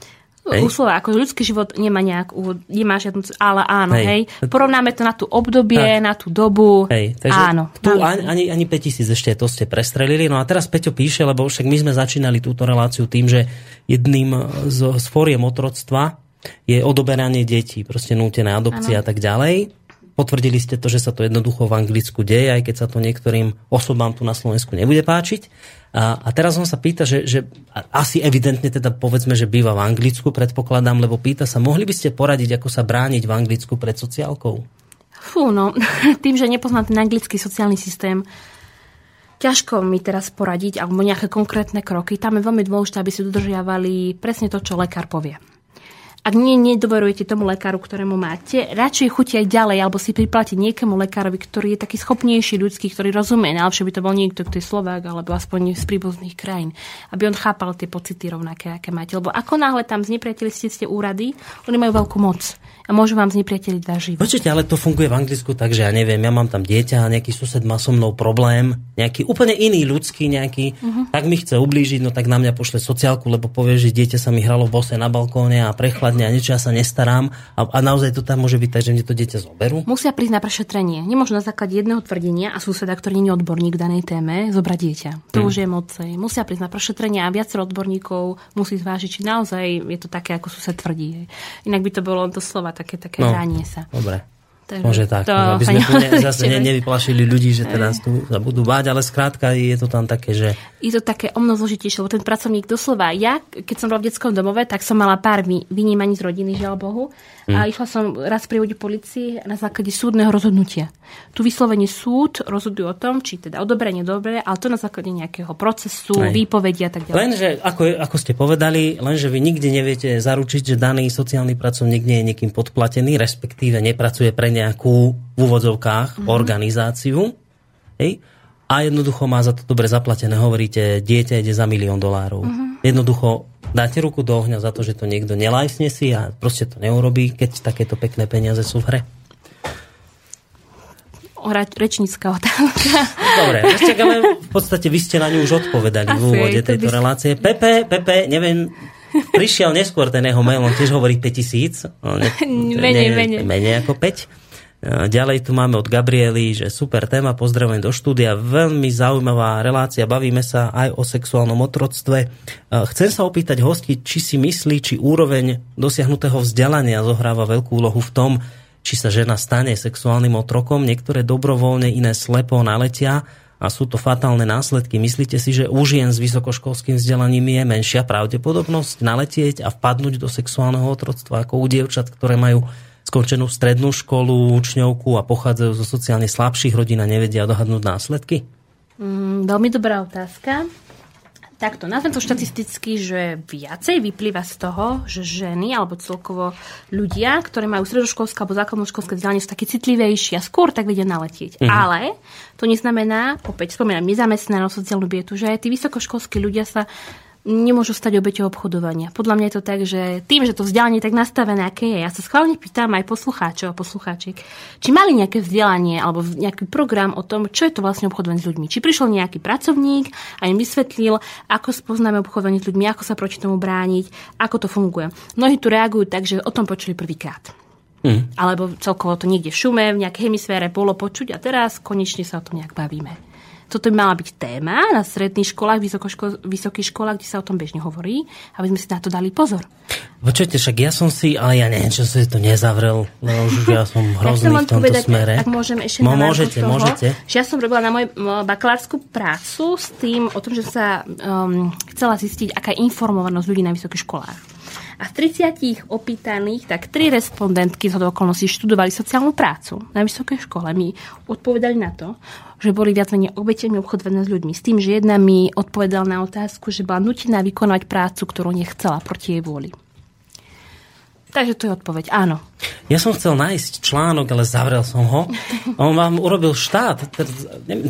Uslova, ako ľudský život nemá nejak, nemá žiadnu, ale áno, hej. hej. Porovnáme to na tú obdobie, tak. na tú dobu. Hej, takže áno. Tu ani, ani, ani 5000 ešte to ste prestrelili. No a teraz Peťo píše, lebo však my sme začínali túto reláciu tým, že jedným z, z fóriem otroctva je odoberanie detí, proste nútené adopcie a tak ďalej. Potvrdili ste to, že sa to jednoducho v Anglicku deje, aj keď sa to niektorým osobám tu na Slovensku nebude páčiť. A, a teraz on sa pýta, že, že asi evidentne teda povedzme, že býva v Anglicku, predpokladám, lebo pýta sa, mohli by ste poradiť, ako sa brániť v Anglicku pred sociálkou? Fú, no, tým, že nepoznám ten anglický sociálny systém, ťažko mi teraz poradiť, alebo nejaké konkrétne kroky. Tam je veľmi dôležité, aby si dodržiavali presne to, čo lekár povie. Ak nie, nedoverujete tomu lekáru, ktorému máte, radšej chuti aj ďalej, alebo si priplatiť niekomu lekárovi, ktorý je taký schopnejší ľudský, ktorý rozumie. Najlepšie by to bol niekto, kto je Slovák, alebo aspoň z príbuzných krajín. Aby on chápal tie pocity rovnaké, aké máte. Lebo ako náhle tam znepriateli ste, ste úrady, oni majú veľkú moc a môžu vám znepriateliť váš život. Počujte, ale to funguje v Anglicku tak, že ja neviem, ja mám tam dieťa a nejaký sused má so mnou problém, nejaký úplne iný ľudský nejaký, uh-huh. tak mi chce ublížiť, no tak na mňa pošle sociálku, lebo povie, že dieťa sa mi hralo v bose na balkóne a prechladne a niečo ja sa nestarám a, a naozaj to tam môže byť tak, že mne to dieťa zoberú. Musia prísť na prešetrenie. Nemôžu na základe jedného tvrdenia a suseda, ktorý nie je odborník v danej téme, zobrať dieťa. To hmm. už je mocej. Musia prísť na prešetrenie a viacero odborníkov musí zvážiť, či naozaj je to také, ako sused tvrdí. Inak by to bolo doslova také, také no, hranie sa. Dobre. Takže Môže tak, to, aby sme tu ne, zase ne, nevyplašili ľudí, že teraz tu sa budú báť, ale skrátka je to tam také, že... Je to také o mnoho zložitejšie, lebo ten pracovník doslova, ja keď som bola v detskom domove, tak som mala pár vynímaní z rodiny, žiaľ Bohu, a mm. išla som raz pri policii na základe súdneho rozhodnutia. Tu vyslovene súd rozhoduje o tom, či teda odobrenie dobre, ale to na základe nejakého procesu, Aj. výpovedia a tak ďalej. Lenže, ako, ako ste povedali, lenže vy nikdy neviete zaručiť, že daný sociálny pracovník nie je niekým podplatený, respektíve nepracuje pre nejakú v úvodzovkách mm-hmm. organizáciu. Hej? A jednoducho má za to dobre zaplatené. Hovoríte, dieťa ide za milión dolárov. Mm-hmm. Jednoducho dáte ruku do ohňa za to, že to niekto nelajsne si a proste to neurobí, keď takéto pekné peniaze sú v hre? rečnícka otázka. Dobre, ešte, ale v podstate vy ste na ňu už odpovedali Asi, v úvode tejto by... relácie. Pepe, Pepe, neviem, prišiel neskôr ten jeho mail, on tiež hovorí 5000. No, ne, menej, menej. Menej ako 5. Ďalej tu máme od Gabriely, že super téma, pozdravujem do štúdia, veľmi zaujímavá relácia, bavíme sa aj o sexuálnom otroctve. Chcem sa opýtať hosti, či si myslí, či úroveň dosiahnutého vzdelania zohráva veľkú úlohu v tom, či sa žena stane sexuálnym otrokom, niektoré dobrovoľne, iné slepo naletia a sú to fatálne následky. Myslíte si, že u žien s vysokoškolským vzdelaním je menšia pravdepodobnosť naletieť a vpadnúť do sexuálneho otroctva ako u dievčat, ktoré majú skončenú strednú školu, učňovku a pochádzajú zo sociálne slabších rodín a nevedia dohadnúť následky? Mm, veľmi dobrá otázka. Takto, nazvem to štatisticky, že viacej vyplýva z toho, že ženy alebo celkovo ľudia, ktorí majú stredoškolské alebo základnoškolské vzdelanie, sú také citlivejšie a skôr tak vedia naletieť. Mm-hmm. Ale to neznamená, opäť spomínam, nezamestnanosť, sociálnu bietu, že aj tí vysokoškolskí ľudia sa nemôžu stať obeťou obchodovania. Podľa mňa je to tak, že tým, že to vzdelanie je tak nastavené, aké je, ja sa schválne pýtam aj poslucháčov a poslucháčiek, či mali nejaké vzdelanie alebo nejaký program o tom, čo je to vlastne obchodovanie s ľuďmi. Či prišiel nejaký pracovník a im vysvetlil, ako spoznáme obchodovanie s ľuďmi, ako sa proti tomu brániť, ako to funguje. Mnohí tu reagujú tak, že o tom počuli prvýkrát. Mm. Alebo celkovo to niekde v šume, v nejakej hemisfére bolo počuť a teraz konečne sa o tom nejak bavíme. Toto by mala byť téma na stredných školách, vysokých školách, kde sa o tom bežne hovorí, aby sme si na to dali pozor. Počujete, však ja som si, ale ja neviem, čo si to nezavrel, no už ja som hrozný ja v tomto povedať, smere. Ak môžem ešte no, môžete, toho, môžete. Že ja som robila na moju bakalárskú prácu s tým, o tom, že sa um, chcela zistiť, aká je informovanosť ľudí na vysokých školách. A z 30 opýtaných, tak tri respondentky z okolností študovali sociálnu prácu na vysokej škole. Mi odpovedali na to, že boli viac menej obetemi obchodovania s ľuďmi. S tým, že jedna mi odpovedala na otázku, že bola nutená vykonať prácu, ktorú nechcela proti jej vôli. Takže to je odpoveď, áno. Ja som chcel nájsť článok, ale zavrel som ho. On vám urobil štát.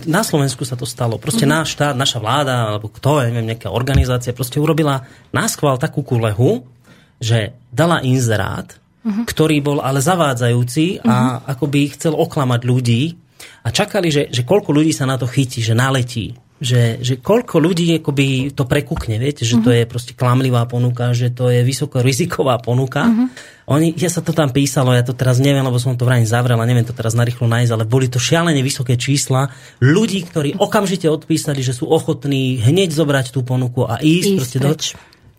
Na Slovensku sa to stalo. Proste mm-hmm. náš štát, naša vláda, alebo kto, neviem, nejaká organizácia, proste urobila náskval takú kulehu, že dala inzerát, uh-huh. ktorý bol ale zavádzajúci uh-huh. a mhm. akoby chcel oklamať ľudí a čakali, že, že koľko ľudí sa na to chytí, že naletí. Že, že koľko ľudí akoby to prekúkne, viete, že uh-huh. to je proste klamlivá ponuka, že to je vysoko riziková ponuka. Uh-huh. Oni, ja sa to tam písalo, ja to teraz neviem, lebo som to vraj zavrel a neviem to teraz narýchlo nájsť, ale boli to šialene vysoké čísla ľudí, ktorí okamžite odpísali, že sú ochotní hneď zobrať tú ponuku a ísť, ísť proste do,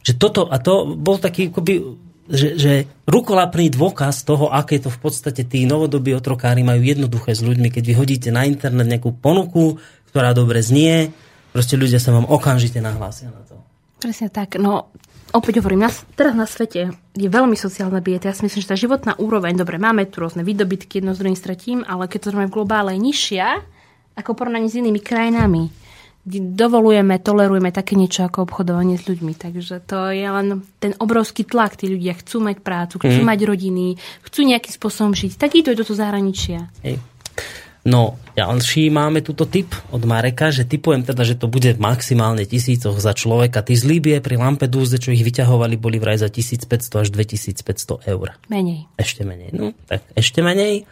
že toto, a to bol taký akoby že, že rukolapný dôkaz toho, aké to v podstate tí novodobí otrokári majú jednoduché s ľuďmi. Keď vy hodíte na internet nejakú ponuku, ktorá dobre znie, proste ľudia sa vám okamžite nahlásia na to. Presne tak. No, opäť hovorím, na, teraz na svete je veľmi sociálna bieta. Ja si myslím, že tá životná úroveň, dobre, máme tu rôzne výdobytky, jedno z druhým stretím, ale keď to máme v globále je nižšia, ako porovnaní s inými krajinami, dovolujeme, tolerujeme také niečo ako obchodovanie s ľuďmi. Takže to je len ten obrovský tlak. Tí ľudia chcú mať prácu, chcú mm. mať rodiny, chcú nejakým spôsobom žiť. Taký to je do toho zahraničia. Hej. No, ďalší máme túto typ od Mareka, že typujem teda, že to bude maximálne tisícoch za človeka. Tí z Líbie pri Lampedúze, čo ich vyťahovali, boli vraj za 1500 až 2500 eur. Menej. Ešte menej. No, tak ešte menej.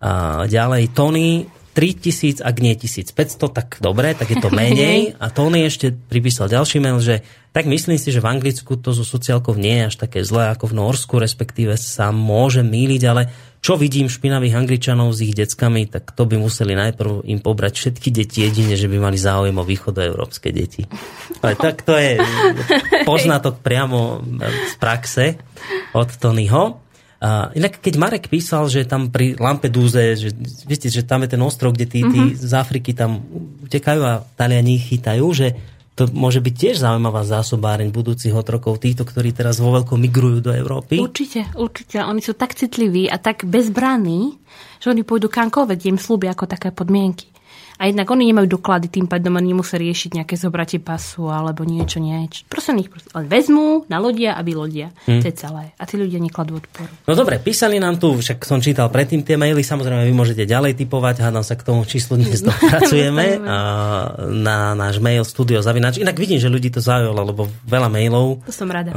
A ďalej Tony 3000, ak nie 1500, tak dobre, tak je to menej. A Tony ešte pripísal ďalší mail, že tak myslím si, že v Anglicku to zo sociálkov nie je až také zlé ako v Norsku, respektíve sa môže míliť, ale čo vidím špinavých Angličanov s ich deckami, tak to by museli najprv im pobrať všetky deti jedine, že by mali záujem o východoeurópske deti. Ale tak to je poznatok priamo z praxe od Tonyho. A inak keď Marek písal, že tam pri Lampedúze, že, viete, že tam je ten ostrov, kde tí, tí mm-hmm. z Afriky tam utekajú a Taliani ich chytajú, že to môže byť tiež zaujímavá zásobáreň budúcich otrokov, týchto, ktorí teraz vo veľkom migrujú do Európy. Určite, určite. Oni sú tak citliví a tak bezbranní, že oni pôjdu kamkoľvek, im slúbia ako také podmienky. A jednak oni nemajú doklady, tým pádom oni nemusia riešiť nejaké zobratie pasu alebo niečo, niečo. Proste ich proste len vezmú, nalodia a vylodia. Hmm. To je celé. A tí ľudia nekladú odporu. No dobre, písali nám tu, však som čítal predtým tie maily, samozrejme vy môžete ďalej typovať, hádam sa k tomu číslu dnes dopracujeme na náš mail studio zavinač. Inak vidím, že ľudí to zaujalo, lebo veľa mailov. To som rada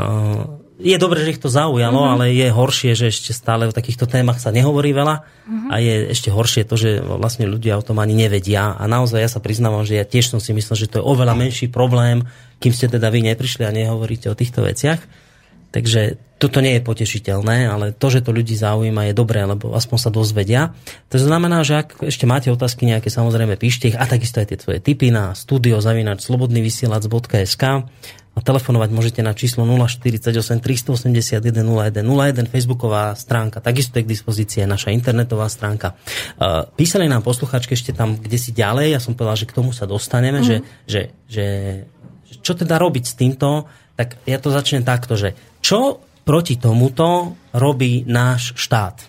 je dobré, že ich to zaujalo, mm-hmm. ale je horšie, že ešte stále o takýchto témach sa nehovorí veľa mm-hmm. a je ešte horšie to, že vlastne ľudia o tom ani nevedia a naozaj ja sa priznávam, že ja tiež som si myslel, že to je oveľa menší problém, kým ste teda vy neprišli a nehovoríte o týchto veciach. Takže toto nie je potešiteľné, ale to, že to ľudí zaujíma, je dobré, lebo aspoň sa dozvedia. To znamená, že ak ešte máte otázky nejaké, samozrejme píšte ich a takisto aj tie tvoje tipy na studio zavinač slobodnyvysielac.sk a telefonovať môžete na číslo 048 381 0101, facebooková stránka, takisto je k dispozícii naša internetová stránka. Písali nám posluchačky ešte tam, kde si ďalej, ja som povedal, že k tomu sa dostaneme, mm. že, že, že čo teda robiť s týmto, tak ja to začnem takto, že čo proti tomuto robí náš štát?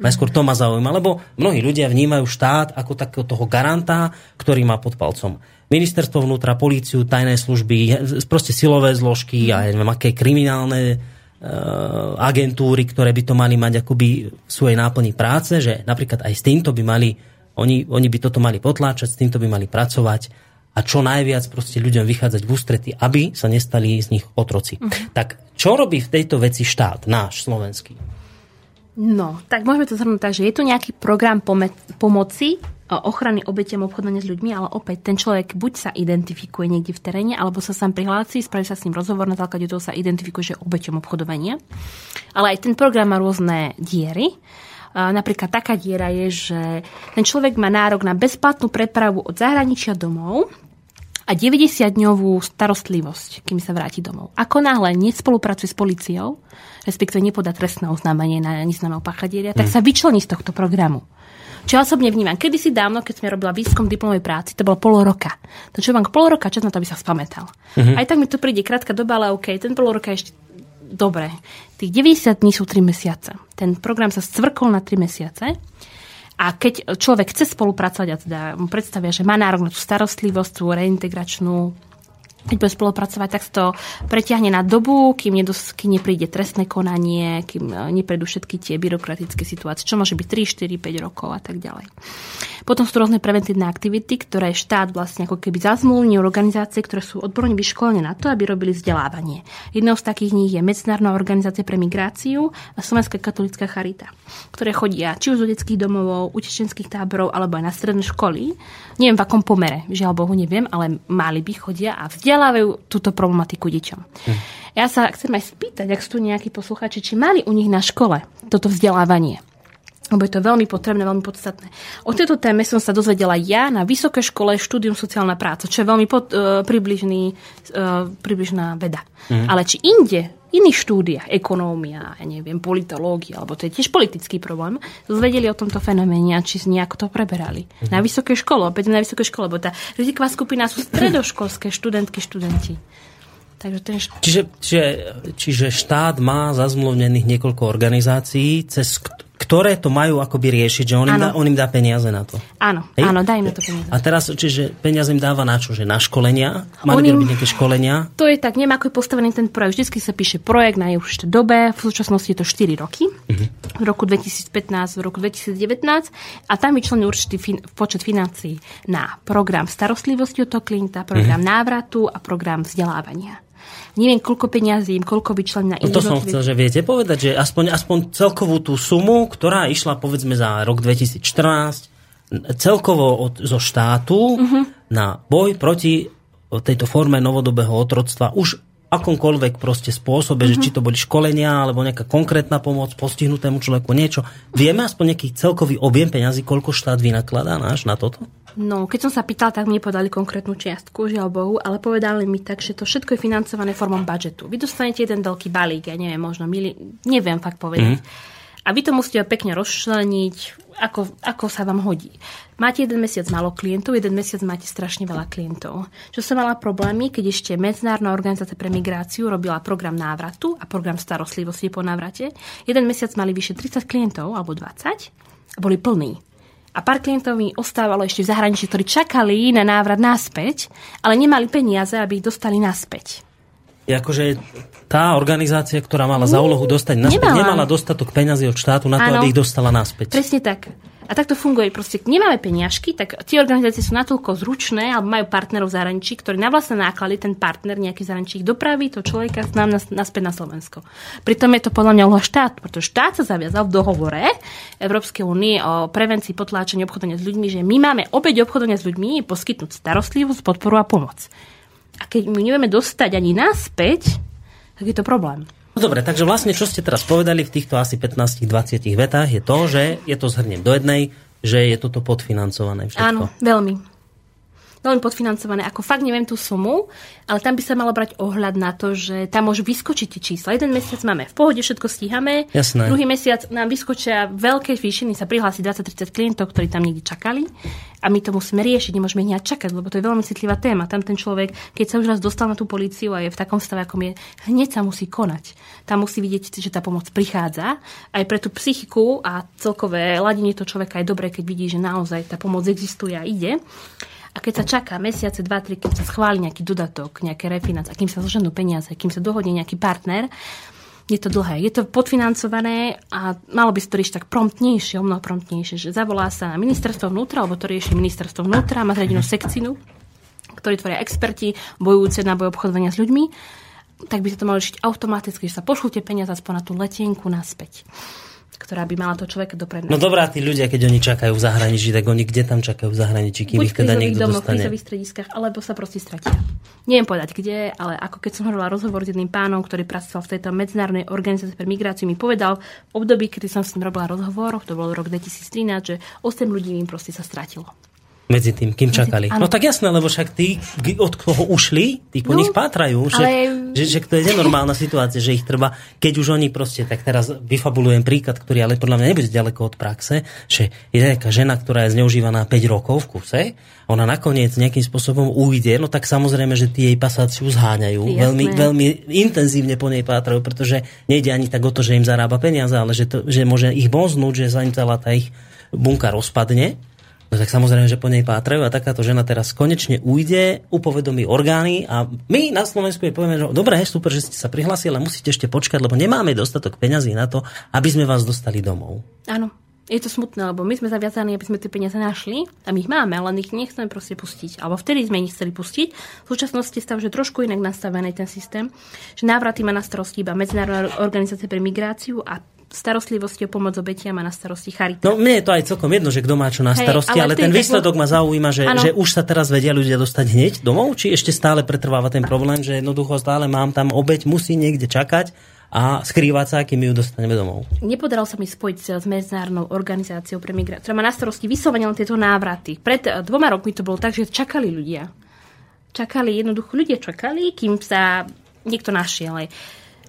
Najskôr to ma zaujíma, lebo mnohí ľudia vnímajú štát ako takého toho garanta, ktorý má pod palcom ministerstvo vnútra, políciu, tajné služby, proste silové zložky a neviem, aké kriminálne uh, agentúry, ktoré by to mali mať akoby v svojej náplni práce, že napríklad aj s týmto by mali, oni, oni by toto mali potláčať, s týmto by mali pracovať a čo najviac proste ľuďom vychádzať v ústrety, aby sa nestali z nich otroci. Uh-huh. Tak čo robí v tejto veci štát, náš slovenský? No, tak môžeme to zhrnúť tak, že je tu nejaký program pomoci ochrany obetiam obchodovania s ľuďmi, ale opäť ten človek buď sa identifikuje niekde v teréne, alebo sa sám prihlási, spraví sa s ním rozhovor, na základe toho sa identifikuje, že obeťom obchodovania. Ale aj ten program má rôzne diery. Napríklad taká diera je, že ten človek má nárok na bezplatnú prepravu od zahraničia domov a 90-dňovú starostlivosť, kým sa vráti domov. Ako náhle nespolupracuje s policiou, respektíve nepodá trestné oznámenie na neznámeho pachadieria, tak hmm. sa vyčlení z tohto programu. Čo ja osobne vnímam. Kedy si dávno, keď sme robila výskum diplomovej práci, to bolo pol roka. To čo mám pol roka čas na to, aby sa spamätal. Uh-huh. Aj tak mi to príde krátka doba, ale OK, ten pol roka ešte dobre. Tých 90 dní sú 3 mesiace. Ten program sa scvrkol na 3 mesiace. A keď človek chce spolupracovať a teda mu predstavia, že má nárok na tú starostlivosť, tú reintegračnú keď bude spolupracovať, tak to preťahne na dobu, kým, nedos- kým nepríde trestné konanie, kým e, neprejdú všetky tie byrokratické situácie, čo môže byť 3, 4, 5 rokov a tak ďalej. Potom sú rôzne preventívne aktivity, ktoré štát vlastne ako keby zazmluvní organizácie, ktoré sú odborne vyškolené na to, aby robili vzdelávanie. Jednou z takých nich je Medzinárodná organizácia pre migráciu a Slovenská katolická charita, ktoré chodia či už do detských domovov, utečenských táborov alebo aj na stredné školy. Neviem v akom pomere, žiaľ Bohu neviem, ale mali by chodia a vzdelávajú túto problematiku deťom. Hm. Ja sa chcem aj spýtať, ak sú tu nejakí posluchači, či mali u nich na škole toto vzdelávanie lebo je to veľmi potrebné, veľmi podstatné. O tejto téme som sa dozvedela ja na Vysokej škole štúdium sociálna práca, čo je veľmi pod, uh, približný, uh, približná veda. Mm. Ale či inde iných štúdiách, ekonómia, ja neviem, politológia, alebo to je tiež politický problém, zvedeli o tomto fenoméne a či nejako to preberali. Mm-hmm. Na vysokej škole, opäť na vysokej škole, lebo tá riziková skupina sú stredoškolské študentky, študenti. Takže ten št... čiže, čiže, čiže štát má zazmluvnených niekoľko organizácií, cez ktoré to majú akoby riešiť, že on im, dá, on im dá peniaze na to. Áno, Hej? áno, daj na to peniaze. A teraz, čiže peniaze im dáva na čo? Že na školenia? Mali by robiť nejaké školenia? To je tak, neviem, ako je postavený ten projekt. Vždycky sa píše projekt na už dobe, v súčasnosti je to 4 roky, uh-huh. v roku 2015, v roku 2019 a tam vyčlený určitý fin- počet financií na program starostlivosti o to klienta, program uh-huh. návratu a program vzdelávania neviem koľko peňazí, koľko vyčlen na no to som chcel, že viete povedať, že aspoň, aspoň celkovú tú sumu, ktorá išla povedzme za rok 2014, celkovo od, zo štátu uh-huh. na boj proti tejto forme novodobého otroctva už akomkoľvek proste spôsobe, uh-huh. že mhm. či to boli školenia alebo nejaká konkrétna pomoc postihnutému človeku, niečo. Vieme aspoň nejaký celkový objem peňazí, koľko štát vynakladá náš na toto? No, keď som sa pýtala, tak mi podali konkrétnu čiastku, žiaľ Bohu, ale povedali mi tak, že to všetko je financované formou budžetu. Vy dostanete jeden veľký balík, ja neviem, možno mili, neviem fakt povedať. Mm-hmm. A vy to musíte pekne rozčleniť, ako, ako sa vám hodí. Máte jeden mesiac málo klientov, jeden mesiac máte strašne veľa klientov. Čo som mala problémy, keď ešte Medzinárodná organizácia pre migráciu robila program návratu a program starostlivosti po návrate. Jeden mesiac mali vyše 30 klientov, alebo 20, a boli plní. A pár klientov mi ostávalo ešte v zahraničí, ktorí čakali na návrat naspäť, ale nemali peniaze, aby ich dostali naspäť. Je akože tá organizácia, ktorá mala za úlohu dostať naspäť, nemala, nemala dostatok peňazí od štátu na to, ano, aby ich dostala naspäť. Presne tak. A takto funguje. Proste, nemáme peniažky, tak tie organizácie sú natoľko zručné alebo majú partnerov v zahraničí, ktorí na vlastné náklady ten partner nejaký zahraničí ich dopraví to človeka nám nas, naspäť na Slovensko. Pritom je to podľa mňa úloha štát, pretože štát sa zaviazal v dohovore Európskej únie o prevencii potláčania obchodovania s ľuďmi, že my máme opäť obchodovania s ľuďmi poskytnúť starostlivosť, podporu a pomoc. A keď my nevieme dostať ani naspäť, tak je to problém. No dobre, takže vlastne čo ste teraz povedali v týchto asi 15-20 vetách je to, že je to zhrniem do jednej, že je toto podfinancované všetko. Áno, veľmi veľmi podfinancované. Ako fakt neviem tú sumu, ale tam by sa malo brať ohľad na to, že tam môžu vyskočiť tie čísla. Jeden mesiac máme v pohode, všetko stíhame. Jasné. Druhý mesiac nám vyskočia veľké zvýšení, sa prihlási 20-30 klientov, ktorí tam niekde čakali. A my to musíme riešiť, nemôžeme ich čakať, lebo to je veľmi citlivá téma. Tam ten človek, keď sa už raz dostal na tú políciu a je v takom stave, ako je, hneď sa musí konať. Tam musí vidieť, že tá pomoc prichádza. Aj pre tú psychiku a celkové ladenie toho človeka je dobré, keď vidí, že naozaj tá pomoc existuje a ide. A keď sa čaká mesiace, dva, tri, keď sa schváli nejaký dodatok, nejaké refinanc, a kým sa zoženú peniaze, kým sa dohodne nejaký partner, je to dlhé. Je to podfinancované a malo by sa to riešiť tak promptnejšie, o mnoho promptnejšie, že zavolá sa na ministerstvo vnútra, alebo to rieši ministerstvo vnútra, má zriadenú sekcinu, ktorí tvoria experti bojujúce na boj obchodovania s ľuďmi, tak by sa to malo riešiť automaticky, že sa pošlú tie peniaze aspoň na tú letenku naspäť ktorá by mala to človeka dopredu. No dobrá, tí ľudia, keď oni čakajú v zahraničí, tak oni kde tam čakajú v zahraničí, kým Buď ich teda niekto domoch, dostane? V strediskách, alebo sa proste stratia. Neviem povedať kde, ale ako keď som hovorila rozhovor s jedným pánom, ktorý pracoval v tejto medzinárodnej organizácii pre migráciu, mi povedal v období, kedy som s ním robila rozhovor, to bol rok 2013, že 8 ľudí im proste sa stratilo medzi tým, kým čakali. No tak jasné, lebo však tí, od koho ušli, tí po no, nich pátrajú. Však, ale... že, že to je nenormálna situácia, že ich treba, keď už oni proste, tak teraz vyfabulujem príklad, ktorý ale podľa mňa nebude ďaleko od praxe, že je nejaká žena, ktorá je zneužívaná 5 rokov v kuse, ona nakoniec nejakým spôsobom ujde, no tak samozrejme, že tí jej pasáci zháňajú. Veľmi, veľmi intenzívne po nej pátrajú, pretože nejde ani tak o to, že im zarába peniaze, ale že, to, že môže ich boznúť, že sa im celá tá ich bunka rozpadne No tak samozrejme, že po nej pátrajú a takáto žena teraz konečne ujde, upovedomí orgány a my na Slovensku je povieme, že dobre, super, že ste sa prihlásili, ale musíte ešte počkať, lebo nemáme dostatok peňazí na to, aby sme vás dostali domov. Áno, je to smutné, lebo my sme zaviazaní, aby sme tie peniaze našli a my ich máme, len ich nechceme proste pustiť. Alebo vtedy sme ich chceli pustiť. V súčasnosti stav, že trošku inak nastavený ten systém, že návraty má na starosti iba Medzinárodná organizácia pre migráciu a starostlivosti o pomoc obetiam a na starosti charity. No mne je to aj celkom jedno, že kto má čo na starosti, Hej, ale, ale ten výsledok ma zaujíma, že, že už sa teraz vedia ľudia dostať hneď domov, či ešte stále pretrváva ten problém, že jednoducho stále mám tam obeť, musí niekde čakať a skrývať sa, akým ju dostaneme domov. Nepodarilo sa mi spojiť s Medzinárodnou organizáciou pre migráciu, ktorá má na starosti vyslovene tieto návraty. Pred eh, dvoma rokmi to bolo tak, že čakali ľudia. Čakali, jednoducho ľudia čakali, kým sa niekto našiel. Aj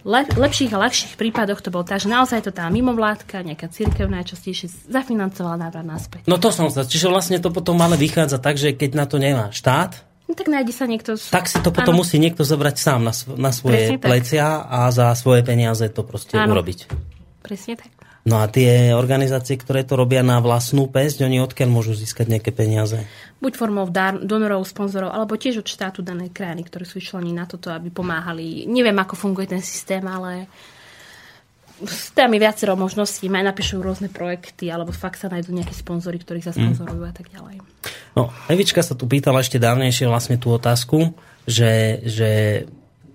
le, lepších a ľahších prípadoch to bolo tak, že naozaj to tá mimovládka, nejaká církev najčastejšie zafinancovala návrat naspäť. No to som sa, čiže vlastne to potom ale vychádza tak, že keď na to nemá štát, No, tak nájde sa niekto... Tak si to potom Áno. musí niekto zobrať sám na, na svoje Presne tak. plecia a za svoje peniaze to proste Áno. urobiť. Presne tak. No a tie organizácie, ktoré to robia na vlastnú pesť, oni odkiaľ môžu získať nejaké peniaze? Buď formou dar, donorov, sponzorov, alebo tiež od štátu danej krajiny, ktorí sú vyčlení na toto, aby pomáhali. Neviem, ako funguje ten systém, ale tam je viacero možností. Aj napíšu rôzne projekty, alebo fakt sa nájdú nejakí sponzory, ktorí sa sponzorujú a tak ďalej. No, Evička sa tu pýtala ešte dávnejšie vlastne tú otázku, že, že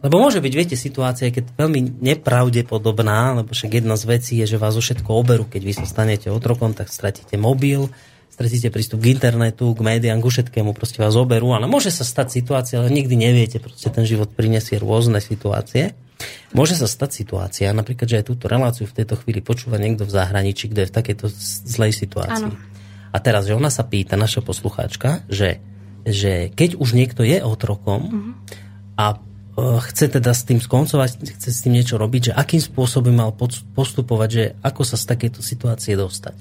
lebo môže byť, viete, situácia, keď veľmi nepravdepodobná, lebo však jedna z vecí je, že vás o všetko oberú, keď vy sa stanete otrokom, tak stratíte mobil, stratíte prístup k internetu, k médiám, ku všetkému, proste vás oberú, ale môže sa stať situácia, ale nikdy neviete, proste ten život prinesie rôzne situácie. Môže sa stať situácia, napríklad, že aj túto reláciu v tejto chvíli počúva niekto v zahraničí, kto je v takejto zlej situácii. Áno. A teraz, že ona sa pýta, naša poslucháčka, že, že keď už niekto je otrokom Mhm. a chce teda s tým skoncovať, chce s tým niečo robiť, že akým spôsobom mal postupovať, že ako sa z takejto situácie dostať.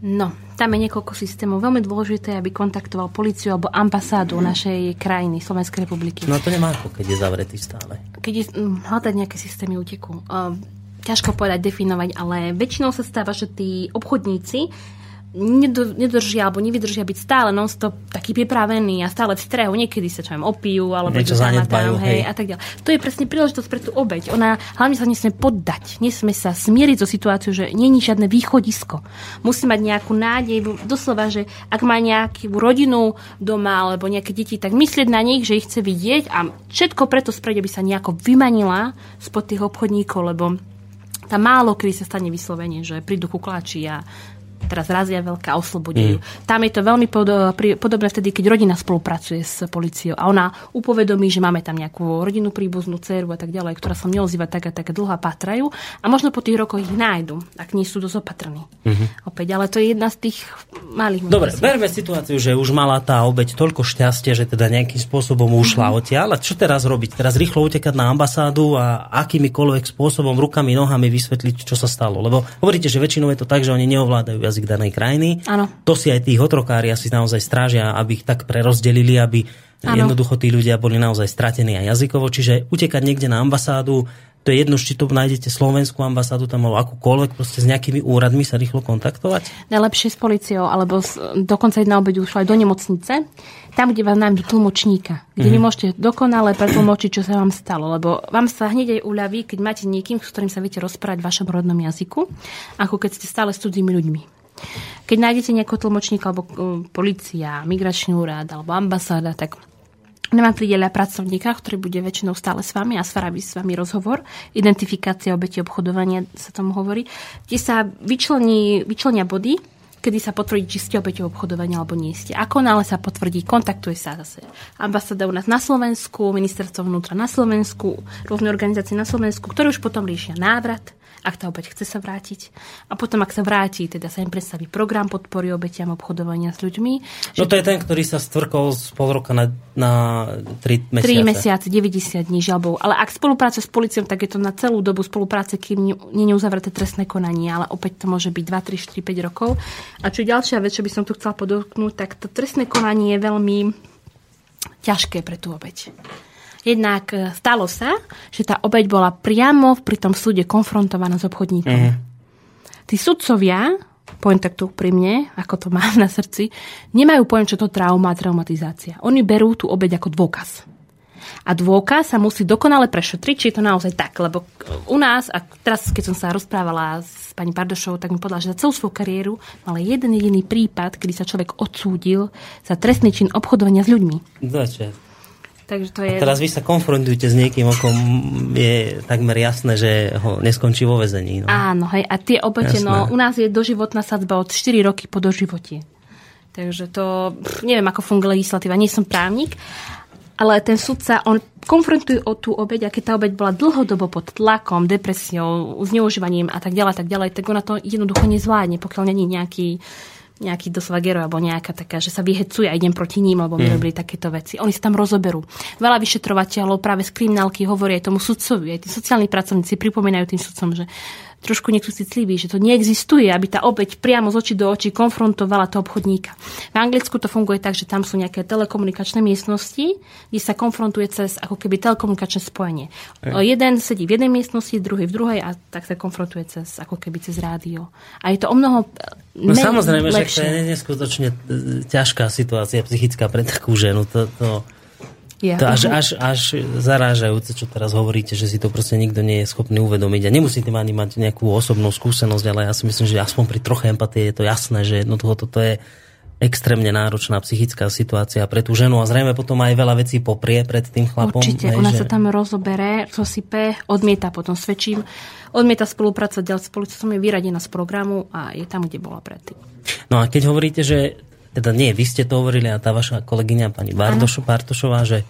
No, tam je niekoľko systémov. Veľmi dôležité, aby kontaktoval policiu alebo ambasádu našej krajiny, Slovenskej republiky. No to nemá ako, keď je zavretý stále. keď je mm, hľadať nejaké systémy úteku. Uh, ťažko povedať, definovať, ale väčšinou sa stáva, že tí obchodníci nedržia alebo nevydržia byť stále non-stop taký pripravený a stále v strehu. Niekedy sa čo viem, opijú alebo Niečo zanedbajú, hej. hej, a tak ďalej. To je presne príležitosť pre tú obeď. Ona hlavne sa nesmie poddať. Nesmie sa smieriť so situáciou, že není žiadne východisko. Musí mať nejakú nádej, doslova, že ak má nejakú rodinu doma alebo nejaké deti, tak myslieť na nich, že ich chce vidieť a všetko preto spraviť, aby sa nejako vymanila spod tých obchodníkov, lebo tam málo kedy sa stane vyslovene, že prídu kuklači a teraz razia veľká oslobodejú. Mm. Tam je to veľmi podobné vtedy, keď rodina spolupracuje s policiou a ona upovedomí, že máme tam nejakú rodinnú príbuznú dceru a tak ďalej, ktorá sa neozýva tak a tak dlho a pátrajú a možno po tých rokoch ich nájdu, ak nie sú dosť opatrní. Mm-hmm. Opäť, ale to je jedna z tých malých Dobre, možností. berme situáciu, že už mala tá obeď toľko šťastia, že teda nejakým spôsobom ušla odtiaľ. A čo teraz robiť? Teraz rýchlo utekať na ambasádu a akýmikoľvek spôsobom, rukami, nohami vysvetliť, čo sa stalo. Lebo hovoríte, že väčšinou je to tak, že oni neovládajú jazyk danej krajiny. Áno. To si aj tí otrokári asi naozaj strážia, aby ich tak prerozdelili, aby Áno. jednoducho tí ľudia boli naozaj stratení aj jazykovo. Čiže utekať niekde na ambasádu, to je jedno, či to nájdete slovenskú ambasádu tam alebo akúkoľvek, proste s nejakými úradmi sa rýchlo kontaktovať. Najlepšie s policiou, alebo s, dokonca jedna obeď ušla aj do nemocnice, tam, kde vám nájdu tlmočníka, kde mm. vy môžete dokonale pretlmočiť, čo sa vám stalo, lebo vám sa hneď aj uľaví, keď máte niekým, s ktorým sa viete rozprávať v vašom rodnom jazyku, ako keď ste stále s cudzími ľuďmi. Keď nájdete nejakého tlmočníka, alebo um, policia, migračný úrad, alebo ambasáda, tak vám pridelia pracovníka, ktorý bude väčšinou stále s vami a spraví s vami rozhovor. Identifikácia obeti obchodovania sa tomu hovorí. Kde sa vyčlení, vyčlenia body, kedy sa potvrdí, či ste obeťou obchodovania alebo nie ste. Ako nále sa potvrdí, kontaktuje sa zase ambasáda u nás na Slovensku, ministerstvo vnútra na Slovensku, rôzne organizácie na Slovensku, ktoré už potom riešia návrat, ak tá obeť chce sa vrátiť. A potom, ak sa vráti, teda sa im predstaví program podpory obetiam obchodovania s ľuďmi. No to je ten, ktorý sa stvrkol z pol roka na, na 3 mesiace. 3 mesiace, 90 dní žalbou. Ale ak spolupracuje s policiou, tak je to na celú dobu spolupráce, kým nie je uzavreté trestné konanie, ale opäť to môže byť 2, 3, 4, 5 rokov. A čo je ďalšia vec, čo by som tu chcela podotknúť, tak to trestné konanie je veľmi ťažké pre tú obeď. Jednak e, stalo sa, že tá obeď bola priamo pri tom súde konfrontovaná s obchodníkom. Mhm. Tí sudcovia, poviem takto pri mne, ako to mám na srdci, nemajú pojem, čo to trauma a traumatizácia. Oni berú tú obeď ako dôkaz. A dôkaz sa musí dokonale prešetriť, či je to naozaj tak. Lebo u nás, a teraz keď som sa rozprávala s pani Pardošovou, tak mi povedala, že za celú svoju kariéru mal jeden jediný prípad, kedy sa človek odsúdil za trestný čin obchodovania s ľuďmi. Dobre. Takže to je... Teraz vy sa konfrontujete s niekým, o kom je takmer jasné, že ho neskončí vo vezení. No. Áno, hej, a tie obete, Jasné. no u nás je doživotná sadzba od 4 roky po doživotie. Takže to, pff, neviem, ako funguje legislatíva, nie som právnik, ale ten sudca, on konfrontuje o tú obeď, a keď tá obeď bola dlhodobo pod tlakom, depresiou, zneužívaním a tak ďalej, tak ďalej, tak ona to jednoducho nezvládne, pokiaľ není nejaký nejaký dosvagerov alebo nejaká taká, že sa vyhecuje a idem proti ním, lebo my mm. robili takéto veci. Oni sa tam rozoberú. Veľa vyšetrovateľov práve z kriminálky hovorí aj tomu sudcovi, aj tí sociálni pracovníci pripomínajú tým sudcom, že trošku niekto citliví, že to neexistuje, aby tá obeď priamo z očí do očí konfrontovala toho obchodníka. V Anglicku to funguje tak, že tam sú nejaké telekomunikačné miestnosti, kde sa konfrontuje cez ako keby telekomunikačné spojenie. Ej. Jeden sedí v jednej miestnosti, druhý v druhej a tak sa konfrontuje cez ako keby cez rádio. A je to o mnoho No samozrejme, lepšie. že to je neskutočne e, ťažká situácia psychická pre takú ženu. To, to, ja. To až, až, až zarážajúce, čo teraz hovoríte, že si to proste nikto nie je schopný uvedomiť. A nemusíte ani mať nejakú osobnú skúsenosť, ale ja si myslím, že aspoň pri troche empatie je to jasné, že jednoducho toto je extrémne náročná psychická situácia pre tú ženu a zrejme potom aj veľa vecí poprie pred tým chlapom. Určite, hej, ona že... sa tam rozobere, zosype, odmieta potom svedčím, odmieta spolupracovať ďalej s policajtom, je vyradená z programu a je tam, kde bola predtým. No a keď hovoríte, že teda nie, vy ste to hovorili a tá vaša kolegyňa pani Bardoš, Bartošová, že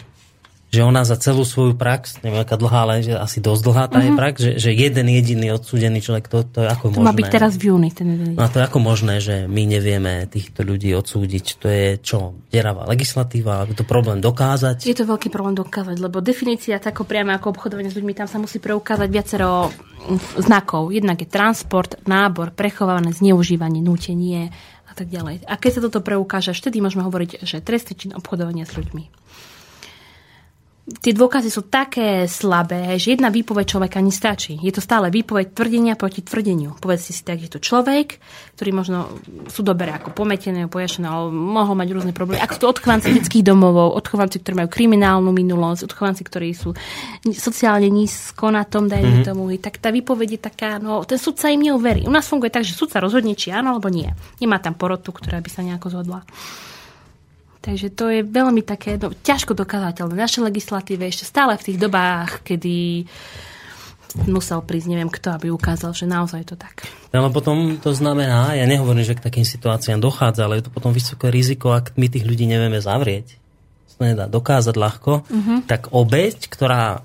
že ona za celú svoju prax, neviem aká dlhá, ale že asi dosť dlhá tá uh-huh. je prax, že, že jeden jediný odsúdený človek, to, to je ako to možné? To má byť teraz v júni. Ten no a to je ako možné, že my nevieme týchto ľudí odsúdiť? To je čo? Deravá legislatíva? Je to problém dokázať? Je to veľký problém dokázať, lebo definícia tako priamo ako obchodovanie s ľuďmi, tam sa musí preukázať viacero znakov. Jednak je transport, nábor, prechovávané, zneužívanie, nútenie a tak ďalej. A keď sa toto preukáže, vtedy môžeme hovoriť, že trestný čin obchodovania s ľuďmi tie dôkazy sú také slabé, že jedna výpoveď človeka nestačí. Je to stále výpoveď tvrdenia proti tvrdeniu. Povedzte si tak, je to človek, ktorý možno sú dobre ako pometené, pojašené, ale mohol mať rôzne problémy. Ako sú to odchovanci detských domovov, odchovanci, ktorí majú kriminálnu minulosť, odchovanci, ktorí sú sociálne nízko na tom, dajme mm-hmm. tomu, tak tá výpoveď je taká, no ten sudca im neuverí. U nás funguje tak, že sudca rozhodne, či áno alebo nie. Nemá tam porotu, ktorá by sa nejako zhodla. Takže to je veľmi také no, ťažko dokázateľné. Naše legislatíve ešte stále v tých dobách, kedy musel prísť neviem kto, aby ukázal, že naozaj to tak. Ale potom to znamená, ja nehovorím, že k takým situáciám dochádza, ale je to potom vysoké riziko, ak my tých ľudí nevieme zavrieť. To nedá dokázať ľahko, uh-huh. tak obeď, ktorá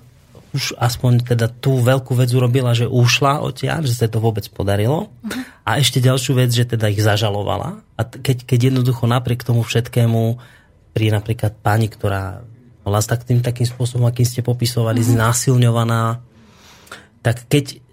už aspoň teda tú veľkú vec urobila, že ušla odtiaľ, že sa to vôbec podarilo. Uh-huh. A ešte ďalšiu vec, že teda ich zažalovala. A keď, keď jednoducho napriek tomu všetkému pri napríklad pani, ktorá bola s takým, takým spôsobom, akým ste popisovali, uh-huh. znásilňovaná, tak keď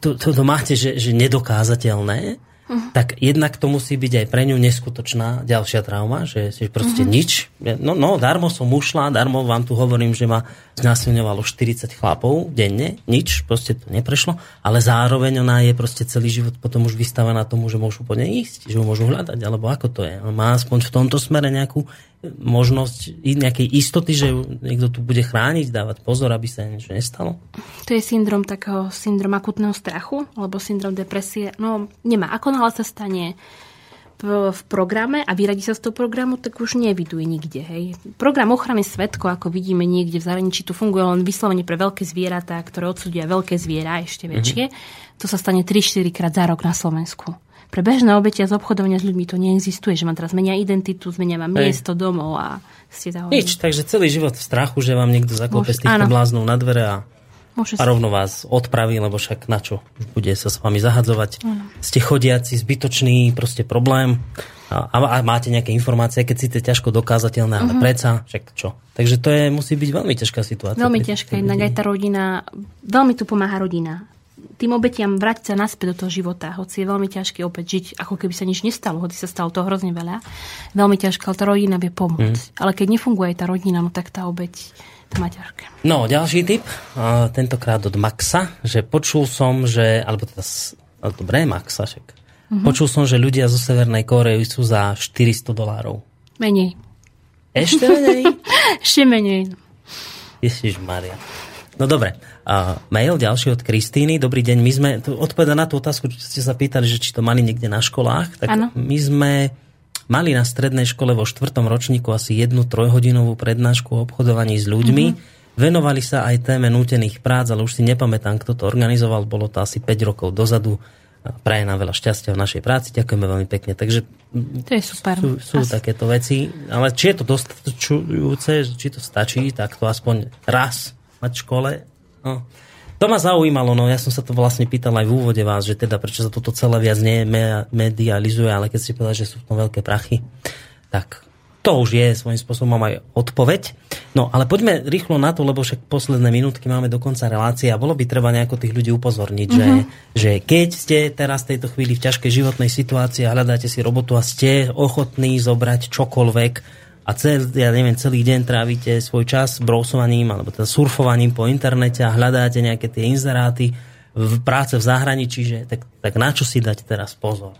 to, to, to máte, že, že nedokázateľné, uh-huh. tak jednak to musí byť aj pre ňu neskutočná ďalšia trauma, že, že proste uh-huh. nič. No, no, darmo som ušla, darmo vám tu hovorím, že ma znásilňovalo 40 chlapov denne, nič, proste to neprešlo, ale zároveň ona je proste celý život potom už vystavená tomu, že môžu po nej ísť, že ju môžu hľadať, alebo ako to je. Má aspoň v tomto smere nejakú možnosť nejakej istoty, že niekto tu bude chrániť, dávať pozor, aby sa niečo nestalo? To je syndrom takého syndrom akutného strachu, alebo syndrom depresie. No, nemá. Ako náhle sa stane v, v programe a vyradí sa z toho programu, tak už neviduje nikde. Hej. Program ochrany svetkov, ako vidíme niekde v zahraničí, tu funguje len vyslovene pre veľké zvieratá, ktoré odsúdia veľké zviera, ešte väčšie. Mm-hmm. To sa stane 3-4 krát za rok na Slovensku. Pre bežné obetia z obchodovania s ľuďmi to neexistuje, že mám teraz menia identitu, zmenia vám miesto, domov a ste tam... Nič, takže celý život v strachu, že vám niekto zaklope z týchto bláznov na dvere a, a rovno vás odpraví, lebo však na čo bude sa s vami zahadzovať. Ano. Ste chodiaci, zbytočný proste problém a, a máte nejaké informácie, keď to ťažko dokázateľné, ale uh-huh. predsa, však čo. Takže to je, musí byť veľmi ťažká situácia. Veľmi ťažká, jednak aj tá rodina, veľmi tu pomáha rodina tým obetiam vrátiť sa naspäť do toho života, hoci je veľmi ťažké opäť žiť, ako keby sa nič nestalo, hoci sa stalo to hrozne veľa. Veľmi ťažké, ale tá rodina vie pomôcť. Mm. Ale keď nefunguje tá rodina, no tak tá obeť to má ťažké. No, ďalší tip, tentokrát od Maxa, že počul som, že, alebo teda, ale dobré, Maxa, však. Mm-hmm. Počul som, že ľudia zo Severnej Kórey sú za 400 dolárov. Menej. Ešte menej? Ešte menej. Ježiš Maria. No dobre. A mail ďalší od Kristýny. Dobrý deň. My sme, odpoveda na tú otázku, čo ste sa pýtali, že či to mali niekde na školách. Tak ano. my sme mali na strednej škole vo štvrtom ročníku asi jednu trojhodinovú prednášku o obchodovaní s ľuďmi. Mm-hmm. Venovali sa aj téme nútených prác, ale už si nepamätám, kto to organizoval. Bolo to asi 5 rokov dozadu. Praje nám veľa šťastia v našej práci. Ďakujeme veľmi pekne. Takže to je super. Sú, sú takéto veci. Ale či je to dostačujúce, či to stačí, tak to aspoň raz mať v škole No. To ma zaujímalo, no ja som sa to vlastne pýtal aj v úvode vás, že teda prečo sa toto celé viac nemedializuje, ale keď ste povedali, že sú v tom veľké prachy, tak to už je svojím spôsobom aj odpoveď. No, ale poďme rýchlo na to, lebo však posledné minútky máme do konca relácie a bolo by treba nejako tých ľudí upozorniť, mm-hmm. že, mhm. že keď ste teraz v tejto chvíli v ťažkej životnej situácii a hľadáte si robotu a ste ochotní zobrať čokoľvek a cel, ja neviem, celý deň trávite svoj čas brousovaním alebo teda surfovaním po internete a hľadáte nejaké tie inzeráty v práce v zahraničí, že, tak, tak na čo si dať teraz pozor?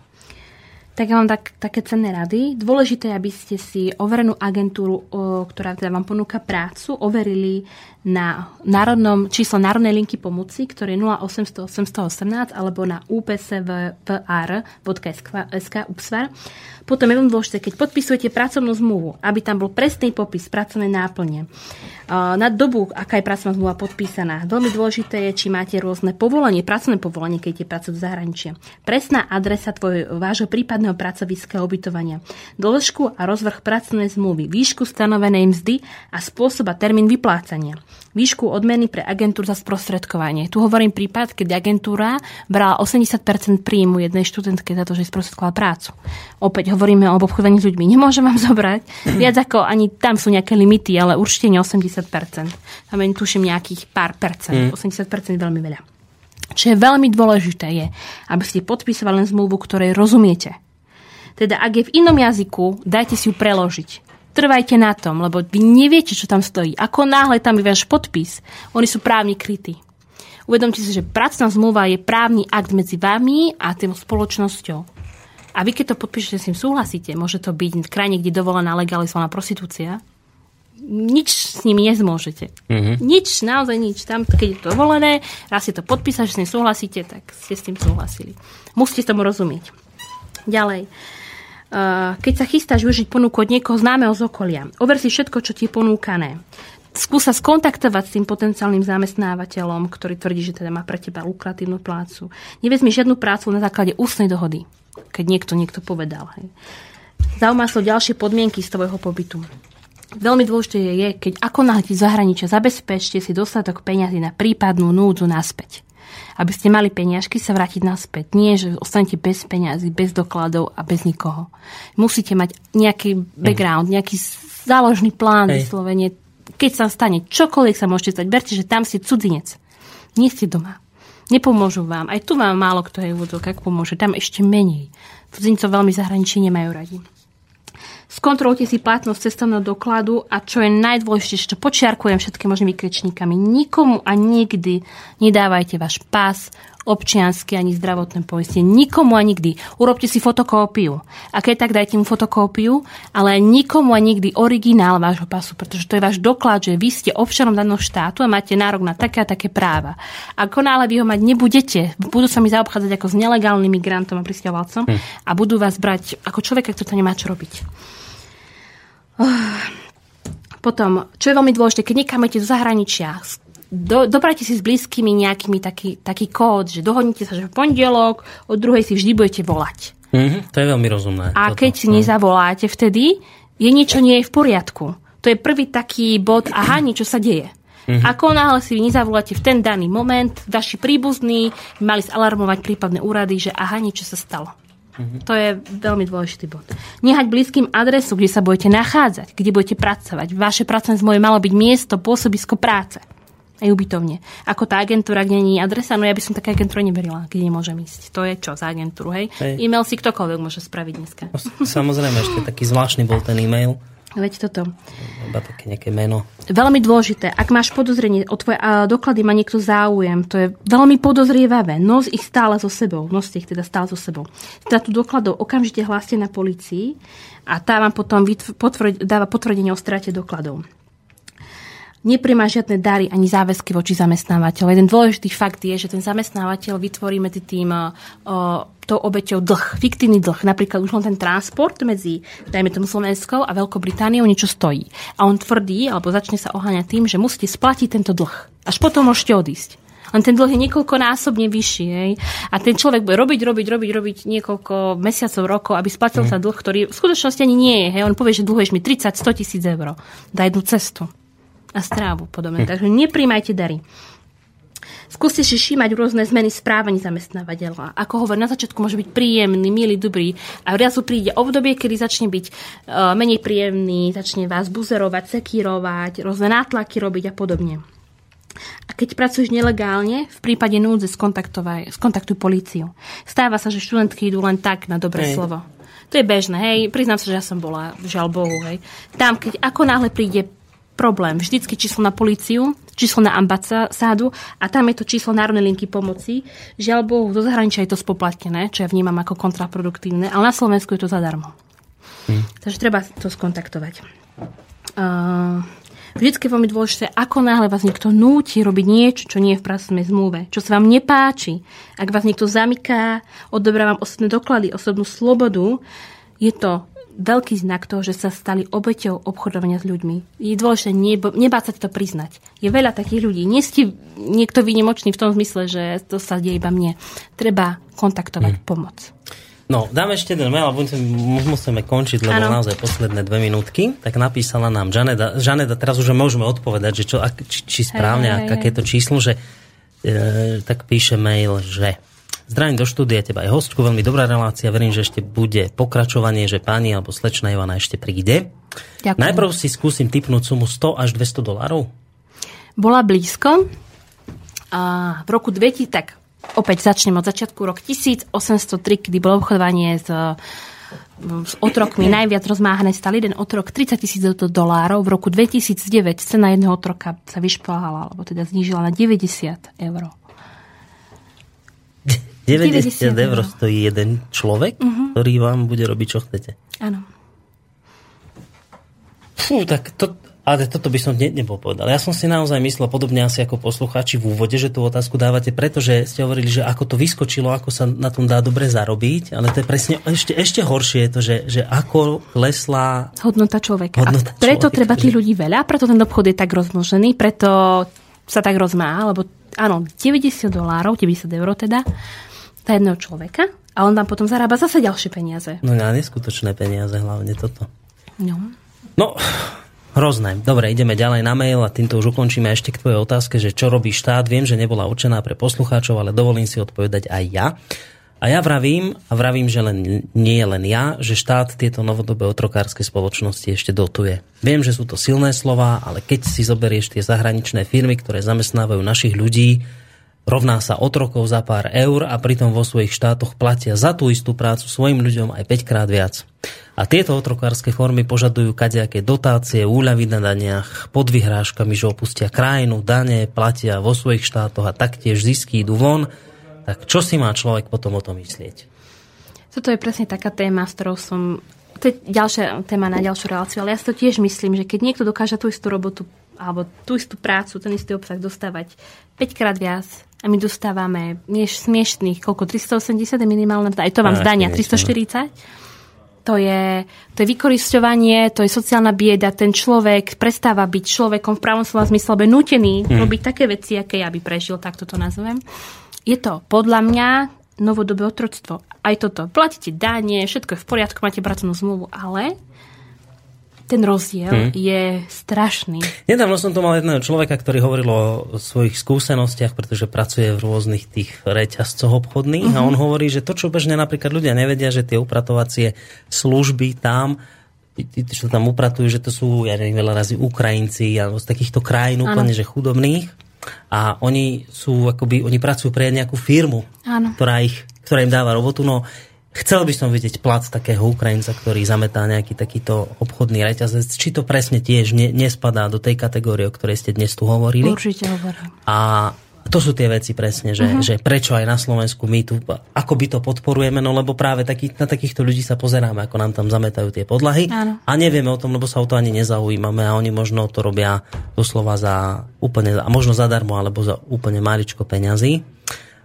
tak ja mám tak, také cenné rady. Dôležité, aby ste si overenú agentúru, o, ktorá teda vám ponúka prácu, overili na národnom číslo Národnej linky pomoci, ktoré je 0800 818 alebo na upsvr.sk upsvar. Potom je veľmi dôležité, keď podpisujete pracovnú zmluvu, aby tam bol presný popis pracovnej náplne. Na dobu, aká je pracovná zmluva podpísaná. Veľmi dôležité je, či máte rôzne povolenie, pracovné povolenie, keď je pracovať v zahraničí. Presná adresa tvoj, vášho prípadného pracoviska a ubytovania. Dĺžku a rozvrh pracovnej zmluvy, výšku stanovenej mzdy a spôsob termín vyplácania výšku odmeny pre agentúru za sprostredkovanie. Tu hovorím prípad, keď agentúra brala 80% príjmu jednej študentke za to, že sprostredkovala prácu. Opäť hovoríme o obchodovaní s ľuďmi. Nemôžem vám zobrať viac ako ani tam sú nejaké limity, ale určite nie 80%. Tam je tuším nejakých pár percent. 80% mm. je veľmi veľa. Čo je veľmi dôležité je, aby ste podpísali len zmluvu, ktorej rozumiete. Teda ak je v inom jazyku, dajte si ju preložiť trvajte na tom, lebo vy neviete, čo tam stojí. Ako náhle tam je váš podpis, oni sú právne krytí. Uvedomte si, že pracovná zmluva je právny akt medzi vami a tým spoločnosťou. A vy keď to podpíšete, s tým súhlasíte, môže to byť v krajine, kde dovolená legalizovaná prostitúcia, nič s nimi nezmôžete. Mm-hmm. Nič, naozaj nič. Tam, keď je to dovolené, raz si to podpísať, že s tým súhlasíte, tak ste s tým súhlasili. Musíte tomu rozumieť. Ďalej. Uh, keď sa chystáš využiť ponuku od niekoho známeho z okolia, over si všetko, čo ti je ponúkané. Skúsa skontaktovať s tým potenciálnym zamestnávateľom, ktorý tvrdí, že teda má pre teba lukratívnu plácu. Nevezmi žiadnu prácu na základe ústnej dohody, keď niekto niekto povedal. Hej. Zaujíma sa ďalšie podmienky z tvojho pobytu. Veľmi dôležité je, keď ako náhle zahraničia zabezpečte si dostatok peňazí na prípadnú núdzu naspäť aby ste mali peniažky sa vrátiť naspäť. Nie, že ostanete bez peňazí, bez dokladov a bez nikoho. Musíte mať nejaký background, nejaký záložný plán Hej. vyslovene. Keď sa stane čokoľvek sa môžete stať, verte, že tam ste cudzinec. Nie ste doma. Nepomôžu vám. Aj tu vám málo kto je v úvodzovkách pomôže. Tam ešte menej. Cudzincov veľmi zahraničí nemajú radi. Skontrolujte si platnosť cestovného dokladu a čo je najdôležitejšie, čo počiarkujem všetkými možnými kričníkami, nikomu a nikdy nedávajte váš pás, občiansky ani zdravotné poistie. Nikomu a nikdy. Urobte si fotokópiu. A keď tak, dajte mu fotokópiu, ale nikomu a nikdy originál vášho pasu, pretože to je váš doklad, že vy ste občanom daného štátu a máte nárok na také a také práva. Ako náhle vy ho mať nebudete, budú sa mi zaobchádzať ako s nelegálnym migrantom a pristiavalcom hm. a budú vás brať ako človeka, ktorý to nemá čo robiť. Potom, čo je veľmi dôležité, keď niekam do zahraničia, do, dobrajte si s blízkymi nejakými taký, taký kód, že dohodnite sa, že v pondelok od druhej si vždy budete volať. Mm-hmm, to je veľmi rozumné. A toto. keď si mm. nezavoláte vtedy, je niečo nie je v poriadku. To je prvý taký bod, aha, niečo sa deje. Mm-hmm. Ako náhle si nezavoláte v ten daný moment, vaši príbuzní mali zalarmovať prípadné úrady, že aha, niečo sa stalo. Mm-hmm. To je veľmi dôležitý bod. Nehať blízkym adresu, kde sa budete nachádzať, kde budete pracovať. Vaše pracovné zmoje malo byť miesto, pôsobisko práce. Aj ubytovne. Ako tá agentúra, kde nie je adresa, no ja by som také agentúru neverila, kde nemôžem ísť. To je čo za agentúru, hej? hej. E-mail si ktokoľvek môže spraviť dneska. No, samozrejme, ešte taký zvláštny bol ten e-mail. Veď toto. Iba také nejaké meno. Veľmi dôležité. Ak máš podozrenie o tvoje doklady, má niekto záujem, to je veľmi podozrievavé. Nos ich stále so sebou. Noste ich teda stále so sebou. Teda tu dokladov okamžite hláste na policii a tá vám potom dáva potvrdenie o strate dokladov nepríjma žiadne dary ani záväzky voči zamestnávateľu. Jeden dôležitý fakt je, že ten zamestnávateľ vytvorí medzi tým o, tou obeťou dlh, fiktívny dlh. Napríklad už len ten transport medzi, dajme tomu Slovenskou a Veľkou Britániou niečo stojí. A on tvrdí, alebo začne sa oháňať tým, že musíte splatiť tento dlh. Až potom môžete odísť. Len ten dlh je niekoľkonásobne vyšší. Hej? A ten človek bude robiť, robiť, robiť, robiť niekoľko mesiacov, rokov, aby splatil mm. ten dlh, ktorý v skutočnosti ani nie je. Hej? On povie, že dlhuješ mi 30-100 tisíc eur. Daj jednu cestu a strávu podobne. Hm. Takže nepríjmajte dary. Skúste si všímať rôzne zmeny správaní zamestnávateľa. Ako hovorí, na začiatku môže byť príjemný, milý, dobrý a razu príde obdobie, kedy začne byť uh, menej príjemný, začne vás buzerovať, sekírovať, rôzne nátlaky robiť a podobne. A keď pracuješ nelegálne, v prípade núdze skontaktuj políciu. Stáva sa, že študentky idú len tak na dobré hej. slovo. To je bežné, hej. Priznám sa, že ja som bola, žiaľ Bohu, hej. Tam, keď ako náhle príde problém, vždycky číslo na políciu, číslo na ambasádu a tam je to číslo Národnej linky pomoci. Žiaľ Bohu, do zahraničia je to spoplatnené, čo ja vnímam ako kontraproduktívne, ale na Slovensku je to zadarmo. Hmm. Takže treba to skontaktovať. Uh, Vždycky je veľmi dôležité, ako náhle vás niekto núti robiť niečo, čo nie je v pracovnej zmluve, čo sa vám nepáči. Ak vás niekto zamyká, odoberá vám osobné doklady, osobnú slobodu, je to veľký znak toho, že sa stali obeťou obchodovania s ľuďmi. Je dôležité nebo, nebáť sa to priznať. Je veľa takých ľudí. Nie ste niekto výnimočný v tom zmysle, že to sa deje iba mne. Treba kontaktovať hmm. pomoc. No, dáme ešte jeden mail, lebo musíme končiť, lebo ano. naozaj posledné dve minútky. Tak napísala nám Žaneda, Žaneda teraz už môžeme odpovedať, že čo, či, či správne, hej, hej, aké to číslo, že e, tak píše mail, že Zdravím do štúdia teba aj hostku, veľmi dobrá relácia, verím, že ešte bude pokračovanie, že pani alebo slečna Ivana ešte príde. Ďakujem. Najprv si skúsim typnúť sumu 100 až 200 dolarov. Bola blízko. A v roku 2000, tak opäť začnem od začiatku, rok 1803, kedy bolo obchodovanie s, s otrokmi najviac rozmáhané, stal jeden otrok 30 tisíc dolárov. V roku 2009 cena jedného otroka sa vyšplhala, alebo teda znížila na 90 eur. 90, 90 eur stojí jeden človek, uh-huh. ktorý vám bude robiť, čo chcete. Áno. Fú, tak to, ale toto by som ne, nebol povedal. Ja som si naozaj myslel, podobne asi ako poslucháči v úvode, že tú otázku dávate, pretože ste hovorili, že ako to vyskočilo, ako sa na tom dá dobre zarobiť, ale to je presne ešte, ešte horšie je to, že, že ako klesla hodnota človeka. Hodnota a preto človeka, treba tých ľudí veľa, preto ten obchod je tak rozmnožený, preto sa tak rozmá, lebo áno, 90 dolárov, 90 eur teda, za jedného človeka a on vám potom zarába zase ďalšie peniaze. No na neskutočné peniaze hlavne toto. No. No, Hrozné. Dobre, ideme ďalej na mail a týmto už ukončíme ešte k tvojej otázke, že čo robí štát. Viem, že nebola určená pre poslucháčov, ale dovolím si odpovedať aj ja. A ja vravím, a vravím, že len, nie je len ja, že štát tieto novodobé otrokárske spoločnosti ešte dotuje. Viem, že sú to silné slova, ale keď si zoberieš tie zahraničné firmy, ktoré zamestnávajú našich ľudí, rovná sa otrokov za pár eur a pritom vo svojich štátoch platia za tú istú prácu svojim ľuďom aj 5 krát viac. A tieto otrokárske formy požadujú kadejaké dotácie, úľavy na daniach, pod vyhrážkami, že opustia krajinu, dane, platia vo svojich štátoch a taktiež zisky idú von. Tak čo si má človek potom o tom myslieť? Toto je presne taká téma, s ktorou som... To je ďalšia téma na ďalšiu reláciu, ale ja si to tiež myslím, že keď niekto dokáže tú istú robotu alebo tú istú prácu, ten istý obsah dostávať 5 krát viac a my dostávame smiešných, koľko, 380 je minimálne, aj to vám zdania, 340, to je, to je vykoristovanie, to je sociálna bieda, ten človek prestáva byť človekom v pravom slova zmysle, aby nutený hmm. robiť také veci, aké ja by prežil, tak toto nazvem. Je to podľa mňa novodobé otroctvo. Aj toto. Platíte dáne, všetko je v poriadku, máte pracovnú zmluvu, ale ten rozdiel hmm. je strašný. Nedávno som tu mal jedného človeka, ktorý hovoril o svojich skúsenostiach, pretože pracuje v rôznych tých reťazcoch obchodných uh-huh. a mhm. on hovorí, že to, čo bežne napríklad ľudia nevedia, že tie upratovacie služby tam čo tam upratujú, že to sú, ja neviem, veľa razy Ukrajinci alebo z takýchto krajín ano. úplne, že chudobných a oni sú akoby, oni pracujú pre nejakú firmu, ano. ktorá, ich, ktorá im dáva robotu, no Chcel by som vidieť plat takého Ukrajinca, ktorý zametá nejaký takýto obchodný reťazec. Či to presne tiež ne, nespadá do tej kategórie, o ktorej ste dnes tu hovorili. Určite hovorím. A to sú tie veci presne, že, uh-huh. že prečo aj na Slovensku my tu, ako by to podporujeme, no lebo práve taký, na takýchto ľudí sa pozeráme, ako nám tam zametajú tie podlahy Áno. a nevieme o tom, lebo sa o to ani nezaujímame a oni možno to robia doslova za úplne, a možno zadarmo, alebo za úplne maličko peňazí.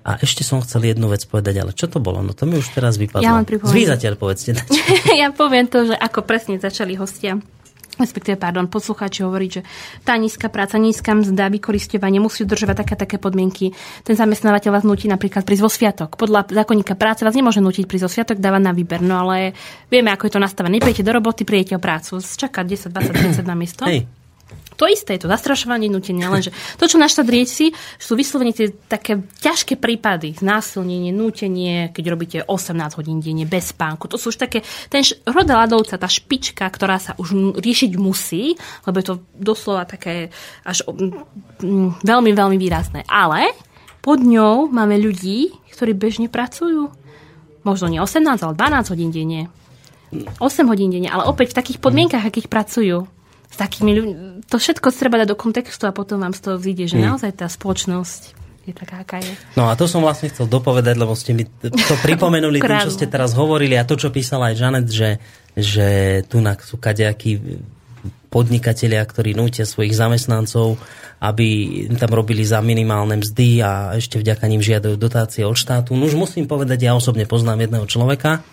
A ešte som chcel jednu vec povedať, ale čo to bolo? No to mi už teraz vypadlo. Ja vám pripomeniem. Zvízateľ, povedzte. ja poviem to, že ako presne začali hostia respektíve, pardon, poslucháči hovoriť, že tá nízka práca, nízka mzda, vykoristovanie musí udržovať také také podmienky. Ten zamestnávateľ vás nutí napríklad prísť vo sviatok. Podľa zákonníka práce vás nemôže nutiť prísť vo sviatok, dáva na výber. No ale vieme, ako je to nastavené. Neprijete do roboty, prijete o prácu. Čaká 10, 20, 30 na miesto. Hej. To isté, je to zastrašovanie, nutenie, lenže to, čo na štát rieši, sú vyslovene tie také ťažké prípady, znásilnenie, nútenie, keď robíte 18 hodín denne bez spánku. To sú už také, ten roda ľadovca, tá špička, ktorá sa už riešiť musí, lebo je to doslova také až mm, veľmi, veľmi výrazné. Ale pod ňou máme ľudí, ktorí bežne pracujú. Možno nie 18, ale 12 hodín denne. 8 hodín denne, ale opäť v takých podmienkach, akých pracujú s takými ľuďmi. To všetko treba dať do kontextu a potom vám z toho vyjde, že mm. naozaj tá spoločnosť je taká, aká je. No a to som vlastne chcel dopovedať, lebo ste mi to pripomenuli tým, čo ste teraz hovorili a to, čo písala aj Janet, že, že tu sú kadejakí podnikatelia, ktorí nútia svojich zamestnancov, aby tam robili za minimálne mzdy a ešte vďaka ním žiadajú dotácie od štátu. No už musím povedať, ja osobne poznám jedného človeka,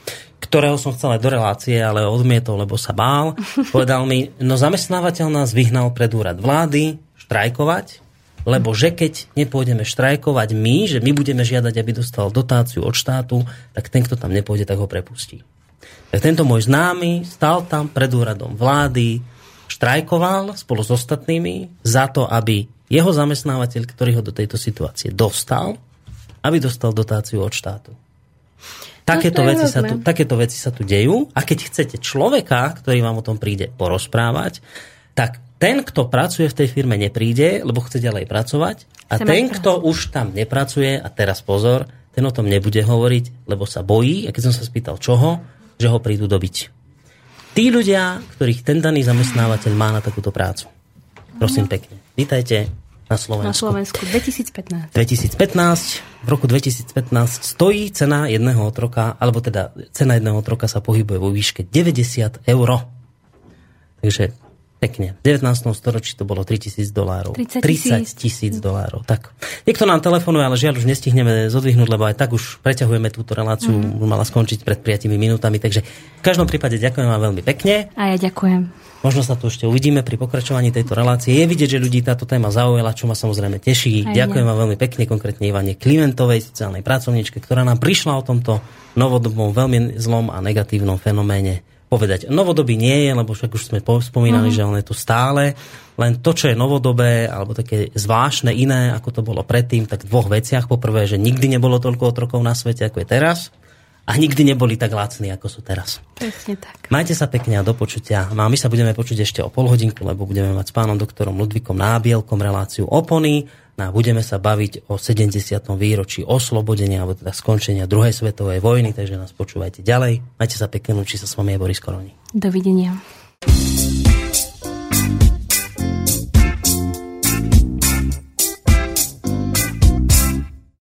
ktorého som chcel aj do relácie, ale odmietol, lebo sa bál. Povedal mi, no zamestnávateľ nás vyhnal pred úrad vlády štrajkovať, lebo že keď nepôjdeme štrajkovať my, že my budeme žiadať, aby dostal dotáciu od štátu, tak ten, kto tam nepôjde, tak ho prepustí. Tak tento môj známy stal tam pred úradom vlády, štrajkoval spolu s ostatnými za to, aby jeho zamestnávateľ, ktorý ho do tejto situácie dostal, aby dostal dotáciu od štátu. Takéto veci, sa tu, takéto veci sa tu dejú a keď chcete človeka, ktorý vám o tom príde porozprávať, tak ten, kto pracuje v tej firme, nepríde, lebo chce ďalej pracovať a Chcem ten, kto už tam nepracuje, a teraz pozor, ten o tom nebude hovoriť, lebo sa bojí, a keď som sa spýtal čoho, že ho prídu dobiť. Tí ľudia, ktorých ten daný zamestnávateľ má na takúto prácu. Prosím pekne. Vítajte na Slovensku. Na Slovensku 2015. 2015, v roku 2015 stojí cena jedného otroka, alebo teda cena jedného otroka sa pohybuje vo výške 90 eur. Takže Pekne. V 19. storočí to bolo 3000 dolárov. 30 tisíc dolárov. Tak. Niekto nám telefonuje, ale žiaľ už nestihneme zodvihnúť, lebo aj tak už preťahujeme túto reláciu. Mm. Mala skončiť pred 5 minútami. Takže v každom prípade ďakujem vám veľmi pekne. A ja ďakujem. Možno sa tu ešte uvidíme pri pokračovaní tejto relácie. Je vidieť, že ľudí táto téma zaujala, čo ma samozrejme teší. Aj ďakujem vám veľmi pekne, konkrétne Ivane Klimentovej, sociálnej pracovničke, ktorá nám prišla o tomto novodobom, veľmi zlom a negatívnom fenoméne povedať. Novodobý nie je, lebo však už sme spomínali, uh-huh. že on je tu stále. Len to, čo je novodobé, alebo také zvláštne, iné, ako to bolo predtým, tak v dvoch veciach. Poprvé, že nikdy nebolo toľko otrokov na svete, ako je teraz. A nikdy neboli tak lacní, ako sú teraz. Presne tak. Majte sa pekne a do počutia. No a my sa budeme počuť ešte o pol hodinku, lebo budeme mať s pánom doktorom Ludvíkom Nábielkom reláciu opony No a budeme sa baviť o 70. výročí oslobodenia, alebo teda skončenia druhej svetovej vojny, takže nás počúvajte ďalej. Majte sa pekne, učí sa s vami Boris Koroni. Dovidenia.